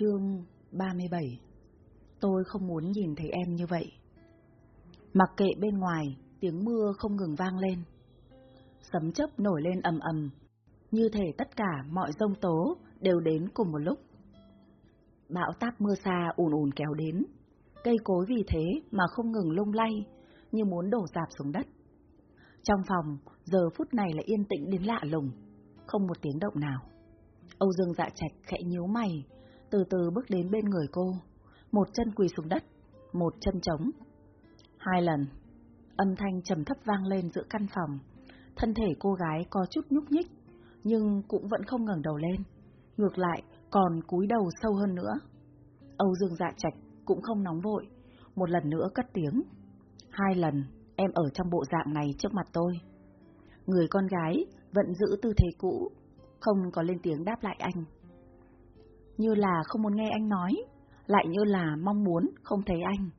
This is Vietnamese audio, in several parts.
Chương 37 Tôi không muốn nhìn thấy em như vậy. Mặc kệ bên ngoài, tiếng mưa không ngừng vang lên. Sấm chớp nổi lên ầm ầm, như thể tất cả mọi rông tố đều đến cùng một lúc. Bão táp mưa xa ùn ùn kéo đến, cây cối vì thế mà không ngừng lung lay, như muốn đổ dạp xuống đất. Trong phòng, giờ phút này là yên tĩnh đến lạ lùng, không một tiếng động nào. Âu Dương dạ trạch khẽ nhíu mày, từ từ bước đến bên người cô, một chân quỳ xuống đất, một chân trống. Hai lần, âm thanh trầm thấp vang lên giữa căn phòng, thân thể cô gái có chút nhúc nhích, nhưng cũng vẫn không ngẩng đầu lên, ngược lại còn cúi đầu sâu hơn nữa. Âu Dương dạ trạch cũng không nóng vội, một lần nữa cất tiếng. Hai lần, em ở trong bộ dạng này trước mặt tôi. Người con gái vẫn giữ tư thế cũ, không có lên tiếng đáp lại anh. Như là không muốn nghe anh nói, lại như là mong muốn không thấy anh.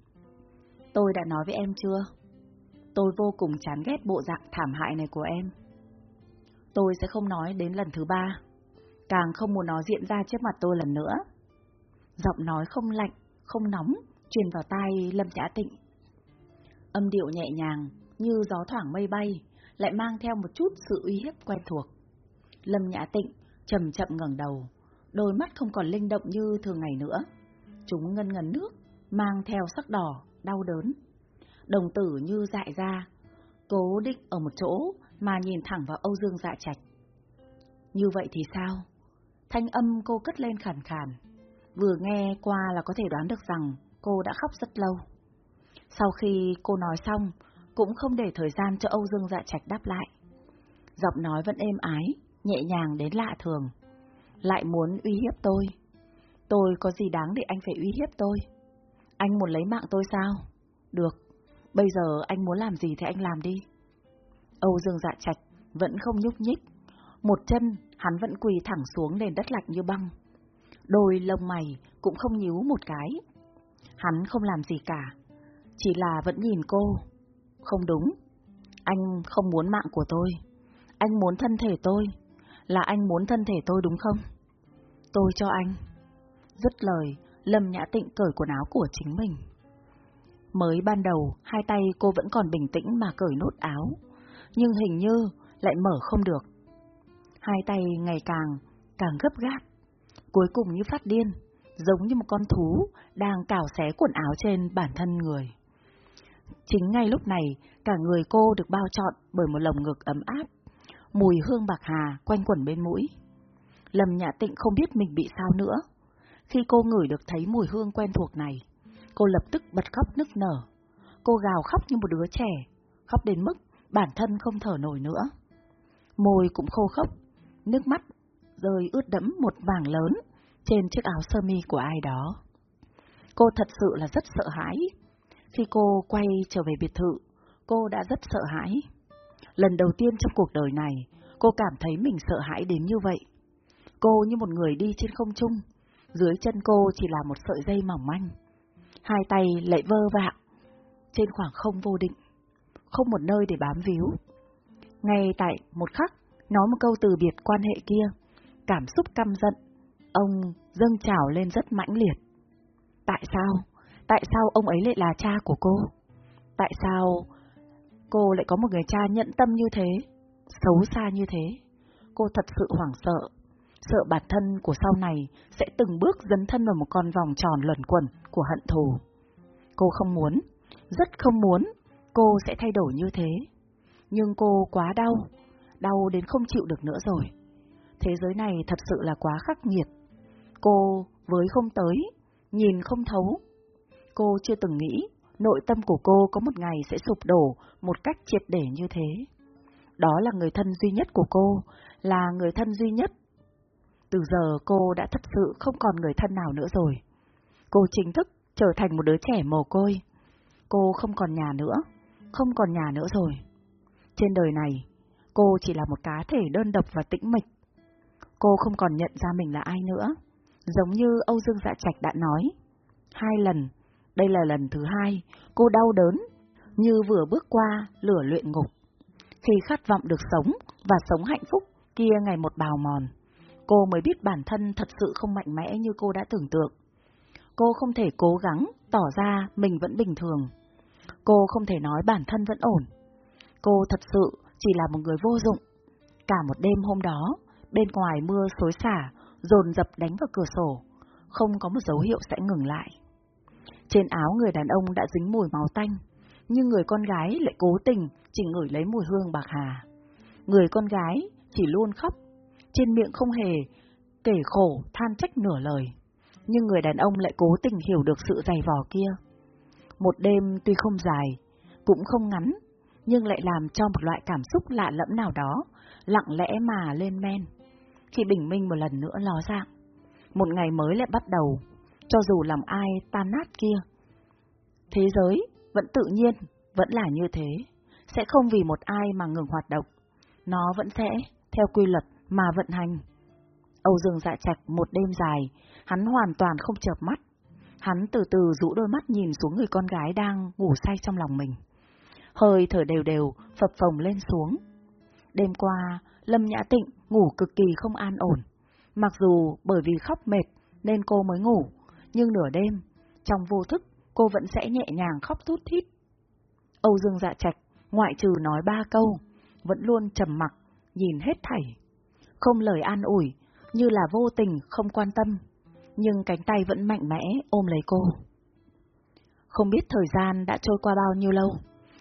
Tôi đã nói với em chưa? Tôi vô cùng chán ghét bộ dạng thảm hại này của em. Tôi sẽ không nói đến lần thứ ba, càng không muốn nó diễn ra trước mặt tôi lần nữa. Giọng nói không lạnh, không nóng, truyền vào tai Lâm Nhã Tịnh. Âm điệu nhẹ nhàng, như gió thoảng mây bay, lại mang theo một chút sự uy hiếp quen thuộc. Lâm Nhã Tịnh chậm chậm ngẩng đầu, đôi mắt không còn linh động như thường ngày nữa. Chúng ngân ngấn nước, mang theo sắc đỏ, đau đớn. Đồng tử như dại ra, cố định ở một chỗ mà nhìn thẳng vào Âu Dương dạ trạch. Như vậy thì sao? Thanh âm cô cất lên khàn khàn. Vừa nghe qua là có thể đoán được rằng cô đã khóc rất lâu. Sau khi cô nói xong, cũng không để thời gian cho Âu Dương dạ trạch đáp lại. Giọng nói vẫn êm ái, nhẹ nhàng đến lạ thường. Lại muốn uy hiếp tôi. Tôi có gì đáng để anh phải uy hiếp tôi? Anh muốn lấy mạng tôi sao? Được, bây giờ anh muốn làm gì thì anh làm đi. Âu Dương dạ trạch vẫn không nhúc nhích. Một chân hắn vẫn quỳ thẳng xuống nền đất lạnh như băng. Đôi lông mày cũng không nhíu một cái. Hắn không làm gì cả, chỉ là vẫn nhìn cô. Không đúng, anh không muốn mạng của tôi. Anh muốn thân thể tôi. Là anh muốn thân thể tôi đúng không? Tôi cho anh. Dứt lời, Lâm Nhã Tịnh cởi quần áo của chính mình. Mới ban đầu, hai tay cô vẫn còn bình tĩnh mà cởi nốt áo, nhưng hình như lại mở không được. Hai tay ngày càng, càng gấp gáp, cuối cùng như phát điên, giống như một con thú đang cào xé quần áo trên bản thân người. Chính ngay lúc này, cả người cô được bao trọn bởi một lồng ngực ấm áp, mùi hương bạc hà quanh quẩn bên mũi. Lâm Nhã Tịnh không biết mình bị sao nữa. Khi cô ngửi được thấy mùi hương quen thuộc này, cô lập tức bật khóc nức nở. Cô gào khóc như một đứa trẻ, khóc đến mức bản thân không thở nổi nữa. Môi cũng khô khốc, nước mắt rơi ướt đẫm một mảng lớn trên chiếc áo sơ mi của ai đó. Cô thật sự là rất sợ hãi. Khi cô quay trở về biệt thự, cô đã rất sợ hãi. Lần đầu tiên trong cuộc đời này, cô cảm thấy mình sợ hãi đến như vậy. Cô như một người đi trên không trung, dưới chân cô chỉ là một sợi dây mỏng manh. Hai tay lại vơ vạng, trên khoảng không vô định, không một nơi để bám víu. Ngay tại một khắc, nói một câu từ biệt quan hệ kia, cảm xúc căm giận, ông dâng trào lên rất mãnh liệt. Tại sao? Tại sao ông ấy lại là cha của cô? Tại sao cô lại có một người cha nhận tâm như thế, xấu xa như thế? Cô thật sự hoảng sợ, sợ bản thân của sau này sẽ từng bước dấn thân vào một con vòng tròn luẩn quẩn của hận thù. Cô không muốn, rất không muốn, cô sẽ thay đổi như thế. Nhưng cô quá đau, đau đến không chịu được nữa rồi. Thế giới này thật sự là quá khắc nghiệt. Cô với không tới, nhìn không thấu. Cô chưa từng nghĩ nội tâm của cô có một ngày sẽ sụp đổ một cách triệt để như thế. Đó là người thân duy nhất của cô, là người thân duy nhất. Từ giờ cô đã thật sự không còn người thân nào nữa rồi. Cô chính thức trở thành một đứa trẻ mồ côi. Cô không còn nhà nữa, không còn nhà nữa rồi. Trên đời này, cô chỉ là một cá thể đơn độc và tĩnh mịch. Cô không còn nhận ra mình là ai nữa. Giống như Âu Dương Dạ Trạch đã nói. Hai lần, đây là lần thứ hai, cô đau đớn, như vừa bước qua lửa luyện ngục. Khi khát vọng được sống và sống hạnh phúc kia ngày một bào mòn, cô mới biết bản thân thật sự không mạnh mẽ như cô đã tưởng tượng. Cô không thể cố gắng tỏ ra mình vẫn bình thường. Cô không thể nói bản thân vẫn ổn. Cô thật sự chỉ là một người vô dụng. Cả một đêm hôm đó, bên ngoài mưa xối xả, dồn dập đánh vào cửa sổ, không có một dấu hiệu sẽ ngừng lại. Trên áo người đàn ông đã dính mùi máu tanh, nhưng người con gái lại cố tình chỉ ngửi lấy mùi hương bạc hà. Người con gái chỉ luôn khóc, trên miệng không hề kể khổ, than trách nửa lời. Nhưng người đàn ông lại cố tình hiểu được sự dày vò kia. Một đêm tuy không dài, cũng không ngắn, nhưng lại làm cho một loại cảm xúc lạ lẫm nào đó, lặng lẽ mà lên men. Khi bình minh một lần nữa ló dạng, một ngày mới lại bắt đầu, cho dù làm ai tan nát kia. Thế giới vẫn tự nhiên, vẫn là như thế, sẽ không vì một ai mà ngừng hoạt động. Nó vẫn sẽ, theo quy luật, mà vận hành. Âu Dương dạ trạch một đêm dài, hắn hoàn toàn không chợp mắt. Hắn từ từ rũ đôi mắt nhìn xuống người con gái đang ngủ say trong lòng mình. Hơi thở đều đều, phập phồng lên xuống. Đêm qua, Lâm Nhã Tịnh ngủ cực kỳ không an ổn. Mặc dù bởi vì khóc mệt nên cô mới ngủ, nhưng nửa đêm, trong vô thức, cô vẫn sẽ nhẹ nhàng khóc thút thít. Âu Dương dạ trạch, ngoại trừ nói ba câu, vẫn luôn trầm mặc, nhìn hết thảy. Không lời an ủi, như là vô tình, không quan tâm, nhưng cánh tay vẫn mạnh mẽ ôm lấy cô. Không biết thời gian đã trôi qua bao nhiêu lâu,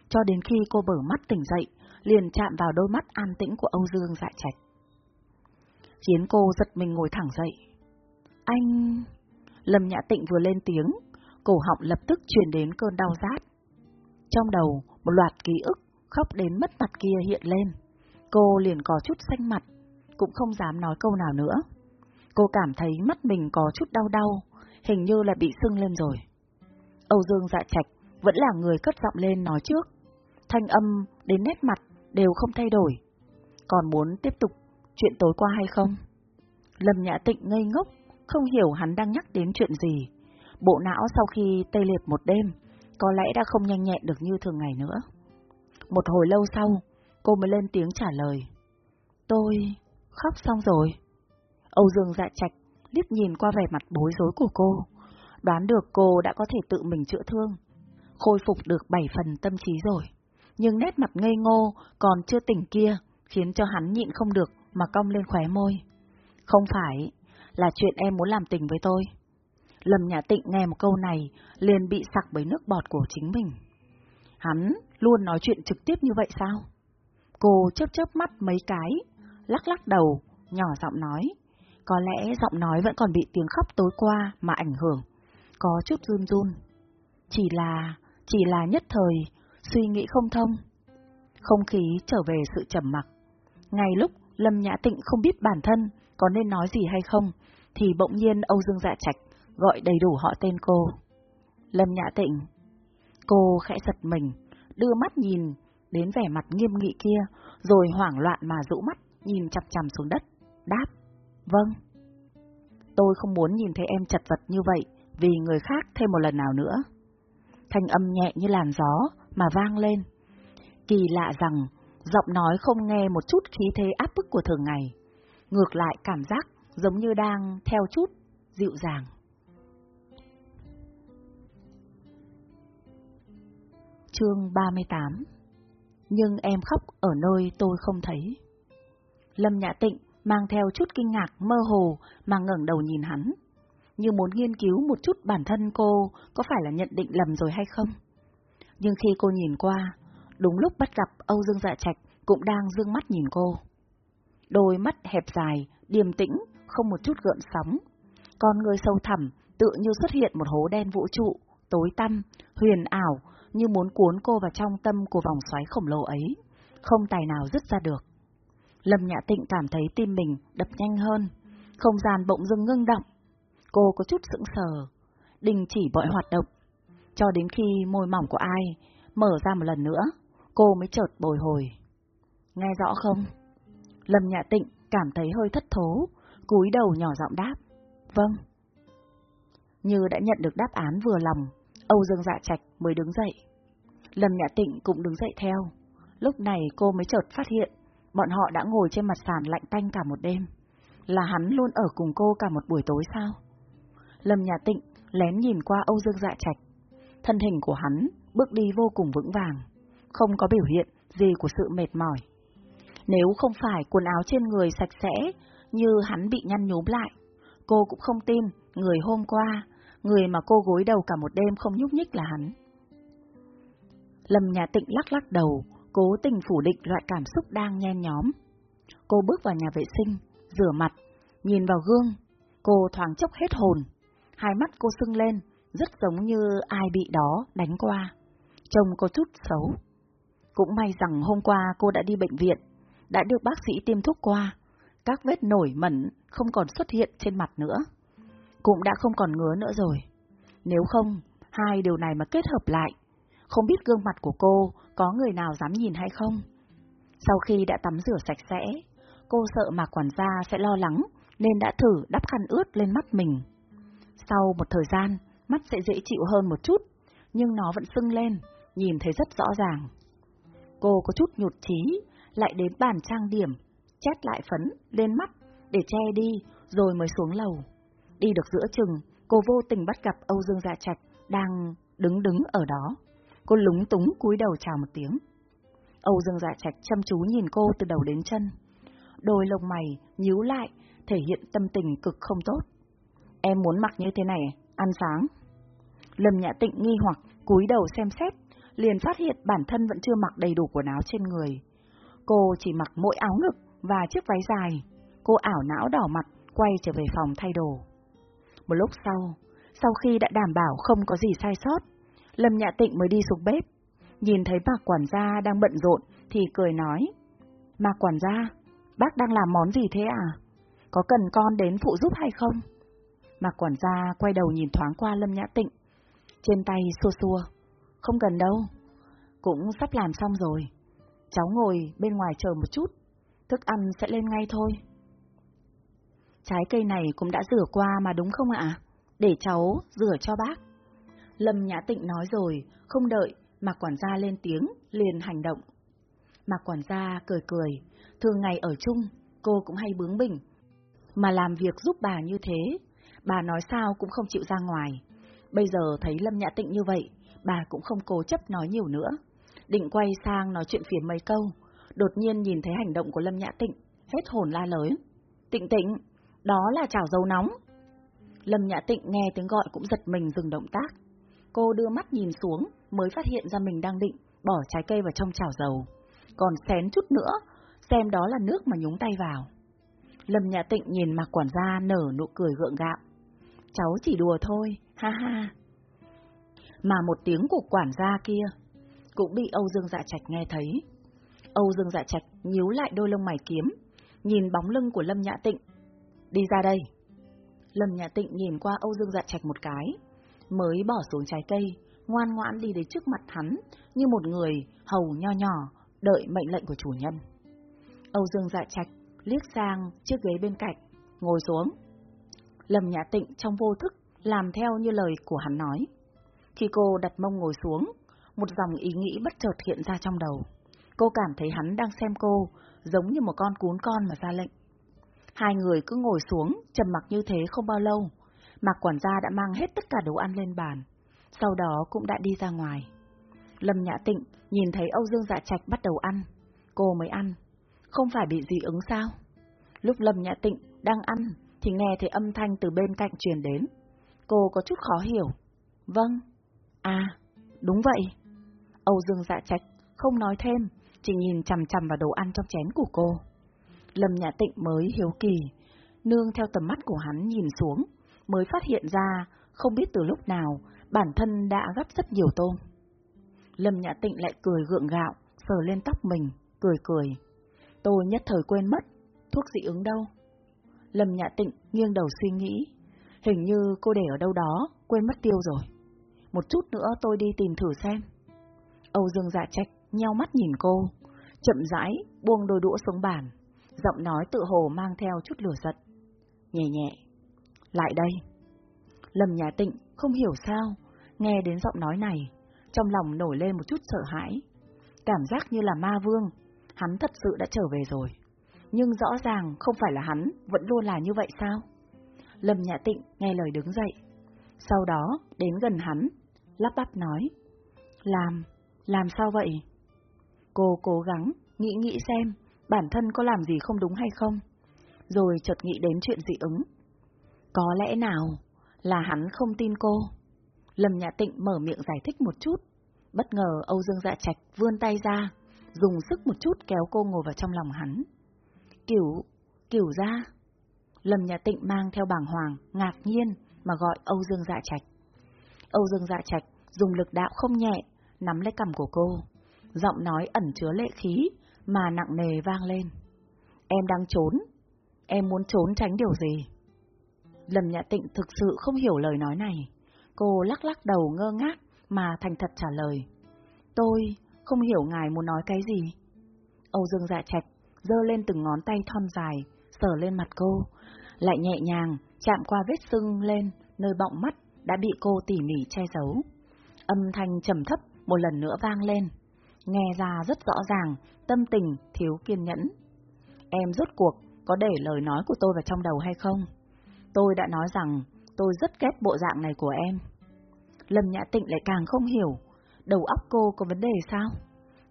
cho đến khi cô mở mắt tỉnh dậy, liền chạm vào đôi mắt an tĩnh của Âu Dương dạ trạch. Khiến cô giật mình ngồi thẳng dậy. Anh... Lâm Nhã Tịnh vừa lên tiếng, cổ họng lập tức truyền đến cơn đau rát. Trong đầu, một loạt ký ức, khóc đến mất mặt kia hiện lên. Cô liền có chút xanh mặt, cũng không dám nói câu nào nữa. Cô cảm thấy mắt mình có chút đau đau, hình như là bị sưng lên rồi. Âu Dương dạ trạch vẫn là người cất giọng lên nói trước. Thanh âm đến nét mặt đều không thay đổi. Còn muốn tiếp tục chuyện tối qua hay không? Lâm Nhã Tịnh ngây ngốc, không hiểu hắn đang nhắc đến chuyện gì. Bộ não sau khi tê liệt một đêm, có lẽ đã không nhanh nhẹn được như thường ngày nữa. Một hồi lâu sau, cô mới lên tiếng trả lời. Tôi khóc xong rồi. Âu Dương dạ trạch, liếc nhìn qua vẻ mặt bối rối của cô, đoán được cô đã có thể tự mình chữa thương, khôi phục được bảy phần tâm trí rồi. Nhưng nét mặt ngây ngô còn chưa tỉnh kia khiến cho hắn nhịn không được mà cong lên khóe môi. Không phải, là chuyện em muốn làm tình với tôi. Lâm Nhã Tịnh nghe một câu này, liền bị sặc bởi nước bọt của chính mình. Hắn luôn nói chuyện trực tiếp như vậy sao? Cô chớp chớp mắt mấy cái, lắc lắc đầu, nhỏ giọng nói. Có lẽ giọng nói vẫn còn bị tiếng khóc tối qua mà ảnh hưởng, có chút run run. Chỉ là, chỉ là nhất thời, suy nghĩ không thông. Không khí trở về sự trầm mặc. Ngay lúc Lâm Nhã Tịnh không biết bản thân có nên nói gì hay không, thì bỗng nhiên Âu Dương Dạ Trạch gọi đầy đủ họ tên cô. Lâm Nhã Tịnh. Cô khẽ giật mình, đưa mắt nhìn đến vẻ mặt nghiêm nghị kia, rồi hoảng loạn mà rũ mắt, nhìn chằm chằm xuống đất, đáp, vâng. Tôi không muốn nhìn thấy em chật vật như vậy, vì người khác thêm một lần nào nữa. Thanh âm nhẹ như làn gió mà vang lên. Kỳ lạ rằng, giọng nói không nghe một chút khí thế áp bức của thường ngày. Ngược lại cảm giác giống như đang theo chút, dịu dàng. Chương 38 Nhưng em khóc ở nơi tôi không thấy. Lâm Nhã Tịnh mang theo chút kinh ngạc mơ hồ mà ngẩng đầu nhìn hắn, như muốn nghiên cứu một chút bản thân cô có phải là nhận định lầm rồi hay không. Nhưng khi cô nhìn qua, đúng lúc bắt gặp Âu Dương Dạ Trạch cũng đang dương mắt nhìn cô. Đôi mắt hẹp dài, điềm tĩnh, không một chút gợn sóng. Con người sâu thẳm, tự như xuất hiện một hố đen vũ trụ, tối tăm, huyền ảo, như muốn cuốn cô vào trong tâm của vòng xoáy khổng lồ ấy, không tài nào dứt ra được. Lâm Nhã Tịnh cảm thấy tim mình đập nhanh hơn, không gian bỗng dưng ngưng động. Cô có chút sững sờ, đình chỉ mọi hoạt động, cho đến khi môi mỏng của ai mở ra một lần nữa, cô mới chợt bồi hồi. Nghe rõ không? Lâm Nhã Tịnh cảm thấy hơi thất thố, cúi đầu nhỏ giọng đáp. Vâng. Như đã nhận được đáp án vừa lòng, Âu Dương Dạ Trạch mới đứng dậy. Lâm Nhã Tịnh cũng đứng dậy theo. Lúc này cô mới chợt phát hiện, bọn họ đã ngồi trên mặt sàn lạnh tanh cả một đêm. là hắn luôn ở cùng cô cả một buổi tối sao? Lâm Nhạ Tịnh lén nhìn qua Âu Dương Dạ Trạch. Thân hình của hắn bước đi vô cùng vững vàng, không có biểu hiện gì của sự mệt mỏi. Nếu không phải quần áo trên người sạch sẽ như hắn bị nhăn nhúm lại, cô cũng không tin người hôm qua, người mà cô gối đầu cả một đêm không nhúc nhích là hắn. Lâm Nhà Tịnh lắc lắc đầu, cố tình phủ định loại cảm xúc đang nhen nhóm. Cô bước vào nhà vệ sinh, rửa mặt, nhìn vào gương, cô thoáng chốc hết hồn. Hai mắt cô sưng lên, rất giống như ai bị đó đánh qua. Trông có chút xấu. Cũng may rằng hôm qua cô đã đi bệnh viện, đã được bác sĩ tiêm thuốc qua. Các vết nổi mẩn không còn xuất hiện trên mặt nữa. Cũng đã không còn ngứa nữa rồi. Nếu không, hai điều này mà kết hợp lại, không biết gương mặt của cô có người nào dám nhìn hay không. Sau khi đã tắm rửa sạch sẽ, cô sợ mà quản gia sẽ lo lắng nên đã thử đắp khăn ướt lên mắt mình. Sau một thời gian, mắt sẽ dễ chịu hơn một chút, nhưng nó vẫn sưng lên, nhìn thấy rất rõ ràng. Cô có chút nhụt chí, lại đến bàn trang điểm, chét lại phấn lên mắt để che đi, rồi mới xuống lầu. Đi được giữa chừng, cô vô tình bắt gặp Âu Dương Dạ Trạch đang đứng đứng ở đó. Cô lúng túng cúi đầu chào một tiếng. Âu Dương Dạ Trạch chăm chú nhìn cô từ đầu đến chân. Đôi lông mày nhíu lại, thể hiện tâm tình cực không tốt. Em muốn mặc như thế này, ăn sáng. Lâm Nhã Tịnh nghi hoặc cúi đầu xem xét, liền phát hiện bản thân vẫn chưa mặc đầy đủ quần áo trên người. Cô chỉ mặc mỗi áo ngực và chiếc váy dài. Cô ảo não đỏ mặt, quay trở về phòng thay đồ. Một lúc sau, sau khi đã đảm bảo không có gì sai sót, Lâm Nhã Tịnh mới đi xuống bếp. Nhìn thấy bà quản gia đang bận rộn thì cười nói. Mà quản gia, bác đang làm món gì thế à? Có cần con đến phụ giúp hay không? Mạc quản gia quay đầu nhìn thoáng qua Lâm Nhã Tịnh. Trên tay xua xua. Không cần đâu. Cũng sắp làm xong rồi. Cháu ngồi bên ngoài chờ một chút. Thức ăn sẽ lên ngay thôi. Trái cây này cũng đã rửa qua mà đúng không ạ? Để cháu rửa cho bác. Lâm Nhã Tịnh nói rồi, không đợi, Mạc quản gia lên tiếng, liền hành động. Mạc quản gia cười cười, thường ngày ở chung, cô cũng hay bướng bỉnh. Mà làm việc giúp bà như thế, bà nói sao cũng không chịu ra ngoài. Bây giờ thấy Lâm Nhã Tịnh như vậy, bà cũng không cố chấp nói nhiều nữa. Định quay sang nói chuyện phiền mấy câu, đột nhiên nhìn thấy hành động của Lâm Nhã Tịnh, hết hồn la lớn. Tịnh tịnh, đó là chảo dầu nóng. Lâm Nhã Tịnh nghe tiếng gọi cũng giật mình dừng động tác. Cô đưa mắt nhìn xuống, mới phát hiện ra mình đang định bỏ trái cây vào trong chảo dầu. Còn xén chút nữa, xem đó là nước mà nhúng tay vào. Lâm Nhã Tịnh nhìn Mạc Quản gia nở nụ cười gượng gạo. Cháu chỉ đùa thôi, ha ha. Mà một tiếng của quản gia kia cũng bị Âu Dương Dạ Trạch nghe thấy. Âu Dương Dạ Trạch nhíu lại đôi lông mày kiếm, nhìn bóng lưng của Lâm Nhã Tịnh. Đi ra đây. Lâm Nhã Tịnh nhìn qua Âu Dương Dạ Trạch một cái, mới bỏ xuống trái cây, ngoan ngoãn đi đến trước mặt hắn, như một người hầu nho nhỏ, đợi mệnh lệnh của chủ nhân. Âu Dương Dạ Trạch liếc sang chiếc ghế bên cạnh, ngồi xuống. Lâm Nhã Tịnh trong vô thức làm theo như lời của hắn nói. Khi cô đặt mông ngồi xuống, một dòng ý nghĩ bất chợt hiện ra trong đầu. Cô cảm thấy hắn đang xem cô, giống như một con cún con mà ra lệnh. Hai người cứ ngồi xuống, trầm mặc như thế không bao lâu. Mạc quản gia đã mang hết tất cả đồ ăn lên bàn, sau đó cũng đã đi ra ngoài. Lâm Nhã Tịnh nhìn thấy Âu Dương Dạ Trạch bắt đầu ăn, cô mới ăn. Không phải bị dị ứng sao? Lúc Lâm Nhã Tịnh đang ăn thì nghe thấy âm thanh từ bên cạnh truyền đến. Cô có chút khó hiểu. Vâng. À, đúng vậy. Âu Dương Dạ Trạch không nói thêm, chỉ nhìn chằm chằm vào đồ ăn trong chén của cô. Lâm Nhã Tịnh mới hiếu kỳ, nương theo tầm mắt của hắn nhìn xuống, mới phát hiện ra, không biết từ lúc nào, bản thân đã gấp rất nhiều tôm. Lâm Nhã Tịnh lại cười gượng gạo, sờ lên tóc mình, cười cười. Tôi nhất thời quên mất, thuốc dị ứng đâu. Lâm Nhã Tịnh nghiêng đầu suy nghĩ, hình như cô để ở đâu đó, quên mất tiêu rồi. Một chút nữa tôi đi tìm thử xem. Âu Dương Dạ Trạch nheo mắt nhìn cô, chậm rãi buông đôi đũa xuống bàn, giọng nói tự hồ mang theo chút lửa giận. Nhẹ nhẹ, lại đây. Lâm Nhà Tịnh không hiểu sao, nghe đến giọng nói này, trong lòng nổi lên một chút sợ hãi. Cảm giác như là ma vương, hắn thật sự đã trở về rồi. Nhưng rõ ràng không phải là hắn, vẫn luôn là như vậy sao? Lâm Nhã Tịnh nghe lời đứng dậy. Sau đó, đến gần hắn, lắp bắp nói. Làm, làm sao vậy? Cô cố gắng, nghĩ nghĩ xem, bản thân có làm gì không đúng hay không? Rồi chợt nghĩ đến chuyện dị ứng. Có lẽ nào là hắn không tin cô? Lâm Nhã Tịnh mở miệng giải thích một chút. Bất ngờ Âu Dương Dạ Trạch vươn tay ra, dùng sức một chút kéo cô ngồi vào trong lòng hắn. Kiểu, kiểu ra. Lâm Nhã Tịnh mang theo bảng hoàng, ngạc nhiên mà gọi Âu Dương Dạ Trạch. Âu Dương Dạ Trạch dùng lực đạo không nhẹ, nắm lấy cầm của cô. Giọng nói ẩn chứa lệ khí, mà nặng nề vang lên. Em đang trốn. Em muốn trốn tránh điều gì? Lâm Nhã Tịnh thực sự không hiểu lời nói này. Cô lắc lắc đầu ngơ ngác mà thành thật trả lời. Tôi không hiểu ngài muốn nói cái gì. Âu Dương dạ trạch, dơ lên từng ngón tay thon dài, sờ lên mặt cô, lại nhẹ nhàng chạm qua vết sưng lên nơi bọng mắt đã bị cô tỉ mỉ che giấu. Âm thanh trầm thấp một lần nữa vang lên, nghe ra rất rõ ràng, tâm tình thiếu kiên nhẫn. Em rốt cuộc có để lời nói của tôi vào trong đầu hay không? Tôi đã nói rằng tôi rất ghét bộ dạng này của em. Lâm Nhã Tịnh lại càng không hiểu, đầu óc cô có vấn đề sao?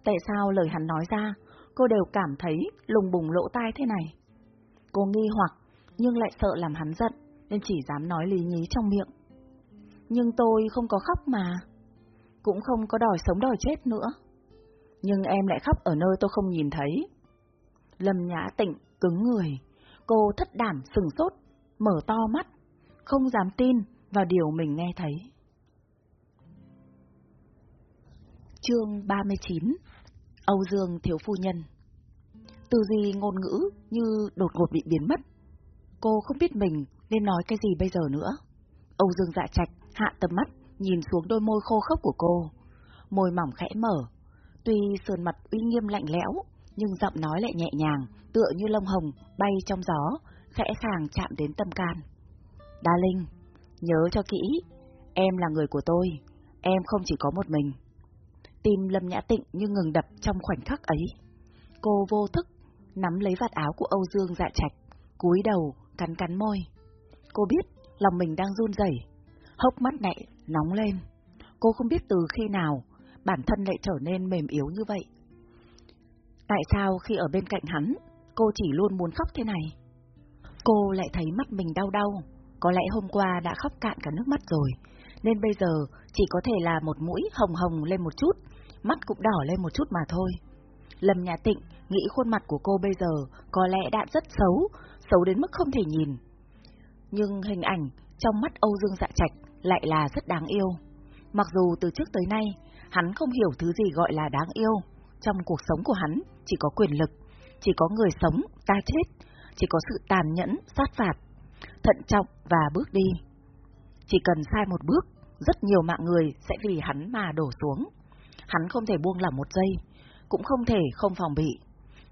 Tại sao lời hắn nói ra, cô đều cảm thấy lùng bùng lỗ tai thế này? Cô nghi hoặc, nhưng lại sợ làm hắn giận, nên chỉ dám nói lý nhí trong miệng. Nhưng tôi không có khóc mà, cũng không có đòi sống đòi chết nữa. Nhưng em lại khóc ở nơi tôi không nhìn thấy. Lâm Nhã Tịnh cứng người, cô thất đảm sừng sốt, mở to mắt, không dám tin vào điều mình nghe thấy. Chương 39 Âu Dương Thiếu Phu Nhân Từ gì ngôn ngữ như đột ngột bị biến mất. Cô không biết mình nên nói cái gì bây giờ nữa. Âu Dương dạ trạch hạ tầm mắt nhìn xuống đôi môi khô khốc của cô. Môi mỏng khẽ mở. Tuy sườn mặt uy nghiêm lạnh lẽo, nhưng giọng nói lại nhẹ nhàng, tựa như lông hồng bay trong gió, khẽ khàng chạm đến tâm can. Đa Linh, nhớ cho kỹ, em là người của tôi, em không chỉ có một mình. Tim Lâm Nhã Tịnh như ngừng đập trong khoảnh khắc ấy. Cô vô thức, nắm lấy vạt áo của Âu Dương dạ trạch, cúi đầu, cắn cắn môi. Cô biết lòng mình đang run rẩy, hốc mắt lại nóng lên. Cô không biết từ khi nào bản thân lại trở nên mềm yếu như vậy. Tại sao khi ở bên cạnh hắn, cô chỉ luôn muốn khóc thế này? Cô lại thấy mắt mình đau đau, có lẽ hôm qua đã khóc cạn cả nước mắt rồi, nên bây giờ chỉ có thể là một mũi hồng hồng lên một chút, mắt cũng đỏ lên một chút mà thôi. Lâm Nhà Tịnh nghĩ khuôn mặt của cô bây giờ có lẽ đã rất xấu, xấu đến mức không thể nhìn. Nhưng hình ảnh trong mắt Âu Dương Dạ Trạch lại là rất đáng yêu. Mặc dù từ trước tới nay, hắn không hiểu thứ gì gọi là đáng yêu. Trong cuộc sống của hắn chỉ có quyền lực, chỉ có người sống, ta chết, chỉ có sự tàn nhẫn, sát phạt, thận trọng và bước đi. Chỉ cần sai một bước, rất nhiều mạng người sẽ vì hắn mà đổ xuống. Hắn không thể buông lỏng một giây, cũng không thể không phòng bị.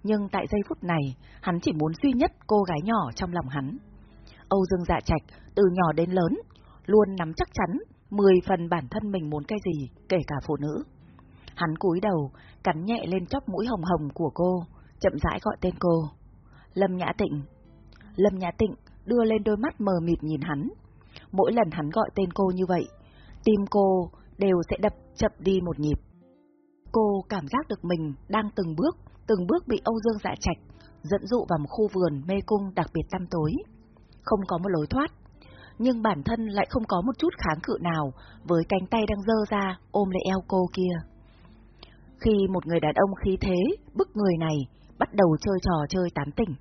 Nhưng tại giây phút này, hắn chỉ muốn duy nhất cô gái nhỏ trong lòng hắn. Âu Dương Dạ Trạch từ nhỏ đến lớn, luôn nắm chắc chắn 10 phần bản thân mình muốn cái gì, kể cả phụ nữ. Hắn cúi đầu, cắn nhẹ lên chóp mũi hồng hồng của cô, chậm rãi gọi tên cô. Lâm Nhã Tịnh. Lâm Nhã Tịnh đưa lên đôi mắt mờ mịt nhìn hắn. Mỗi lần hắn gọi tên cô như vậy, tim cô đều sẽ đập chậm đi một nhịp. Cô cảm giác được mình đang từng bước, từng bước bị Âu Dương dạ trạch, dẫn dụ vào một khu vườn mê cung đặc biệt tăm tối. Không có một lối thoát, nhưng bản thân lại không có một chút kháng cự nào với cánh tay đang dơ ra ôm lấy eo cô kia. Khi một người đàn ông khí thế, bức người này bắt đầu chơi trò chơi tán tỉnh,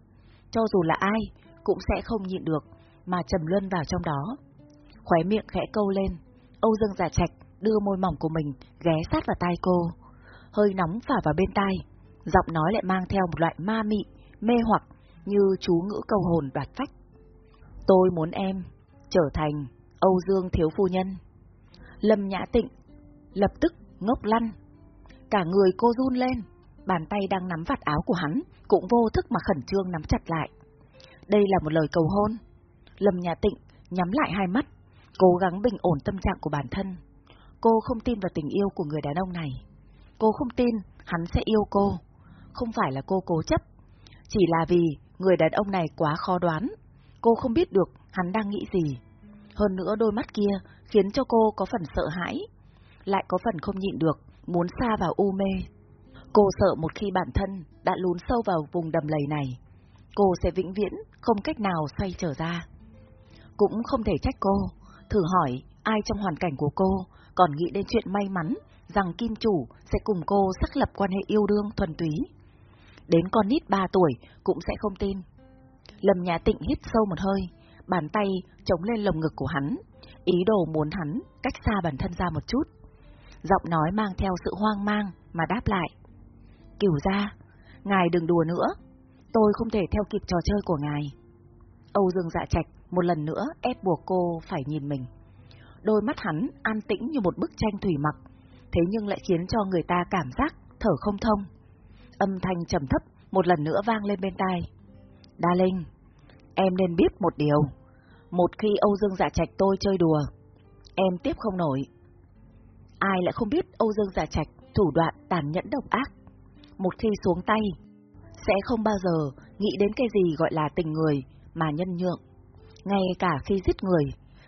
cho dù là ai cũng sẽ không nhịn được mà trầm luân vào trong đó. Khóe miệng khẽ câu lên, Âu Dương giả trạch đưa môi mỏng của mình ghé sát vào tai cô, hơi nóng phả vào bên tai, giọng nói lại mang theo một loại ma mị, mê hoặc như chú ngữ câu hồn đoạt phách. Tôi muốn em trở thành Âu Dương thiếu phu nhân. Lâm Nhã Tịnh lập tức ngốc lăn, cả người cô run lên, bàn tay đang nắm vạt áo của hắn cũng vô thức mà khẩn trương nắm chặt lại. Đây là một lời cầu hôn. Lâm Nhã Tịnh nhắm lại hai mắt, cố gắng bình ổn tâm trạng của bản thân. Cô không tin vào tình yêu của người đàn ông này. Cô không tin hắn sẽ yêu cô. Không phải là cô cố chấp, chỉ là vì người đàn ông này quá khó đoán. Cô không biết được hắn đang nghĩ gì. Hơn nữa đôi mắt kia khiến cho cô có phần sợ hãi, lại có phần không nhịn được, muốn xa vào u mê. Cô sợ một khi bản thân đã lún sâu vào vùng đầm lầy này, cô sẽ vĩnh viễn không cách nào xoay trở ra. Cũng không thể trách cô, thử hỏi ai trong hoàn cảnh của cô còn nghĩ đến chuyện may mắn rằng Kim Chủ sẽ cùng cô xác lập quan hệ yêu đương thuần túy. Đến con nít 3 tuổi cũng sẽ không tin. Lâm Nhà Tịnh hít sâu một hơi, bàn tay chống lên lồng ngực của hắn, ý đồ muốn hắn cách xa bản thân ra một chút. Giọng nói mang theo sự hoang mang mà đáp lại. Cửu ra, ngài đừng đùa nữa, tôi không thể theo kịp trò chơi của ngài. Âu Dương dạ trạch một lần nữa ép buộc cô phải nhìn mình. Đôi mắt hắn an tĩnh như một bức tranh thủy mặc, thế nhưng lại khiến cho người ta cảm giác thở không thông. Âm thanh trầm thấp một lần nữa vang lên bên tai. Đa Linh, em nên biết một điều. Một khi Âu Dương Dạ Trạch tôi chơi đùa, em tiếp không nổi. Ai lại không biết Âu Dương Dạ Trạch thủ đoạn tàn nhẫn độc ác. Một khi xuống tay, sẽ không bao giờ nghĩ đến cái gì gọi là tình người mà nhân nhượng. Ngay cả khi giết người,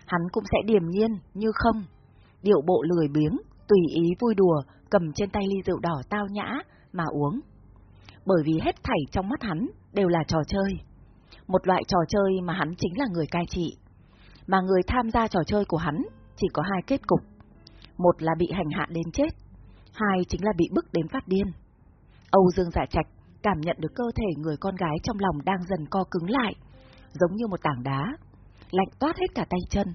hắn cũng sẽ điềm nhiên như không. Điệu bộ lười biếng, tùy ý vui đùa, cầm trên tay ly rượu đỏ tao nhã mà uống. Bởi vì hết thảy trong mắt hắn đều là trò chơi. Một loại trò chơi mà hắn chính là người cai trị. Mà người tham gia trò chơi của hắn chỉ có hai kết cục. Một là bị hành hạ đến chết, hai chính là bị bức đến phát điên. Âu Dương Dạ Trạch cảm nhận được cơ thể người con gái trong lòng đang dần co cứng lại, giống như một tảng đá, lạnh toát hết cả tay chân.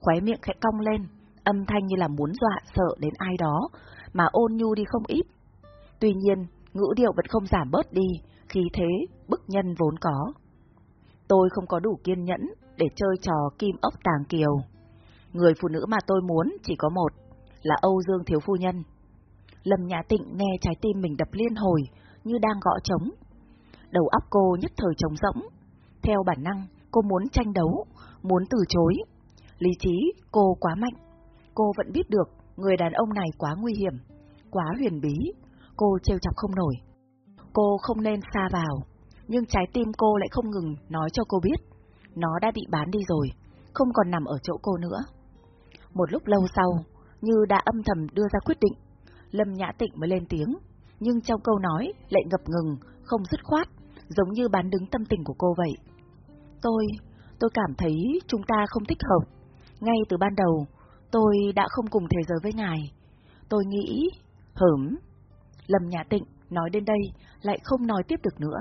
Khóe miệng khẽ cong lên, âm thanh như là muốn dọa sợ đến ai đó, mà ôn nhu đi không ít. Tuy nhiên, ngữ điệu vẫn không giảm bớt đi, khi thế bức nhân vốn có. Tôi không có đủ kiên nhẫn để chơi trò kim ốc tàng kiều. Người phụ nữ mà tôi muốn chỉ có một, là Âu Dương Thiếu Phu Nhân. Lâm Nhã Tịnh nghe trái tim mình đập liên hồi, như đang gõ trống. Đầu óc cô nhất thời trống rỗng. Theo bản năng, cô muốn tranh đấu, muốn từ chối. Lý trí, cô quá mạnh. Cô vẫn biết được người đàn ông này quá nguy hiểm, quá huyền bí. Cô trêu chọc không nổi. Cô không nên xa vào, nhưng trái tim cô lại không ngừng nói cho cô biết. Nó đã bị bán đi rồi, không còn nằm ở chỗ cô nữa. Một lúc lâu sau, như đã âm thầm đưa ra quyết định, Lâm Nhã Tịnh mới lên tiếng, nhưng trong câu nói lại ngập ngừng, không dứt khoát, giống như bán đứng tâm tình của cô vậy. Tôi, tôi cảm thấy chúng ta không thích hợp. Ngay từ ban đầu, tôi đã không cùng thế giới với ngài. Tôi nghĩ... Hửm. Lâm Nhã Tịnh nói đến đây lại không nói tiếp được nữa,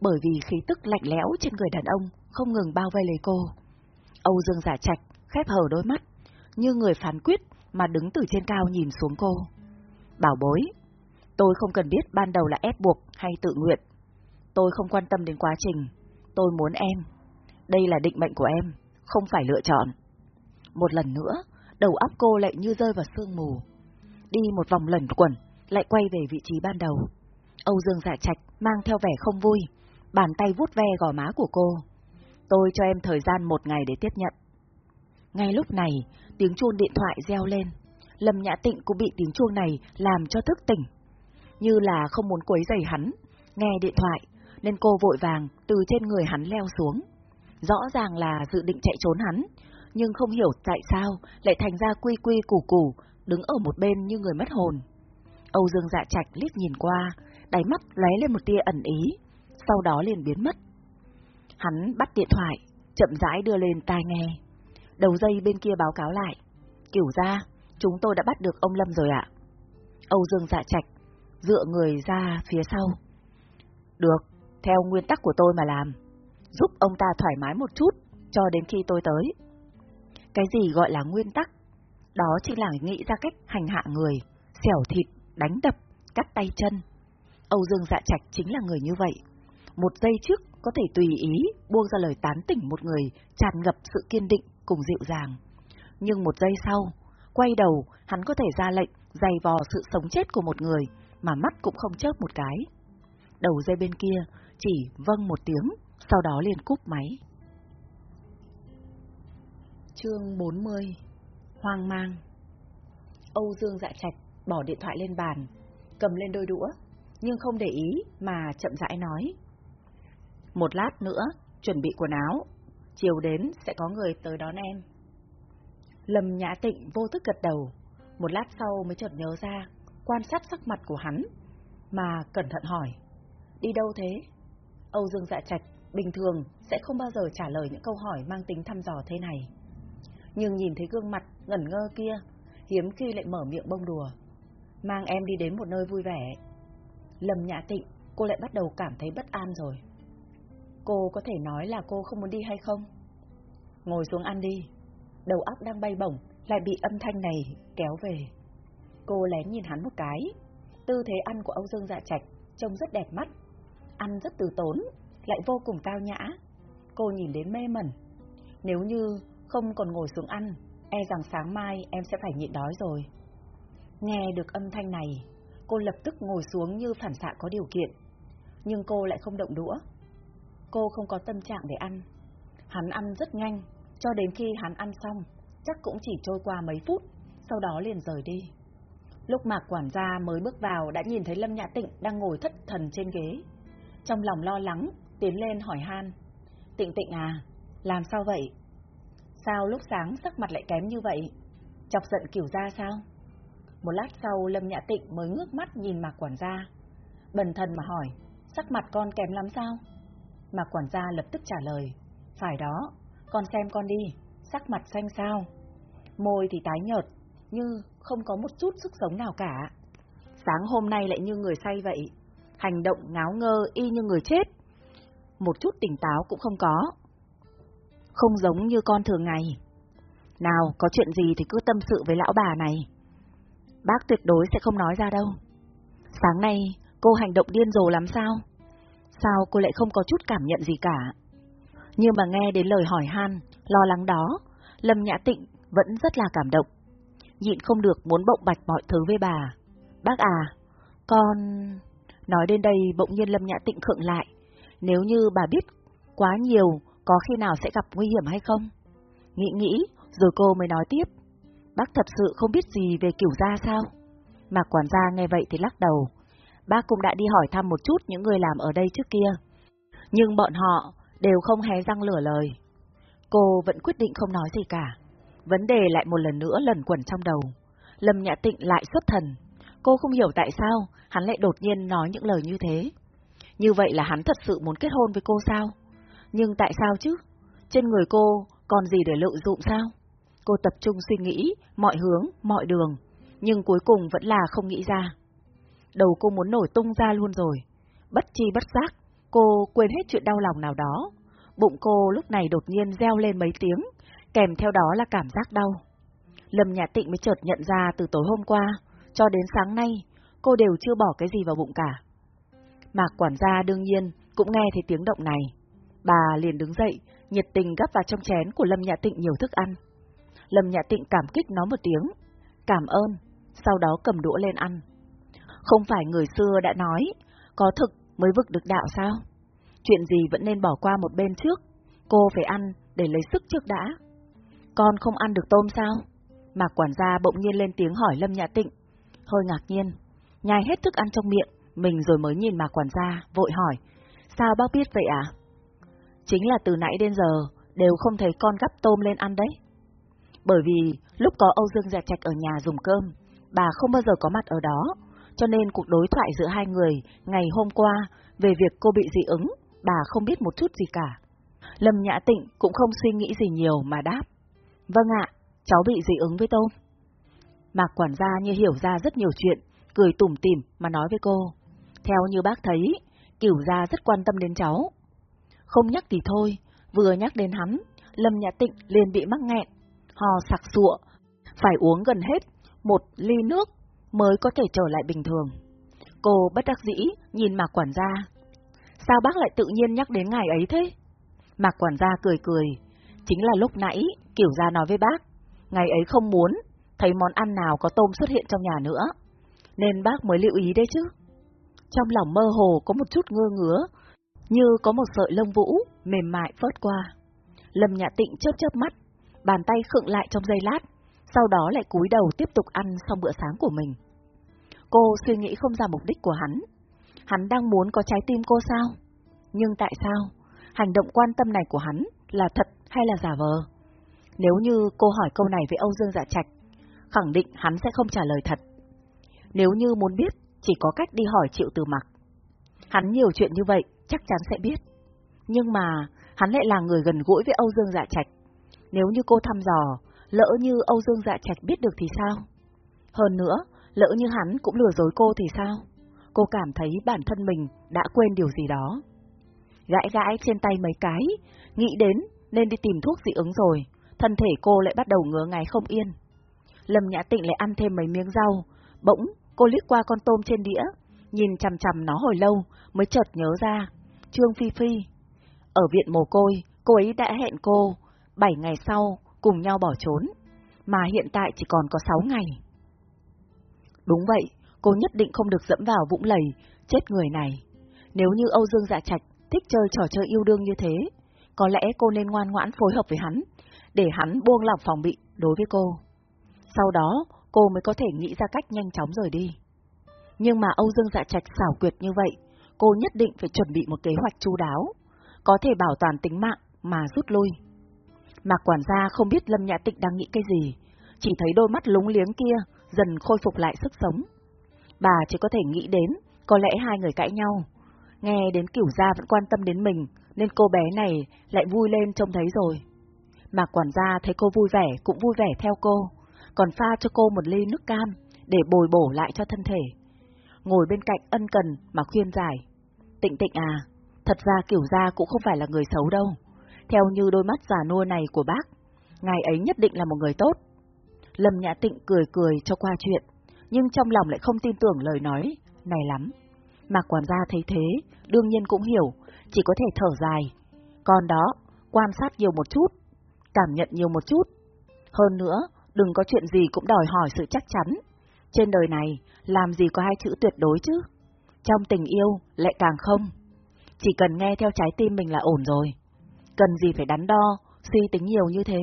bởi vì khí tức lạnh lẽo trên người đàn ông không ngừng bao vây lấy cô. Âu Dương giả trạch, khép hờ đôi mắt, như người phán quyết mà đứng từ trên cao nhìn xuống cô. Bảo bối, tôi không cần biết ban đầu là ép buộc hay tự nguyện. Tôi không quan tâm đến quá trình, tôi muốn em. Đây là định mệnh của em, không phải lựa chọn. Một lần nữa, đầu óc cô lại như rơi vào sương mù. Đi một vòng lẩn quẩn, lại quay về vị trí ban đầu. Âu Dương Dạ Trạch mang theo vẻ không vui, bàn tay vuốt ve gò má của cô. Tôi cho em thời gian một ngày để tiếp nhận. Ngay lúc này, tiếng chuông điện thoại reo lên. Lâm Nhã Tịnh cũng bị tiếng chuông này làm cho thức tỉnh. Như là không muốn quấy rầy hắn, nghe điện thoại, nên cô vội vàng từ trên người hắn leo xuống. Rõ ràng là dự định chạy trốn hắn, nhưng không hiểu tại sao lại thành ra quy quy củ củ, đứng ở một bên như người mất hồn. Âu Dương Dạ Trạch liếc nhìn qua, đáy mắt lóe lên một tia ẩn ý, sau đó liền biến mất. Hắn bắt điện thoại, chậm rãi đưa lên tai nghe. Đầu dây bên kia báo cáo lại. Kiểu ra, chúng tôi đã bắt được ông Lâm rồi ạ. Âu Dương dạ trạch, dựa người ra phía sau. Được, theo nguyên tắc của tôi mà làm. Giúp ông ta thoải mái một chút, cho đến khi tôi tới. Cái gì gọi là nguyên tắc? Đó chính là nghĩ ra cách hành hạ người, xẻo thịt, đánh đập, cắt tay chân. Âu Dương dạ trạch chính là người như vậy. Một giây trước có thể tùy ý buông ra lời tán tỉnh một người tràn ngập sự kiên định cùng dịu dàng. Nhưng một giây sau, quay đầu, hắn có thể ra lệnh dày vò sự sống chết của một người mà mắt cũng không chớp một cái. Đầu dây bên kia chỉ vâng một tiếng, sau đó liền cúp máy. Chương 40 Hoang mang Âu Dương dạ trạch bỏ điện thoại lên bàn, cầm lên đôi đũa, nhưng không để ý mà chậm rãi nói. Một lát nữa, chuẩn bị quần áo. Chiều đến sẽ có người tới đón em. Lâm Nhã Tịnh vô thức gật đầu. Một lát sau mới chợt nhớ ra, quan sát sắc mặt của hắn, mà cẩn thận hỏi. Đi đâu thế? Âu Dương dạ trạch bình thường sẽ không bao giờ trả lời những câu hỏi mang tính thăm dò thế này. Nhưng nhìn thấy gương mặt ngẩn ngơ kia, hiếm khi lại mở miệng bông đùa. Mang em đi đến một nơi vui vẻ. Lâm Nhã Tịnh, cô lại bắt đầu cảm thấy bất an rồi. Cô có thể nói là cô không muốn đi hay không? Ngồi xuống ăn đi. Đầu óc đang bay bổng, lại bị âm thanh này kéo về. Cô lén nhìn hắn một cái. Tư thế ăn của Âu Dương Dạ Trạch trông rất đẹp mắt. Ăn rất từ tốn, lại vô cùng cao nhã. Cô nhìn đến mê mẩn. Nếu như không còn ngồi xuống ăn, e rằng sáng mai em sẽ phải nhịn đói rồi. Nghe được âm thanh này, cô lập tức ngồi xuống như phản xạ có điều kiện. Nhưng cô lại không động đũa. Cô không có tâm trạng để ăn. Hắn ăn rất nhanh, cho đến khi hắn ăn xong, chắc cũng chỉ trôi qua mấy phút, sau đó liền rời đi. Lúc mạc quản gia mới bước vào đã nhìn thấy Lâm Nhã Tịnh đang ngồi thất thần trên ghế. Trong lòng lo lắng, tiến lên hỏi han. Tịnh tịnh à, làm sao vậy? Sao lúc sáng sắc mặt lại kém như vậy? Chọc giận kiểu ra sao? Một lát sau Lâm Nhã Tịnh mới ngước mắt nhìn Mạc Quản gia. Bần thần mà hỏi, sắc mặt con kém lắm sao? Mà Quản gia lập tức trả lời, phải đó, con xem con đi, sắc mặt xanh sao? Môi thì tái nhợt, như không có một chút sức sống nào cả. Sáng hôm nay lại như người say vậy, hành động ngáo ngơ y như người chết. Một chút tỉnh táo cũng không có. Không giống như con thường ngày. Nào, có chuyện gì thì cứ tâm sự với lão bà này. Bác tuyệt đối sẽ không nói ra đâu. Sáng nay, cô hành động điên rồ lắm sao? Sao cô lại không có chút cảm nhận gì cả? Nhưng mà nghe đến lời hỏi han, lo lắng đó, Lâm Nhã Tịnh vẫn rất là cảm động. Nhịn không được muốn bộng bạch mọi thứ với bà. Bác à, con... Nói đến đây bỗng nhiên Lâm Nhã Tịnh khựng lại. Nếu như bà biết quá nhiều, có khi nào sẽ gặp nguy hiểm hay không? Nghĩ nghĩ, rồi cô mới nói tiếp. Bác thật sự không biết gì về kiểu gia sao? Mà quản gia nghe vậy thì lắc đầu. Bác cũng đã đi hỏi thăm một chút những người làm ở đây trước kia. Nhưng bọn họ đều không hé răng lửa lời. Cô vẫn quyết định không nói gì cả. Vấn đề lại một lần nữa lẩn quẩn trong đầu. Lâm Nhã Tịnh lại xuất thần. Cô không hiểu tại sao hắn lại đột nhiên nói những lời như thế. Như vậy là hắn thật sự muốn kết hôn với cô sao? Nhưng tại sao chứ? Trên người cô còn gì để lợi dụng sao? Cô tập trung suy nghĩ, mọi hướng, mọi đường, nhưng cuối cùng vẫn là không nghĩ ra. Đầu cô muốn nổi tung ra luôn rồi. Bất chi bất giác, cô quên hết chuyện đau lòng nào đó. Bụng cô lúc này đột nhiên reo lên mấy tiếng, kèm theo đó là cảm giác đau. Lâm Nhã Tịnh mới chợt nhận ra từ tối hôm qua, cho đến sáng nay, cô đều chưa bỏ cái gì vào bụng cả. Mạc quản gia đương nhiên cũng nghe thấy tiếng động này. Bà liền đứng dậy, nhiệt tình gấp vào trong chén của Lâm Nhã Tịnh nhiều thức ăn. Lâm Nhã Tịnh cảm kích nó một tiếng, cảm ơn, sau đó cầm đũa lên ăn. Không phải người xưa đã nói, có thực mới vực được đạo sao? Chuyện gì vẫn nên bỏ qua một bên trước, cô phải ăn để lấy sức trước đã. Con không ăn được tôm sao? Mạc quản gia bỗng nhiên lên tiếng hỏi Lâm Nhã Tịnh. Hơi ngạc nhiên, nhai hết thức ăn trong miệng, mình rồi mới nhìn Mạc quản gia, vội hỏi. Sao bác biết vậy à? Chính là từ nãy đến giờ, đều không thấy con gắp tôm lên ăn đấy. Bởi vì lúc có Âu Dương dẹt Trạch ở nhà dùng cơm, bà không bao giờ có mặt ở đó, cho nên cuộc đối thoại giữa hai người ngày hôm qua về việc cô bị dị ứng, bà không biết một chút gì cả. Lâm Nhã Tịnh cũng không suy nghĩ gì nhiều mà đáp. Vâng ạ, cháu bị dị ứng với tôm. Mạc quản gia như hiểu ra rất nhiều chuyện, cười tủm tỉm mà nói với cô. Theo như bác thấy, cửu gia rất quan tâm đến cháu. Không nhắc thì thôi, vừa nhắc đến hắn, Lâm Nhã Tịnh liền bị mắc nghẹn, hò sặc sụa, phải uống gần hết một ly nước mới có thể trở lại bình thường. Cô bất đắc dĩ nhìn Mạc quản gia. Sao bác lại tự nhiên nhắc đến ngày ấy thế? Mạc quản gia cười cười. Chính là lúc nãy, kiểu gia nói với bác, ngày ấy không muốn, thấy món ăn nào có tôm xuất hiện trong nhà nữa. Nên bác mới lưu ý đấy chứ. Trong lòng mơ hồ có một chút ngơ ngứa, như có một sợi lông vũ mềm mại phớt qua. Lâm Nhã Tịnh chớp chớp mắt, bàn tay khựng lại trong giây lát, sau đó lại cúi đầu tiếp tục ăn xong bữa sáng của mình. Cô suy nghĩ không ra mục đích của hắn. Hắn đang muốn có trái tim cô sao? Nhưng tại sao? hành động quan tâm này của hắn là thật hay là giả vờ. Nếu như cô hỏi câu này với Âu Dương Dạ Trạch, khẳng định hắn sẽ không trả lời thật. Nếu như muốn biết, chỉ có cách đi hỏi Triệu Từ Mặc. Hắn nhiều chuyện như vậy, chắc chắn sẽ biết. Nhưng mà, hắn lại là người gần gũi với Âu Dương Dạ Trạch. Nếu như cô thăm dò, lỡ như Âu Dương Dạ Trạch biết được thì sao? Hơn nữa, lỡ như hắn cũng lừa dối cô thì sao? Cô cảm thấy bản thân mình đã quên điều gì đó. Gãi gãi trên tay mấy cái, nghĩ đến nên đi tìm thuốc dị ứng rồi, thân thể cô lại bắt đầu ngứa ngáy không yên. Lâm Nhã Tịnh lại ăn thêm mấy miếng rau, bỗng cô liếc qua con tôm trên đĩa, nhìn chằm chằm nó hồi lâu mới chợt nhớ ra, Trương Phi Phi. Ở viện mồ côi, cô ấy đã hẹn cô, bảy ngày sau cùng nhau bỏ trốn, mà hiện tại chỉ còn có sáu ngày. Đúng vậy, cô nhất định không được dẫm vào vũng lầy, chết người này. Nếu như Âu Dương Dạ Trạch thích chơi trò chơi yêu đương như thế, có lẽ cô nên ngoan ngoãn phối hợp với hắn, để hắn buông lỏng phòng bị đối với cô. Sau đó, cô mới có thể nghĩ ra cách nhanh chóng rời đi. Nhưng mà Âu Dương Dạ Trạch xảo quyệt như vậy, cô nhất định phải chuẩn bị một kế hoạch chu đáo, có thể bảo toàn tính mạng mà rút lui. Mạc quản gia không biết Lâm Nhã Tịnh đang nghĩ cái gì, chỉ thấy đôi mắt lúng liếng kia dần khôi phục lại sức sống. Bà chỉ có thể nghĩ đến, có lẽ hai người cãi nhau. Nghe đến kiểu gia vẫn quan tâm đến mình, nên cô bé này lại vui lên trông thấy rồi. Mạc quản gia thấy cô vui vẻ cũng vui vẻ theo cô, còn pha cho cô một ly nước cam để bồi bổ lại cho thân thể. Ngồi bên cạnh ân cần mà khuyên giải. Tịnh tịnh à, thật ra kiểu gia cũng không phải là người xấu đâu. Theo như đôi mắt già nua này của bác, ngài ấy nhất định là một người tốt. Lâm Nhã Tịnh cười cười cho qua chuyện, nhưng trong lòng lại không tin tưởng lời nói này lắm. Mạc quản gia thấy thế, đương nhiên cũng hiểu, chỉ có thể thở dài. Còn đó, quan sát nhiều một chút, cảm nhận nhiều một chút. Hơn nữa, đừng có chuyện gì cũng đòi hỏi sự chắc chắn. Trên đời này, làm gì có hai chữ tuyệt đối chứ? Trong tình yêu, lại càng không. Chỉ cần nghe theo trái tim mình là ổn rồi. Cần gì phải đắn đo, suy tính nhiều như thế.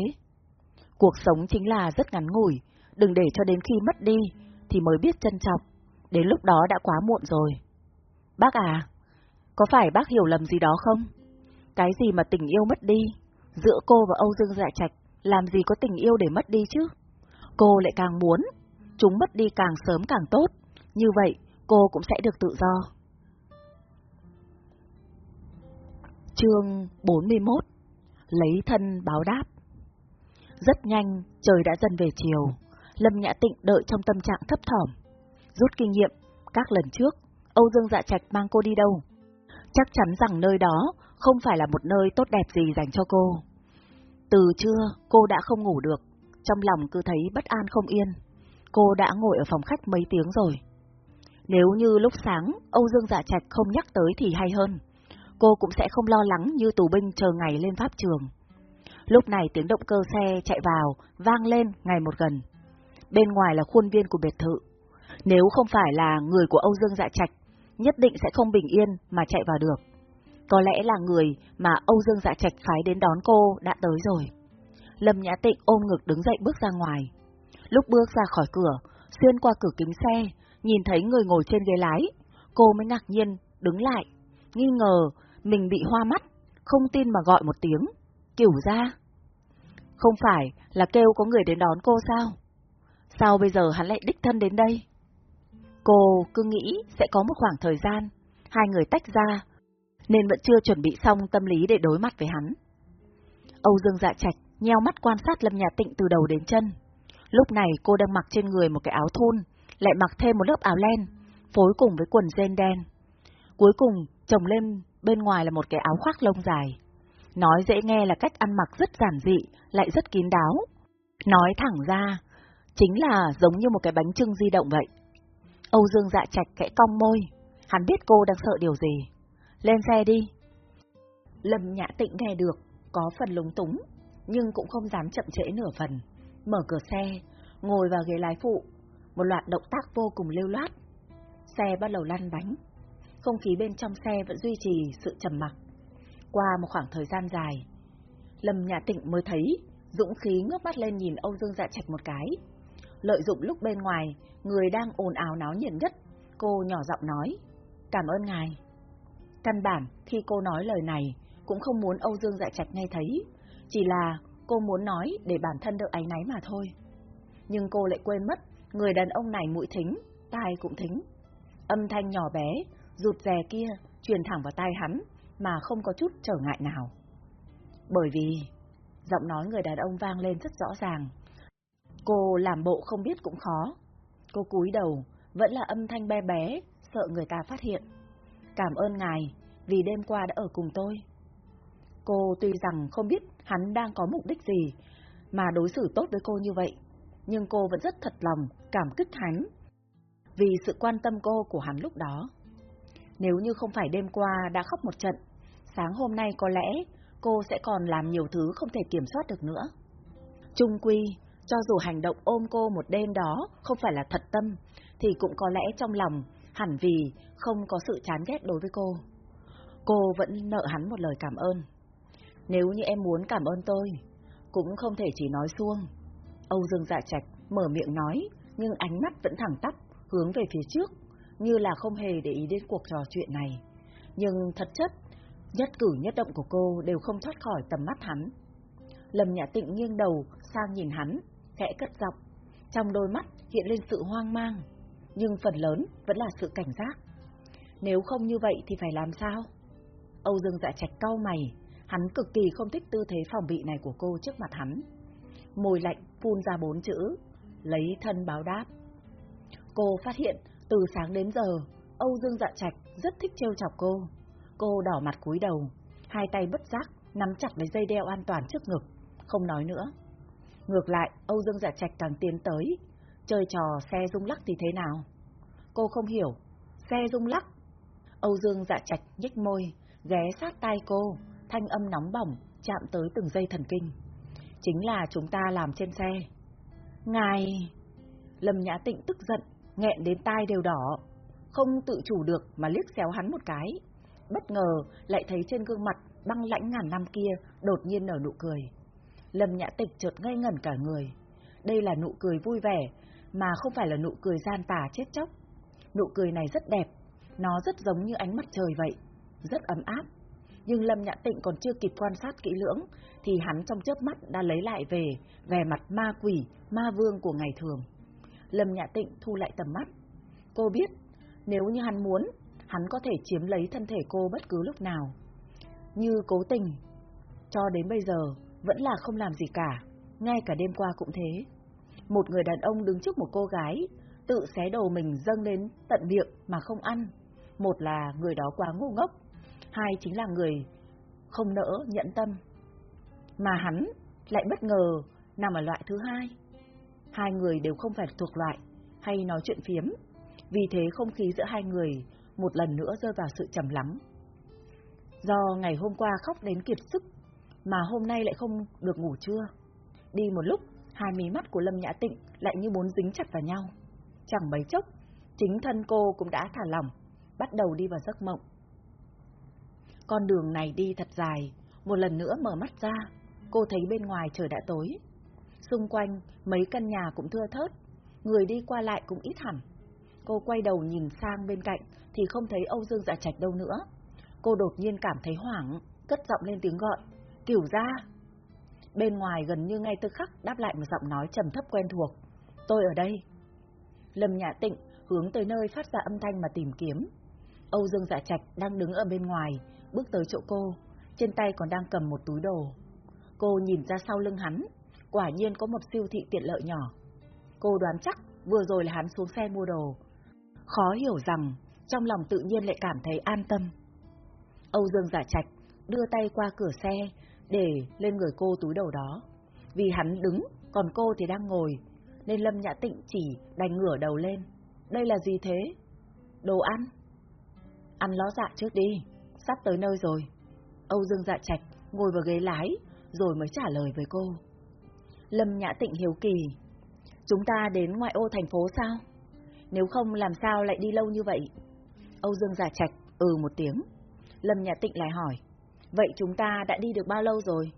Cuộc sống chính là rất ngắn ngủi, đừng để cho đến khi mất đi, thì mới biết trân trọng. Đến lúc đó đã quá muộn rồi. Bác à, có phải bác hiểu lầm gì đó không? Cái gì mà tình yêu mất đi, giữa cô và Âu Dương Dạ Trạch, làm gì có tình yêu để mất đi chứ? Cô lại càng muốn, chúng mất đi càng sớm càng tốt, như vậy cô cũng sẽ được tự do. Chương 41 Lấy thân báo đáp Rất nhanh, trời đã dần về chiều. Lâm Nhã Tịnh đợi trong tâm trạng thấp thỏm. Rút kinh nghiệm, các lần trước, Âu Dương Dạ Trạch mang cô đi đâu? Chắc chắn rằng nơi đó không phải là một nơi tốt đẹp gì dành cho cô. Từ trưa, cô đã không ngủ được, trong lòng cứ thấy bất an không yên. Cô đã ngồi ở phòng khách mấy tiếng rồi. Nếu như lúc sáng Âu Dương Dạ Trạch không nhắc tới thì hay hơn. Cô cũng sẽ không lo lắng như tù binh chờ ngày lên pháp trường. Lúc này tiếng động cơ xe chạy vào, vang lên ngày một gần. Bên ngoài là khuôn viên của biệt thự. Nếu không phải là người của Âu Dương Dạ Trạch, nhất định sẽ không bình yên mà chạy vào được. Có lẽ là người mà Âu Dương Dạ Trạch phái đến đón cô đã tới rồi. Lâm Nhã Tịnh ôm ngực đứng dậy bước ra ngoài. Lúc bước ra khỏi cửa, xuyên qua cửa kính xe, nhìn thấy người ngồi trên ghế lái, cô mới ngạc nhiên, đứng lại, nghi ngờ mình bị hoa mắt, không tin mà gọi một tiếng, kiểu ra. Không phải là kêu có người đến đón cô sao? Sao bây giờ hắn lại đích thân đến đây? Cô cứ nghĩ sẽ có một khoảng thời gian, hai người tách ra, nên vẫn chưa chuẩn bị xong tâm lý để đối mặt với hắn. Âu Dương Dạ Trạch nheo mắt quan sát Lâm Nhà Tịnh từ đầu đến chân. Lúc này cô đang mặc trên người một cái áo thun, lại mặc thêm một lớp áo len, phối cùng với quần jean đen. Cuối cùng, chồng lên bên ngoài là một cái áo khoác lông dài. Nói dễ nghe là cách ăn mặc rất giản dị, lại rất kín đáo. Nói thẳng ra, chính là giống như một cái bánh trưng di động vậy. Âu Dương dạ trạch kẽ cong môi, hắn biết cô đang sợ điều gì. Lên xe đi. Lâm Nhã Tịnh nghe được, có phần lúng túng, nhưng cũng không dám chậm trễ nửa phần. Mở cửa xe, ngồi vào ghế lái phụ, một loạt động tác vô cùng lưu loát. Xe bắt đầu lăn bánh. Không khí bên trong xe vẫn duy trì sự trầm mặc. Qua một khoảng thời gian dài, Lâm Nhã Tịnh mới thấy dũng khí ngước mắt lên nhìn Âu Dương Dạ Trạch một cái. Lợi dụng lúc bên ngoài, người đang ồn ào náo nhiệt nhất, cô nhỏ giọng nói, cảm ơn ngài. Căn bản, khi cô nói lời này, cũng không muốn Âu Dương Dạ Trạch nghe thấy, chỉ là cô muốn nói để bản thân đỡ áy náy mà thôi. Nhưng cô lại quên mất, người đàn ông này mũi thính, tai cũng thính. Âm thanh nhỏ bé, rụt rè kia truyền thẳng vào tai hắn mà không có chút trở ngại nào. Bởi vì, giọng nói người đàn ông vang lên rất rõ ràng. Cô làm bộ không biết cũng khó. Cô cúi đầu, vẫn là âm thanh bé bé, sợ người ta phát hiện. Cảm ơn ngài, vì đêm qua đã ở cùng tôi. Cô tuy rằng không biết hắn đang có mục đích gì mà đối xử tốt với cô như vậy, nhưng cô vẫn rất thật lòng, cảm kích hắn vì sự quan tâm cô của hắn lúc đó. Nếu như không phải đêm qua đã khóc một trận, sáng hôm nay có lẽ cô sẽ còn làm nhiều thứ không thể kiểm soát được nữa. Trung quy, cho dù hành động ôm cô một đêm đó không phải là thật tâm, thì cũng có lẽ trong lòng hẳn vì không có sự chán ghét đối với cô. Cô vẫn nợ hắn một lời cảm ơn. Nếu như em muốn cảm ơn tôi, cũng không thể chỉ nói xuông. Âu Dương Dạ Trạch mở miệng nói, nhưng ánh mắt vẫn thẳng tắp, hướng về phía trước, như là không hề để ý đến cuộc trò chuyện này. Nhưng thật chất, nhất cử nhất động của cô đều không thoát khỏi tầm mắt hắn. Lâm Nhã Tịnh nghiêng đầu sang nhìn hắn, khẽ cất giọng, trong đôi mắt hiện lên sự hoang mang, nhưng phần lớn vẫn là sự cảnh giác. Nếu không như vậy thì phải làm sao? Âu Dương Dạ Trạch cau mày, hắn cực kỳ không thích tư thế phòng bị này của cô trước mặt hắn. Môi lạnh phun ra bốn chữ, lấy thân báo đáp. Cô phát hiện từ sáng đến giờ, Âu Dương Dạ Trạch rất thích trêu chọc cô. Cô đỏ mặt cúi đầu, hai tay bất giác nắm chặt lấy dây đeo an toàn trước ngực, không nói nữa. Ngược lại, Âu Dương Dạ Trạch càng tiến tới, chơi trò xe rung lắc thì thế nào? Cô không hiểu, xe rung lắc. Âu Dương Dạ Trạch nhếch môi, ghé sát tai cô, thanh âm nóng bỏng chạm tới từng dây thần kinh. Chính là chúng ta làm trên xe. Ngài... Lâm Nhã Tịnh tức giận, nghẹn đến tai đều đỏ, không tự chủ được mà liếc xéo hắn một cái. Bất ngờ lại thấy trên gương mặt băng lãnh ngàn năm kia đột nhiên nở nụ cười. Lâm Nhã Tịch chợt ngây ngẩn cả người. Đây là nụ cười vui vẻ, mà không phải là nụ cười gian tà chết chóc. Nụ cười này rất đẹp, nó rất giống như ánh mặt trời vậy, rất ấm áp. Nhưng Lâm Nhã Tịnh còn chưa kịp quan sát kỹ lưỡng, thì hắn trong chớp mắt đã lấy lại về vẻ mặt ma quỷ, ma vương của ngày thường. Lâm Nhã Tịnh thu lại tầm mắt. Cô biết, nếu như hắn muốn, hắn có thể chiếm lấy thân thể cô bất cứ lúc nào. Như cố tình, cho đến bây giờ vẫn là không làm gì cả, ngay cả đêm qua cũng thế. Một người đàn ông đứng trước một cô gái, tự xé đầu mình dâng đến tận miệng mà không ăn. Một là người đó quá ngu ngốc, hai chính là người không nỡ nhẫn tâm. Mà hắn lại bất ngờ nằm ở loại thứ hai. Hai người đều không phải thuộc loại hay nói chuyện phiếm, vì thế không khí giữa hai người một lần nữa rơi vào sự trầm lắng. Do ngày hôm qua khóc đến kiệt sức, mà hôm nay lại không được ngủ trưa. Đi một lúc, hai mí mắt của Lâm Nhã Tịnh lại như muốn dính chặt vào nhau. Chẳng mấy chốc, chính thân cô cũng đã thả lỏng, bắt đầu đi vào giấc mộng. Con đường này đi thật dài, một lần nữa mở mắt ra, cô thấy bên ngoài trời đã tối. Xung quanh, mấy căn nhà cũng thưa thớt, người đi qua lại cũng ít hẳn. Cô quay đầu nhìn sang bên cạnh thì không thấy Âu Dương Dạ Trạch đâu nữa. Cô đột nhiên cảm thấy hoảng, cất giọng lên tiếng gọi, Tiểu Gia. Bên ngoài gần như ngay tức khắc đáp lại một giọng nói trầm thấp quen thuộc, tôi ở đây. Lâm Nhã Tịnh hướng tới nơi phát ra âm thanh mà tìm kiếm. Âu Dương Dạ Trạch đang đứng ở bên ngoài, bước tới chỗ cô, trên tay còn đang cầm một túi đồ. Cô nhìn ra sau lưng hắn, quả nhiên có một siêu thị tiện lợi nhỏ. Cô đoán chắc vừa rồi là hắn xuống xe mua đồ. Khó hiểu rằng, trong lòng tự nhiên lại cảm thấy an tâm. Âu Dương giả trạch, đưa tay qua cửa xe, để lên người cô túi đầu đó. Vì hắn đứng, còn cô thì đang ngồi, nên Lâm Nhã Tịnh chỉ đành ngửa đầu lên. Đây là gì thế? Đồ ăn? Ăn ló dạ trước đi, sắp tới nơi rồi. Âu Dương dạ trạch ngồi vào ghế lái, rồi mới trả lời với cô. Lâm Nhã Tịnh hiếu kỳ. Chúng ta đến ngoại ô thành phố sao? Nếu không làm sao lại đi lâu như vậy? Âu Dương giả trạch, ừ một tiếng. Lâm Nhã Tịnh lại hỏi. Vậy chúng ta đã đi được bao lâu rồi?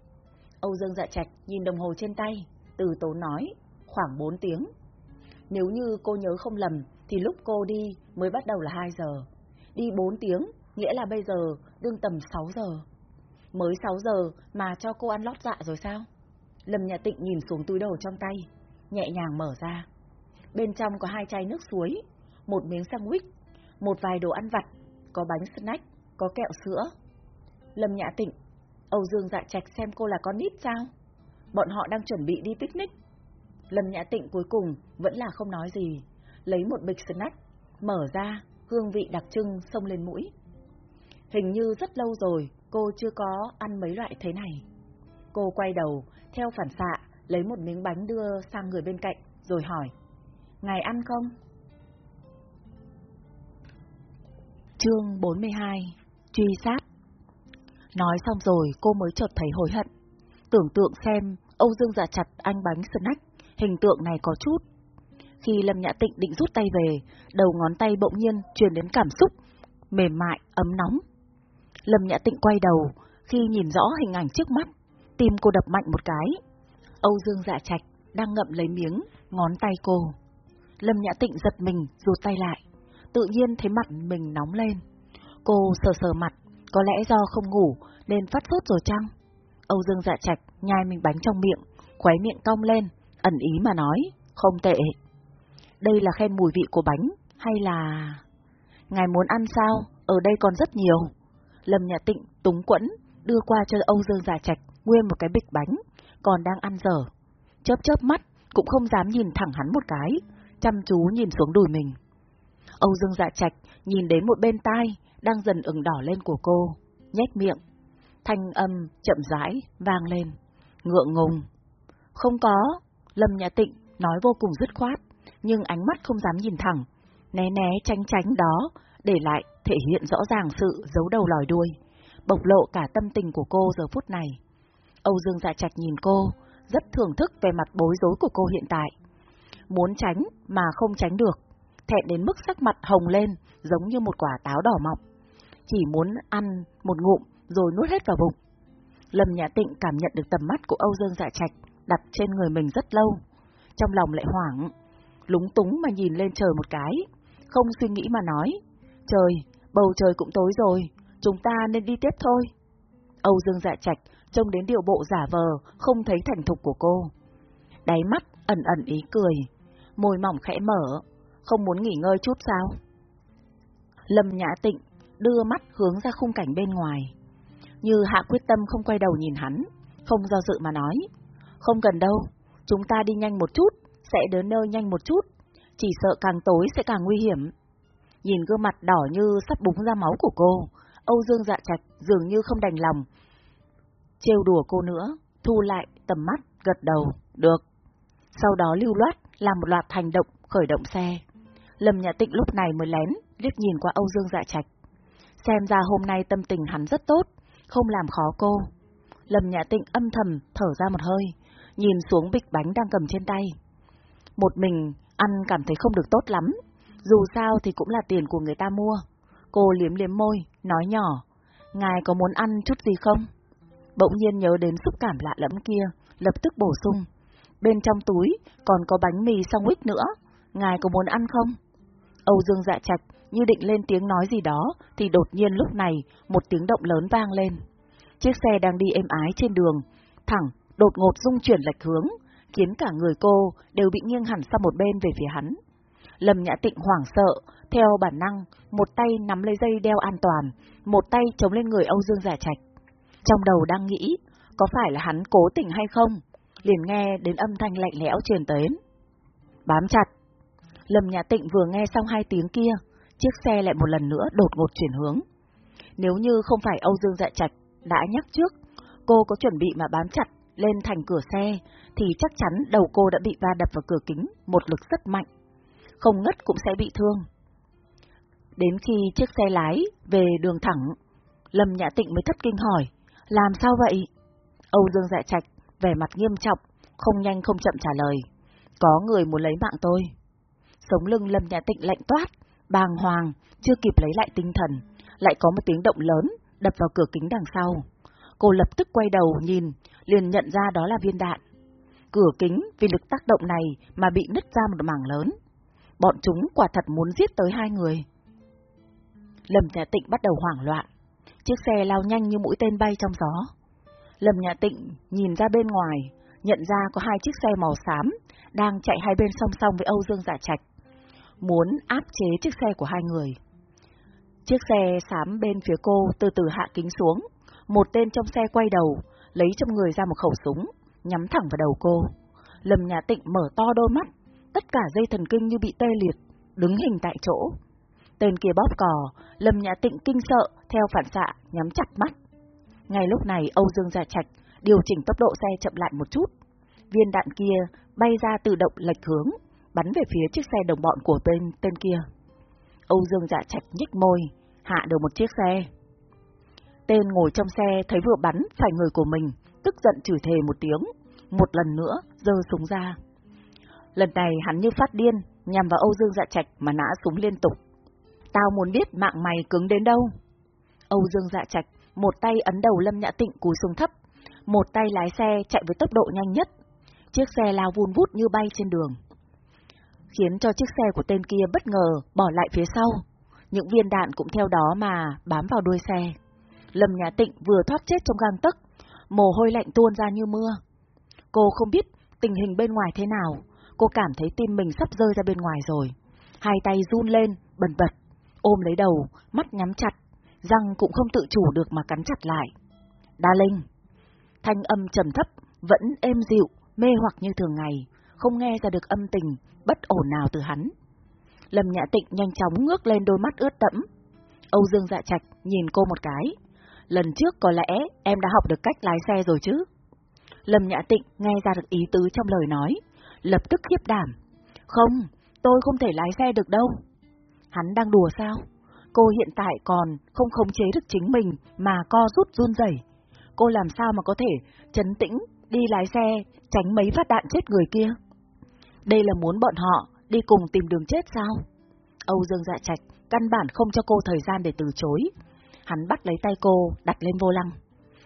Âu Dương dạ trạch nhìn đồng hồ trên tay, từ tốn nói, khoảng 4 tiếng. Nếu như cô nhớ không lầm, thì lúc cô đi mới bắt đầu là 2 giờ. Đi 4 tiếng, nghĩa là bây giờ đương tầm 6 giờ. Mới 6 giờ mà cho cô ăn lót dạ rồi sao? Lâm Nhã Tịnh nhìn xuống túi đồ trong tay, nhẹ nhàng mở ra. Bên trong có hai chai nước suối, một miếng sandwich, một vài đồ ăn vặt, có bánh snack, có kẹo sữa. Lâm Nhã Tịnh, Âu Dương dạ trạch xem cô là con nít sao? Bọn họ đang chuẩn bị đi picnic. Lâm Nhã Tịnh cuối cùng vẫn là không nói gì, lấy một bịch snack, mở ra, hương vị đặc trưng xông lên mũi. Hình như rất lâu rồi cô chưa có ăn mấy loại thế này. Cô quay đầu, theo phản xạ, lấy một miếng bánh đưa sang người bên cạnh, rồi hỏi. Ngài ăn không? Chương 42 Truy sát Nói xong rồi cô mới chợt thấy hối hận. Tưởng tượng xem Âu Dương giả chặt anh bánh snack, hình tượng này có chút. Khi Lâm Nhã Tịnh định rút tay về, đầu ngón tay bỗng nhiên truyền đến cảm xúc, mềm mại, ấm nóng. Lâm Nhã Tịnh quay đầu, khi nhìn rõ hình ảnh trước mắt, tim cô đập mạnh một cái. Âu Dương dạ trạch đang ngậm lấy miếng, ngón tay cô. Lâm Nhã Tịnh giật mình, rụt tay lại. Tự nhiên thấy mặt mình nóng lên. Cô sờ sờ mặt, có lẽ do không ngủ nên phát sốt rồi chăng? Âu Dương dạ trạch nhai mình bánh trong miệng, khóe miệng cong lên, ẩn ý mà nói, không tệ. Đây là khen mùi vị của bánh, hay là... Ngài muốn ăn sao? Ở đây còn rất nhiều. Lâm Nhã Tịnh túng quẫn, đưa qua cho Âu Dương Dạ Trạch nguyên một cái bịch bánh, còn đang ăn dở. Chớp chớp mắt, cũng không dám nhìn thẳng hắn một cái, chăm chú nhìn xuống đùi mình. Âu Dương Dạ Trạch nhìn đến một bên tai, đang dần ửng đỏ lên của cô, nhếch miệng. Thanh âm chậm rãi, vang lên. Ngượng ngùng. Không có, Lâm Nhã Tịnh nói vô cùng dứt khoát, nhưng ánh mắt không dám nhìn thẳng, né né tránh tránh đó, để lại thể hiện rõ ràng sự giấu đầu lòi đuôi, bộc lộ cả tâm tình của cô giờ phút này. Âu Dương Dạ Trạch nhìn cô, rất thưởng thức về mặt bối rối của cô hiện tại. Muốn tránh mà không tránh được, thẹn đến mức sắc mặt hồng lên, giống như một quả táo đỏ mọng. Chỉ muốn ăn một ngụm rồi nuốt hết vào bụng. Lâm Nhã Tịnh cảm nhận được tầm mắt của Âu Dương Dạ Trạch đặt trên người mình rất lâu. Trong lòng lại hoảng, lúng túng mà nhìn lên trời một cái, không suy nghĩ mà nói. Trời, bầu trời cũng tối rồi, chúng ta nên đi tiếp thôi. Âu Dương Dạ Trạch trông đến điệu bộ giả vờ, không thấy thành thục của cô. Đáy mắt ẩn ẩn ý cười, môi mỏng khẽ mở, không muốn nghỉ ngơi chút sao? Lâm Nhã Tịnh đưa mắt hướng ra khung cảnh bên ngoài. Như hạ quyết tâm không quay đầu nhìn hắn, không do dự mà nói. Không cần đâu, chúng ta đi nhanh một chút, sẽ đến nơi nhanh một chút, chỉ sợ càng tối sẽ càng nguy hiểm. Nhìn gương mặt đỏ như sắp búng ra máu của cô, Âu Dương dạ trạch dường như không đành lòng. Trêu đùa cô nữa, thu lại tầm mắt, gật đầu, được. Sau đó lưu loát làm một loạt hành động khởi động xe. Lâm Nhã Tịnh lúc này mới lén, liếc nhìn qua Âu Dương dạ trạch. Xem ra hôm nay tâm tình hắn rất tốt, không làm khó cô. Lâm Nhã Tịnh âm thầm thở ra một hơi, nhìn xuống bịch bánh đang cầm trên tay. Một mình ăn cảm thấy không được tốt lắm, dù sao thì cũng là tiền của người ta mua. Cô liếm liếm môi, nói nhỏ, ngài có muốn ăn chút gì không? Bỗng nhiên nhớ đến xúc cảm lạ lẫm kia, lập tức bổ sung. Bên trong túi còn có bánh mì sandwich nữa, ngài có muốn ăn không? Âu Dương dạ trạch như định lên tiếng nói gì đó, thì đột nhiên lúc này một tiếng động lớn vang lên. Chiếc xe đang đi êm ái trên đường, thẳng, đột ngột rung chuyển lệch hướng, khiến cả người cô đều bị nghiêng hẳn sang một bên về phía hắn. Lâm Nhã Tịnh hoảng sợ, theo bản năng, một tay nắm lấy dây đeo an toàn, một tay chống lên người Âu Dương Giả Trạch. Trong đầu đang nghĩ, có phải là hắn cố tình hay không? Liền nghe đến âm thanh lạnh lẽo truyền tới Bám chặt. Lâm Nhã Tịnh vừa nghe xong hai tiếng kia, chiếc xe lại một lần nữa đột ngột chuyển hướng. Nếu như không phải Âu Dương Dạ Trạch đã nhắc trước, cô có chuẩn bị mà bám chặt lên thành cửa xe, thì chắc chắn đầu cô đã bị va đập vào cửa kính một lực rất mạnh. Không ngất cũng sẽ bị thương. Đến khi chiếc xe lái về đường thẳng, Lâm Nhã Tịnh mới thất kinh hỏi, làm sao vậy? Âu Dương Dạ Trạch, vẻ mặt nghiêm trọng, không nhanh không chậm trả lời, có người muốn lấy mạng tôi. Sống lưng Lâm Nhã Tịnh lạnh toát, bàng hoàng, chưa kịp lấy lại tinh thần, lại có một tiếng động lớn đập vào cửa kính đằng sau. Cô lập tức quay đầu nhìn, liền nhận ra đó là viên đạn. Cửa kính vì lực tác động này mà bị nứt ra một mảng lớn. Bọn chúng quả thật muốn giết tới hai người. Lâm Nhà Tịnh bắt đầu hoảng loạn. Chiếc xe lao nhanh như mũi tên bay trong gió. Lâm Nhã Tịnh nhìn ra bên ngoài, nhận ra có hai chiếc xe màu xám đang chạy hai bên song song với Âu Dương Dạ Trạch, muốn áp chế chiếc xe của hai người. Chiếc xe xám bên phía cô từ từ hạ kính xuống, một tên trong xe quay đầu, lấy trong người ra một khẩu súng, nhắm thẳng vào đầu cô. Lâm Nhã Tịnh mở to đôi mắt, tất cả dây thần kinh như bị tê liệt, đứng hình tại chỗ. Tên kia bóp cò, Lâm Nhã Tịnh kinh sợ, theo phản xạ, nhắm chặt mắt. Ngay lúc này Âu Dương Gia Trạch điều chỉnh tốc độ xe chậm lại một chút. Viên đạn kia bay ra tự động lệch hướng, bắn về phía chiếc xe đồng bọn của tên tên kia. Âu Dương Dạ Trạch nhích môi, hạ được một chiếc xe. Tên ngồi trong xe thấy vừa bắn phải người của mình, tức giận chửi thề một tiếng, một lần nữa giơ súng ra. Lần này hắn như phát điên, nhằm vào Âu Dương Dạ Trạch mà nã súng liên tục. Tao muốn biết mạng mày cứng đến đâu. Âu Dương Dạ Trạch một tay ấn đầu Lâm Nhã Tịnh cúi xuống thấp, một tay lái xe chạy với tốc độ nhanh nhất. Chiếc xe lao vun vút như bay trên đường. Khiến cho chiếc xe của tên kia bất ngờ bỏ lại phía sau. Những viên đạn cũng theo đó mà bám vào đuôi xe. Lâm Nhã Tịnh vừa thoát chết trong gang tấc, mồ hôi lạnh tuôn ra như mưa. Cô không biết tình hình bên ngoài thế nào, cô cảm thấy tim mình sắp rơi ra bên ngoài rồi. Hai tay run lên, bần bật, ôm lấy đầu, mắt nhắm chặt, răng cũng không tự chủ được mà cắn chặt lại. Đa Linh! Thanh âm trầm thấp, vẫn êm dịu, mê hoặc như thường ngày, không nghe ra được âm tình, bất ổn nào từ hắn. Lâm Nhã Tịnh nhanh chóng ngước lên đôi mắt ướt đẫm. Âu Dương Dạ Trạch nhìn cô một cái. Lần trước có lẽ em đã học được cách lái xe rồi chứ? Lâm Nhã Tịnh nghe ra được ý tứ trong lời nói, lập tức khiếp đảm. Không, tôi không thể lái xe được đâu. Hắn đang đùa sao? Cô hiện tại còn không khống chế được chính mình mà co rút run rẩy. Cô làm sao mà có thể chấn tĩnh đi lái xe tránh mấy phát đạn chết người kia? Đây là muốn bọn họ đi cùng tìm đường chết sao? Âu Dương Dạ Trạch căn bản không cho cô thời gian để từ chối. Hắn bắt lấy tay cô, đặt lên vô lăng.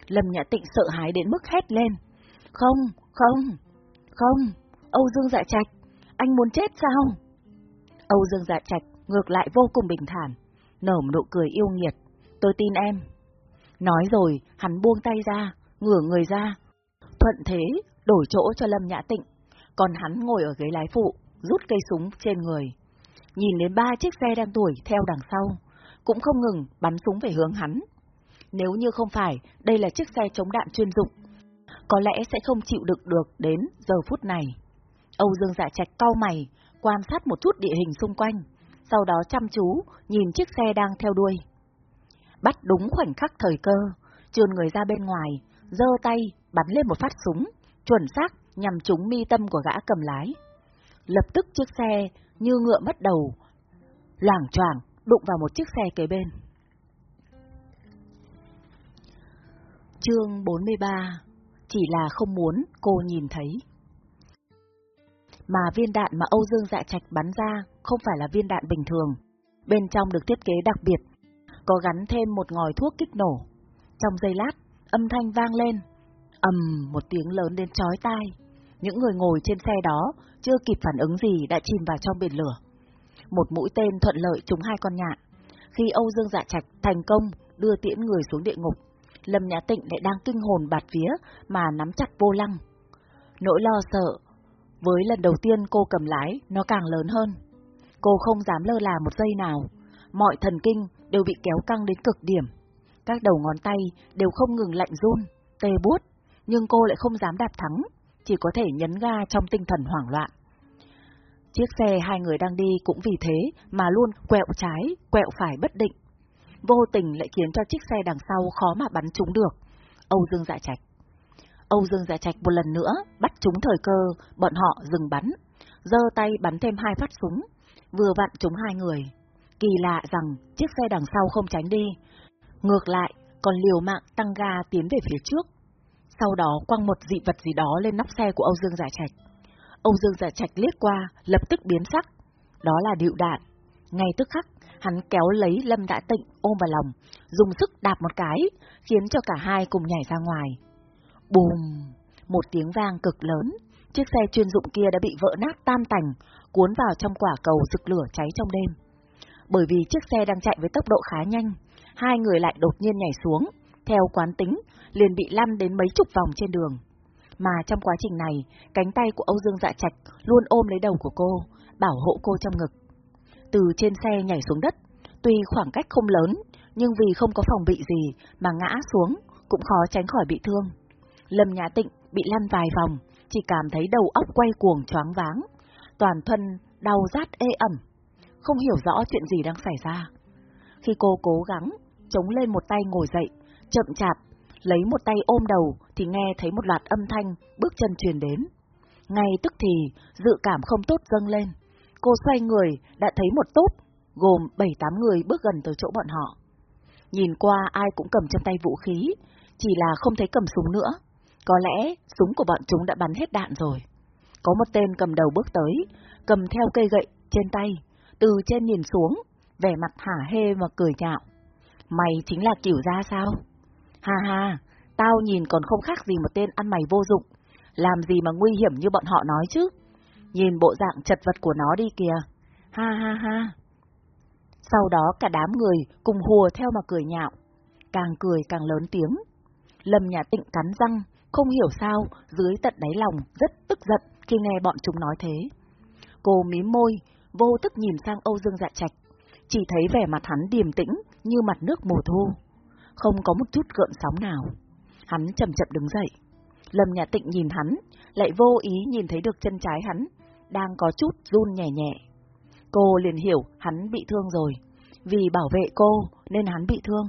Lâm Nhã Tịnh sợ hãi đến mức hét lên. Không, không, không, Âu Dương Dạ Trạch, anh muốn chết sao? Âu Dương Dạ Trạch ngược lại vô cùng bình thản, nở một nụ cười yêu nghiệt. Tôi tin em. Nói rồi, hắn buông tay ra, ngửa người ra. Thuận thế, đổi chỗ cho Lâm Nhã Tịnh, còn hắn ngồi ở ghế lái phụ, rút cây súng trên người. Nhìn đến ba chiếc xe đang đuổi theo đằng sau, cũng không ngừng bắn súng về hướng hắn. Nếu như không phải, đây là chiếc xe chống đạn chuyên dụng, có lẽ sẽ không chịu đựng được đến giờ phút này. Âu Dương Dạ Trạch cau mày, quan sát một chút địa hình xung quanh, sau đó chăm chú nhìn chiếc xe đang theo đuôi. Bắt đúng khoảnh khắc thời cơ, trườn người ra bên ngoài, giơ tay bắn lên một phát súng, chuẩn xác nhằm trúng mi tâm của gã cầm lái. Lập tức chiếc xe như ngựa mất đầu, loảng choảng đụng vào một chiếc xe kế bên. Chương 43 Chỉ là không muốn cô nhìn thấy. Mà viên đạn mà Âu Dương Dạ Trạch bắn ra không phải là viên đạn bình thường. Bên trong được thiết kế đặc biệt, có gắn thêm một ngòi thuốc kích nổ. Trong giây lát, âm thanh vang lên, ầm một tiếng lớn đến chói tai. Những người ngồi trên xe đó chưa kịp phản ứng gì đã chìm vào trong biển lửa. Một mũi tên thuận lợi trúng hai con nhạn. Khi Âu Dương Dạ Trạch thành công đưa tiễn người xuống địa ngục, Lâm Nhã Tịnh lại đang kinh hồn bạt vía mà nắm chặt vô lăng. Nỗi lo sợ, với lần đầu tiên cô cầm lái, nó càng lớn hơn. Cô không dám lơ là một giây nào, mọi thần kinh đều bị kéo căng đến cực điểm. Các đầu ngón tay đều không ngừng lạnh run, tê buốt, nhưng cô lại không dám đạp thắng, chỉ có thể nhấn ga trong tinh thần hoảng loạn. Chiếc xe hai người đang đi cũng vì thế mà luôn quẹo trái, quẹo phải bất định. Vô tình lại khiến cho chiếc xe đằng sau khó mà bắn trúng được. Âu Dương dạ trạch. Âu Dương dạ trạch một lần nữa bắt chúng thời cơ, bọn họ dừng bắn, giơ tay bắn thêm hai phát súng, vừa vặn trúng hai người. Kỳ lạ rằng chiếc xe đằng sau không tránh đi, ngược lại còn liều mạng tăng ga tiến về phía trước. Sau đó quăng một dị vật gì đó lên nóc xe của Âu Dương Dạ Trạch. Âu Dương Dạ Trạch liếc qua, lập tức biến sắc. Đó là điệu đạn. Ngay tức khắc, hắn kéo lấy Lâm Đại Tịnh ôm vào lòng, dùng sức đạp một cái, khiến cho cả hai cùng nhảy ra ngoài. Bùm! Một tiếng vang cực lớn, chiếc xe chuyên dụng kia đã bị vỡ nát tan tành, cuốn vào trong quả cầu rực lửa cháy trong đêm. Bởi vì chiếc xe đang chạy với tốc độ khá nhanh, hai người lại đột nhiên nhảy xuống, theo quán tính, liền bị lăn đến mấy chục vòng trên đường. Mà trong quá trình này, cánh tay của Âu Dương Dạ Trạch luôn ôm lấy đầu của cô, bảo hộ cô trong ngực. Từ trên xe nhảy xuống đất, tuy khoảng cách không lớn, nhưng vì không có phòng bị gì mà ngã xuống, cũng khó tránh khỏi bị thương. Lâm Nhã Tịnh bị lăn vài vòng, chỉ cảm thấy đầu óc quay cuồng choáng váng, toàn thân đau rát ê ẩm, không hiểu rõ chuyện gì đang xảy ra. Khi cô cố gắng chống lên một tay ngồi dậy, chậm chạp, lấy một tay ôm đầu thì nghe thấy một loạt âm thanh, bước chân truyền đến. Ngay tức thì, dự cảm không tốt dâng lên. Cô xoay người, đã thấy một tốp, gồm 7-8 người bước gần tới chỗ bọn họ. Nhìn qua ai cũng cầm trong tay vũ khí, chỉ là không thấy cầm súng nữa. Có lẽ súng của bọn chúng đã bắn hết đạn rồi. Có một tên cầm đầu bước tới, cầm theo cây gậy trên tay, từ trên nhìn xuống, vẻ mặt hả hê mà cười nhạo. Mày chính là kiểu ra sao? Ha ha, tao nhìn còn không khác gì một tên ăn mày vô dụng, làm gì mà nguy hiểm như bọn họ nói chứ? Nhìn bộ dạng chật vật của nó đi kìa. Ha ha ha. Sau đó cả đám người cùng hùa theo mà cười nhạo. Càng cười càng lớn tiếng. Lâm nhà tịnh cắn răng, không hiểu sao, dưới tận đáy lòng rất tức giận khi nghe bọn chúng nói thế. Cô mím môi, vô tức nhìn sang Âu Dương Dạ Trạch, chỉ thấy vẻ mặt hắn điềm tĩnh như mặt nước mùa thu, không có một chút gợn sóng nào. Hắn chậm chậm đứng dậy. Lâm Nhã Tịnh nhìn hắn, lại vô ý nhìn thấy được chân trái hắn, đang có chút run nhẹ nhẹ. Cô liền hiểu hắn bị thương rồi, vì bảo vệ cô nên hắn bị thương.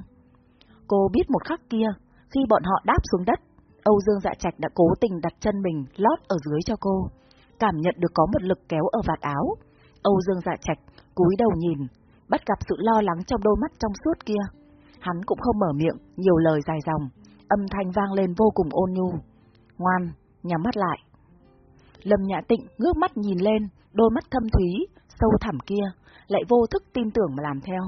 Cô biết một khắc kia, khi bọn họ đáp xuống đất, Âu Dương Dạ Trạch đã cố tình đặt chân mình lót ở dưới cho cô, cảm nhận được có một lực kéo ở vạt áo. Âu Dương Dạ Trạch cúi đầu nhìn, bắt gặp sự lo lắng trong đôi mắt trong suốt kia. Hắn cũng không mở miệng, nhiều lời dài dòng, âm thanh vang lên vô cùng ôn nhu. Ngoan, nhắm mắt lại. Lâm Nhã Tịnh ngước mắt nhìn lên, đôi mắt thâm thúy, sâu thẳm kia, lại vô thức tin tưởng mà làm theo.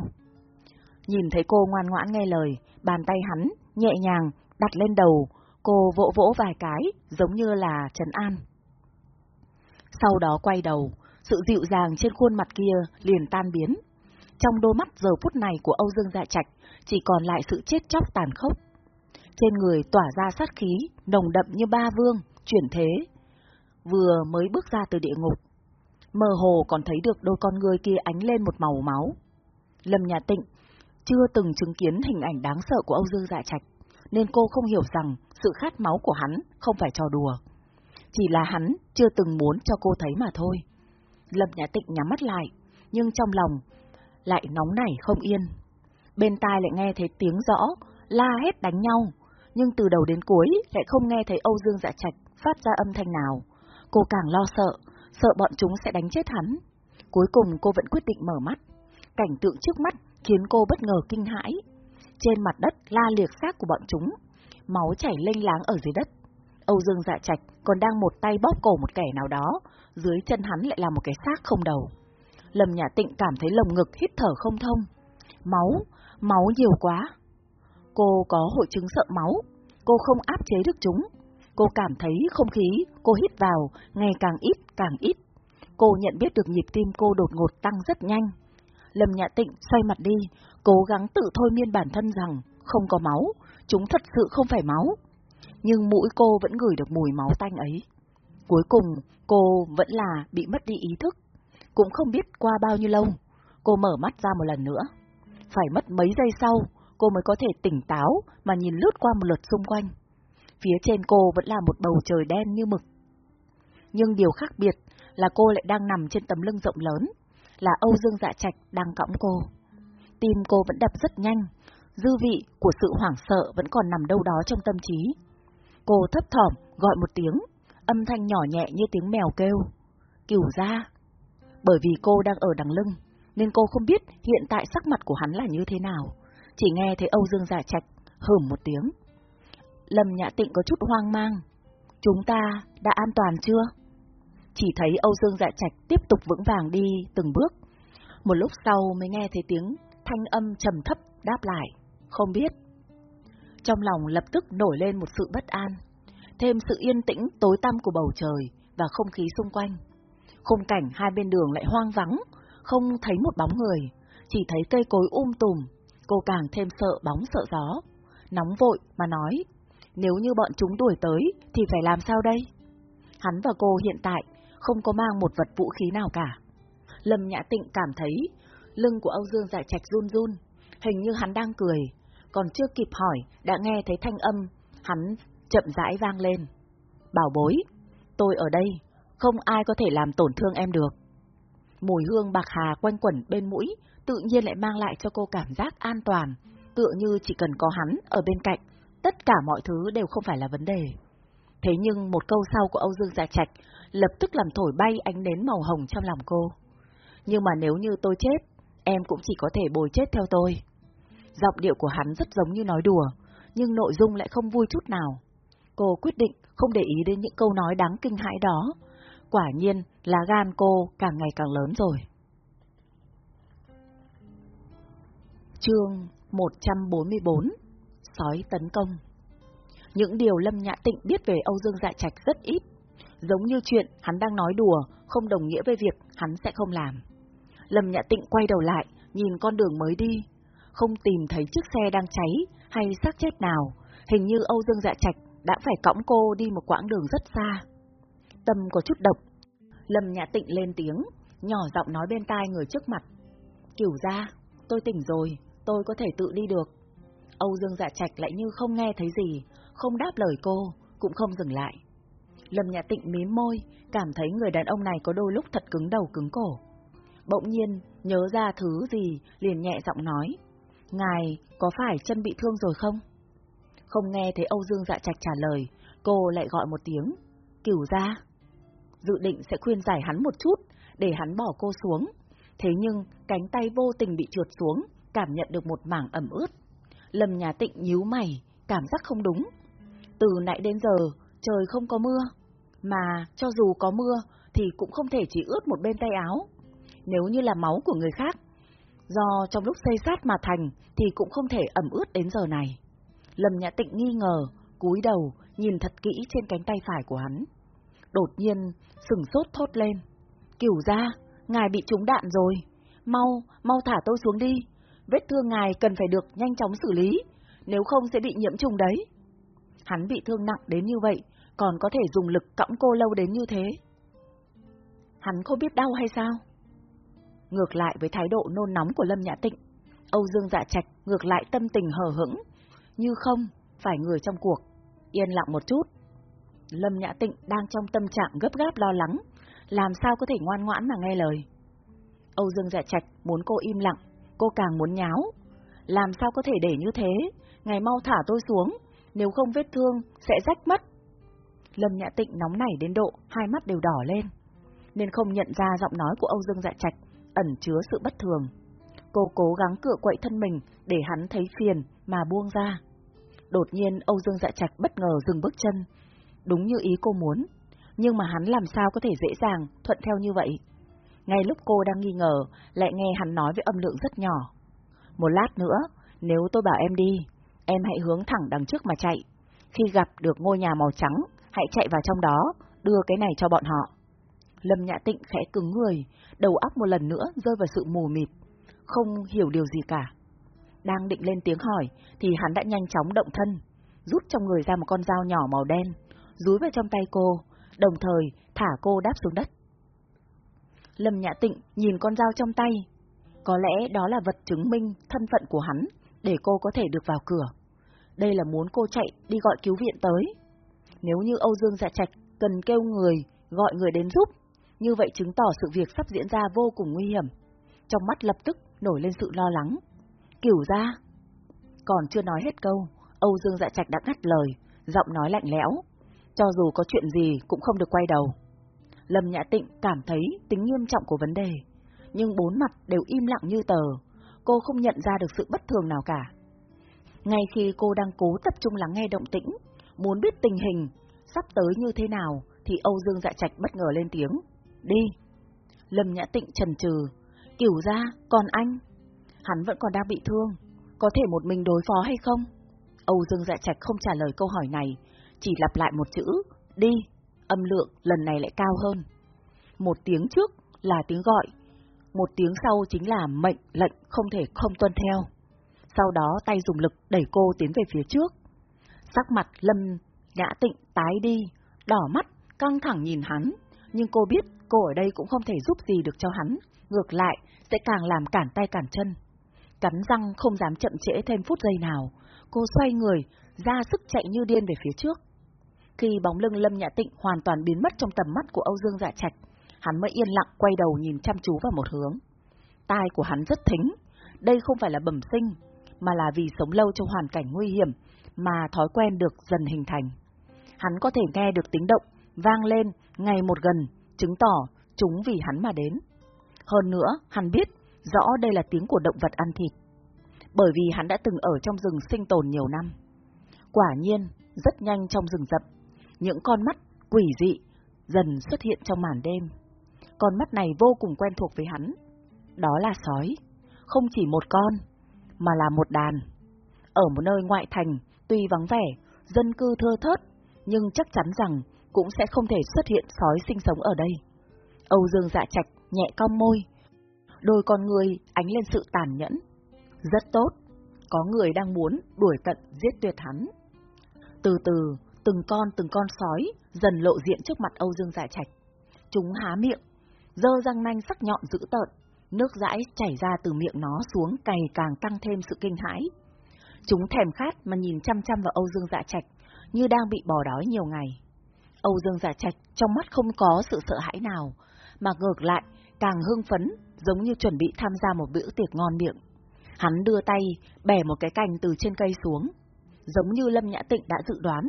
Nhìn thấy cô ngoan ngoãn nghe lời, bàn tay hắn, nhẹ nhàng, đặt lên đầu, cô vỗ vỗ vài cái, giống như là Trần an. Sau đó quay đầu, sự dịu dàng trên khuôn mặt kia liền tan biến. Trong đôi mắt giờ phút này của Âu Dương Dạ Trạch chỉ còn lại sự chết chóc tàn khốc. Trên người tỏa ra sát khí, nồng đậm như ba vương, chuyển thế. Vừa mới bước ra từ địa ngục, mơ hồ còn thấy được đôi con người kia ánh lên một màu máu. Lâm Nhà Tịnh chưa từng chứng kiến hình ảnh đáng sợ của Âu Dương Dạ Trạch, nên cô không hiểu rằng sự khát máu của hắn không phải trò đùa. Chỉ là hắn chưa từng muốn cho cô thấy mà thôi. Lâm Nhã Tịnh nhắm mắt lại, nhưng trong lòng lại nóng nảy không yên. Bên tai lại nghe thấy tiếng rõ, la hét đánh nhau, nhưng từ đầu đến cuối lại không nghe thấy Âu Dương Dạ Trạch phát ra âm thanh nào. Cô càng lo sợ, sợ bọn chúng sẽ đánh chết hắn. Cuối cùng cô vẫn quyết định mở mắt. Cảnh tượng trước mắt khiến cô bất ngờ kinh hãi. Trên mặt đất la liệt xác của bọn chúng, máu chảy lênh láng ở dưới đất. Âu Dương Dạ Trạch còn đang một tay bóp cổ một kẻ nào đó, dưới chân hắn lại là một cái xác không đầu. Lâm Nhã Tịnh cảm thấy lồng ngực hít thở không thông. Máu, máu nhiều quá. Cô có hội chứng sợ máu, cô không áp chế được chúng. Cô cảm thấy không khí cô hít vào ngày càng ít càng ít. Cô nhận biết được nhịp tim cô đột ngột tăng rất nhanh. Lâm Nhã Tịnh xoay mặt đi, cố gắng tự thôi miên bản thân rằng không có máu, chúng thật sự không phải máu. Nhưng mũi cô vẫn ngửi được mùi máu tanh ấy. Cuối cùng, cô vẫn là bị mất đi ý thức. Cũng không biết qua bao nhiêu lâu, cô mở mắt ra một lần nữa. Phải mất mấy giây sau, cô mới có thể tỉnh táo mà nhìn lướt qua một lượt xung quanh. Phía trên cô vẫn là một bầu trời đen như mực. Nhưng điều khác biệt là cô lại đang nằm trên tấm lưng rộng lớn, là Âu Dương Dạ Trạch đang cõng cô. Tim cô vẫn đập rất nhanh, dư vị của sự hoảng sợ vẫn còn nằm đâu đó trong tâm trí. Cô thấp thỏm gọi một tiếng, âm thanh nhỏ nhẹ như tiếng mèo kêu. Cửu ra. Bởi vì cô đang ở đằng lưng, nên cô không biết hiện tại sắc mặt của hắn là như thế nào. Chỉ nghe thấy Âu Dương giả trạch, hửm một tiếng. Lâm Nhã Tịnh có chút hoang mang. Chúng ta đã an toàn chưa? Chỉ thấy Âu Dương dạ trạch tiếp tục vững vàng đi từng bước. Một lúc sau mới nghe thấy tiếng thanh âm trầm thấp đáp lại. Không biết. Trong lòng lập tức nổi lên một sự bất an, thêm sự yên tĩnh tối tăm của bầu trời và không khí xung quanh. Khung cảnh hai bên đường lại hoang vắng, không thấy một bóng người, chỉ thấy cây cối um tùm. cô càng thêm sợ bóng sợ gió. Nóng vội mà nói, nếu như bọn chúng đuổi tới thì phải làm sao đây? Hắn và cô hiện tại không có mang một vật vũ khí nào cả. Lâm Nhã Tịnh cảm thấy lưng của Âu Dương dại Trạch run run, hình như hắn đang cười, còn chưa kịp hỏi đã nghe thấy thanh âm, hắn chậm rãi vang lên. Bảo bối, tôi ở đây, không ai có thể làm tổn thương em được. Mùi hương bạc hà quanh quẩn bên mũi, tự nhiên lại mang lại cho cô cảm giác an toàn, tựa như chỉ cần có hắn ở bên cạnh, tất cả mọi thứ đều không phải là vấn đề. Thế nhưng một câu sau của Âu Dương Dạ Trạch lập tức làm thổi bay ánh nến màu hồng trong lòng cô. Nhưng mà nếu như tôi chết, em cũng chỉ có thể bồi chết theo tôi. Giọng điệu của hắn rất giống như nói đùa, nhưng nội dung lại không vui chút nào. Cô quyết định không để ý đến những câu nói đáng kinh hãi đó. Quả nhiên là gan cô càng ngày càng lớn rồi. Chương 144 Sói tấn công Những điều Lâm Nhã Tịnh biết về Âu Dương Dạ Trạch rất ít, giống như chuyện hắn đang nói đùa, không đồng nghĩa với việc hắn sẽ không làm. Lâm Nhã Tịnh quay đầu lại, nhìn con đường mới đi, không tìm thấy chiếc xe đang cháy hay xác chết nào, hình như Âu Dương Dạ Trạch đã phải cõng cô đi một quãng đường rất xa. Tâm có chút độc. Lâm Nhã Tịnh lên tiếng, nhỏ giọng nói bên tai người trước mặt. Kiểu ra, tôi tỉnh rồi, tôi có thể tự đi được. Âu Dương Dạ Trạch lại như không nghe thấy gì, không đáp lời cô, cũng không dừng lại. Lâm Nhã Tịnh mím môi, cảm thấy người đàn ông này có đôi lúc thật cứng đầu cứng cổ. Bỗng nhiên, nhớ ra thứ gì, liền nhẹ giọng nói. Ngài, có phải chân bị thương rồi không? Không nghe thấy Âu Dương Dạ Trạch trả lời, cô lại gọi một tiếng. Cửu ra. Dự định sẽ khuyên giải hắn một chút, để hắn bỏ cô xuống. Thế nhưng, cánh tay vô tình bị trượt xuống, cảm nhận được một mảng ẩm ướt. Lâm nhà tịnh nhíu mày, cảm giác không đúng. Từ nãy đến giờ, trời không có mưa. Mà, cho dù có mưa, thì cũng không thể chỉ ướt một bên tay áo. Nếu như là máu của người khác, do trong lúc xây sát mà thành, thì cũng không thể ẩm ướt đến giờ này. Lâm Nhã Tịnh nghi ngờ, cúi đầu, nhìn thật kỹ trên cánh tay phải của hắn. Đột nhiên, sừng sốt thốt lên. Kiểu ra, ngài bị trúng đạn rồi. Mau, mau thả tôi xuống đi. Vết thương ngài cần phải được nhanh chóng xử lý, nếu không sẽ bị nhiễm trùng đấy. Hắn bị thương nặng đến như vậy, còn có thể dùng lực cõng cô lâu đến như thế. Hắn không biết đau hay sao? Ngược lại với thái độ nôn nóng của Lâm Nhã Tịnh, Âu Dương Dạ Trạch ngược lại tâm tình hờ hững, như không, phải người trong cuộc. Yên lặng một chút. Lâm Nhã Tịnh đang trong tâm trạng gấp gáp lo lắng, làm sao có thể ngoan ngoãn mà nghe lời. Âu Dương Dạ Trạch muốn cô im lặng, cô càng muốn nháo. Làm sao có thể để như thế, ngày mau thả tôi xuống, nếu không vết thương sẽ rách mất. Lâm Nhã Tịnh nóng nảy đến độ hai mắt đều đỏ lên, nên không nhận ra giọng nói của Âu Dương Dạ Trạch ẩn chứa sự bất thường. Cô cố gắng cựa quậy thân mình để hắn thấy phiền mà buông ra. Đột nhiên Âu Dương Dạ Trạch bất ngờ dừng bước chân, đúng như ý cô muốn, nhưng mà hắn làm sao có thể dễ dàng thuận theo như vậy. Ngay lúc cô đang nghi ngờ, lại nghe hắn nói với âm lượng rất nhỏ. Một lát nữa, nếu tôi bảo em đi, em hãy hướng thẳng đằng trước mà chạy. Khi gặp được ngôi nhà màu trắng, hãy chạy vào trong đó, đưa cái này cho bọn họ. Lâm Nhã Tịnh khẽ cứng người, đầu óc một lần nữa rơi vào sự mù mịt, không hiểu điều gì cả. Đang định lên tiếng hỏi, thì hắn đã nhanh chóng động thân, rút trong người ra một con dao nhỏ màu đen, rúi vào trong tay cô, đồng thời thả cô đáp xuống đất. Lâm Nhã Tịnh nhìn con dao trong tay, có lẽ đó là vật chứng minh thân phận của hắn, để cô có thể được vào cửa. Đây là muốn cô chạy đi gọi cứu viện tới. Nếu như Âu Dương Dạ Trạch cần kêu người, gọi người đến giúp, như vậy chứng tỏ sự việc sắp diễn ra vô cùng nguy hiểm. Trong mắt lập tức nổi lên sự lo lắng. Kiểu ra. Còn chưa nói hết câu, Âu Dương Dạ Trạch đã ngắt lời, giọng nói lạnh lẽo. Cho dù có chuyện gì cũng không được quay đầu. Lâm Nhã Tịnh cảm thấy tính nghiêm trọng của vấn đề, nhưng bốn mặt đều im lặng như tờ. Cô không nhận ra được sự bất thường nào cả. Ngay khi cô đang cố tập trung lắng nghe động tĩnh, muốn biết tình hình sắp tới như thế nào, thì Âu Dương Dạ Trạch bất ngờ lên tiếng. Đi. Lâm Nhã Tịnh trần trừ. Kiểu ra, còn anh? Hắn vẫn còn đang bị thương. Có thể một mình đối phó hay không? Âu Dương Dạ Trạch không trả lời câu hỏi này, chỉ lặp lại một chữ, đi. Âm lượng lần này lại cao hơn. Một tiếng trước là tiếng gọi, một tiếng sau chính là mệnh lệnh không thể không tuân theo. sau đó tay dùng lực đẩy cô tiến về phía trước. Sắc mặt Lâm Nhã Tịnh tái đi, đỏ mắt, căng thẳng nhìn hắn, nhưng cô biết cô ở đây cũng không thể giúp gì được cho hắn, ngược lại sẽ càng làm cản tay cản chân. Cắn răng không dám chậm trễ thêm phút giây nào, cô xoay người, ra sức chạy như điên về phía trước. Khi bóng lưng Lâm Nhã Tịnh hoàn toàn biến mất trong tầm mắt của Âu Dương Dạ Trạch, hắn mới yên lặng quay đầu nhìn chăm chú vào một hướng. Tai của hắn rất thính, đây không phải là bẩm sinh, mà là vì sống lâu trong hoàn cảnh nguy hiểm mà thói quen được dần hình thành. Hắn có thể nghe được tiếng động vang lên ngày một gần, chứng tỏ chúng vì hắn mà đến. Hơn nữa, hắn biết rõ đây là tiếng của động vật ăn thịt, bởi vì hắn đã từng ở trong rừng sinh tồn nhiều năm. Quả nhiên, rất nhanh trong rừng rậm, những con mắt quỷ dị dần xuất hiện trong màn đêm. Con mắt này vô cùng quen thuộc với hắn. Đó là sói, không chỉ một con, mà là một đàn. Ở một nơi ngoại thành, tuy vắng vẻ, dân cư thưa thớt, nhưng chắc chắn rằng cũng sẽ không thể xuất hiện sói sinh sống ở đây. Âu Dương dạ trạch nhẹ cong môi, đôi con người ánh lên sự tàn nhẫn. Rất tốt, có người đang muốn đuổi tận giết tuyệt hắn. Từ từ, từng con từng con sói dần lộ diện trước mặt Âu Dương dạ trạch. Chúng há miệng, dơ răng nanh sắc nhọn dữ tợn, nước dãi chảy ra từ miệng nó xuống cày càng tăng thêm sự kinh hãi. Chúng thèm khát mà nhìn chăm chăm vào Âu Dương dạ trạch, như đang bị bỏ đói nhiều ngày. Âu Dương giả trạch trong mắt không có sự sợ hãi nào, mà ngược lại càng hưng phấn, giống như chuẩn bị tham gia một bữa tiệc ngon miệng. Hắn đưa tay, bẻ một cái cành từ trên cây xuống. Giống như Lâm Nhã Tịnh đã dự đoán,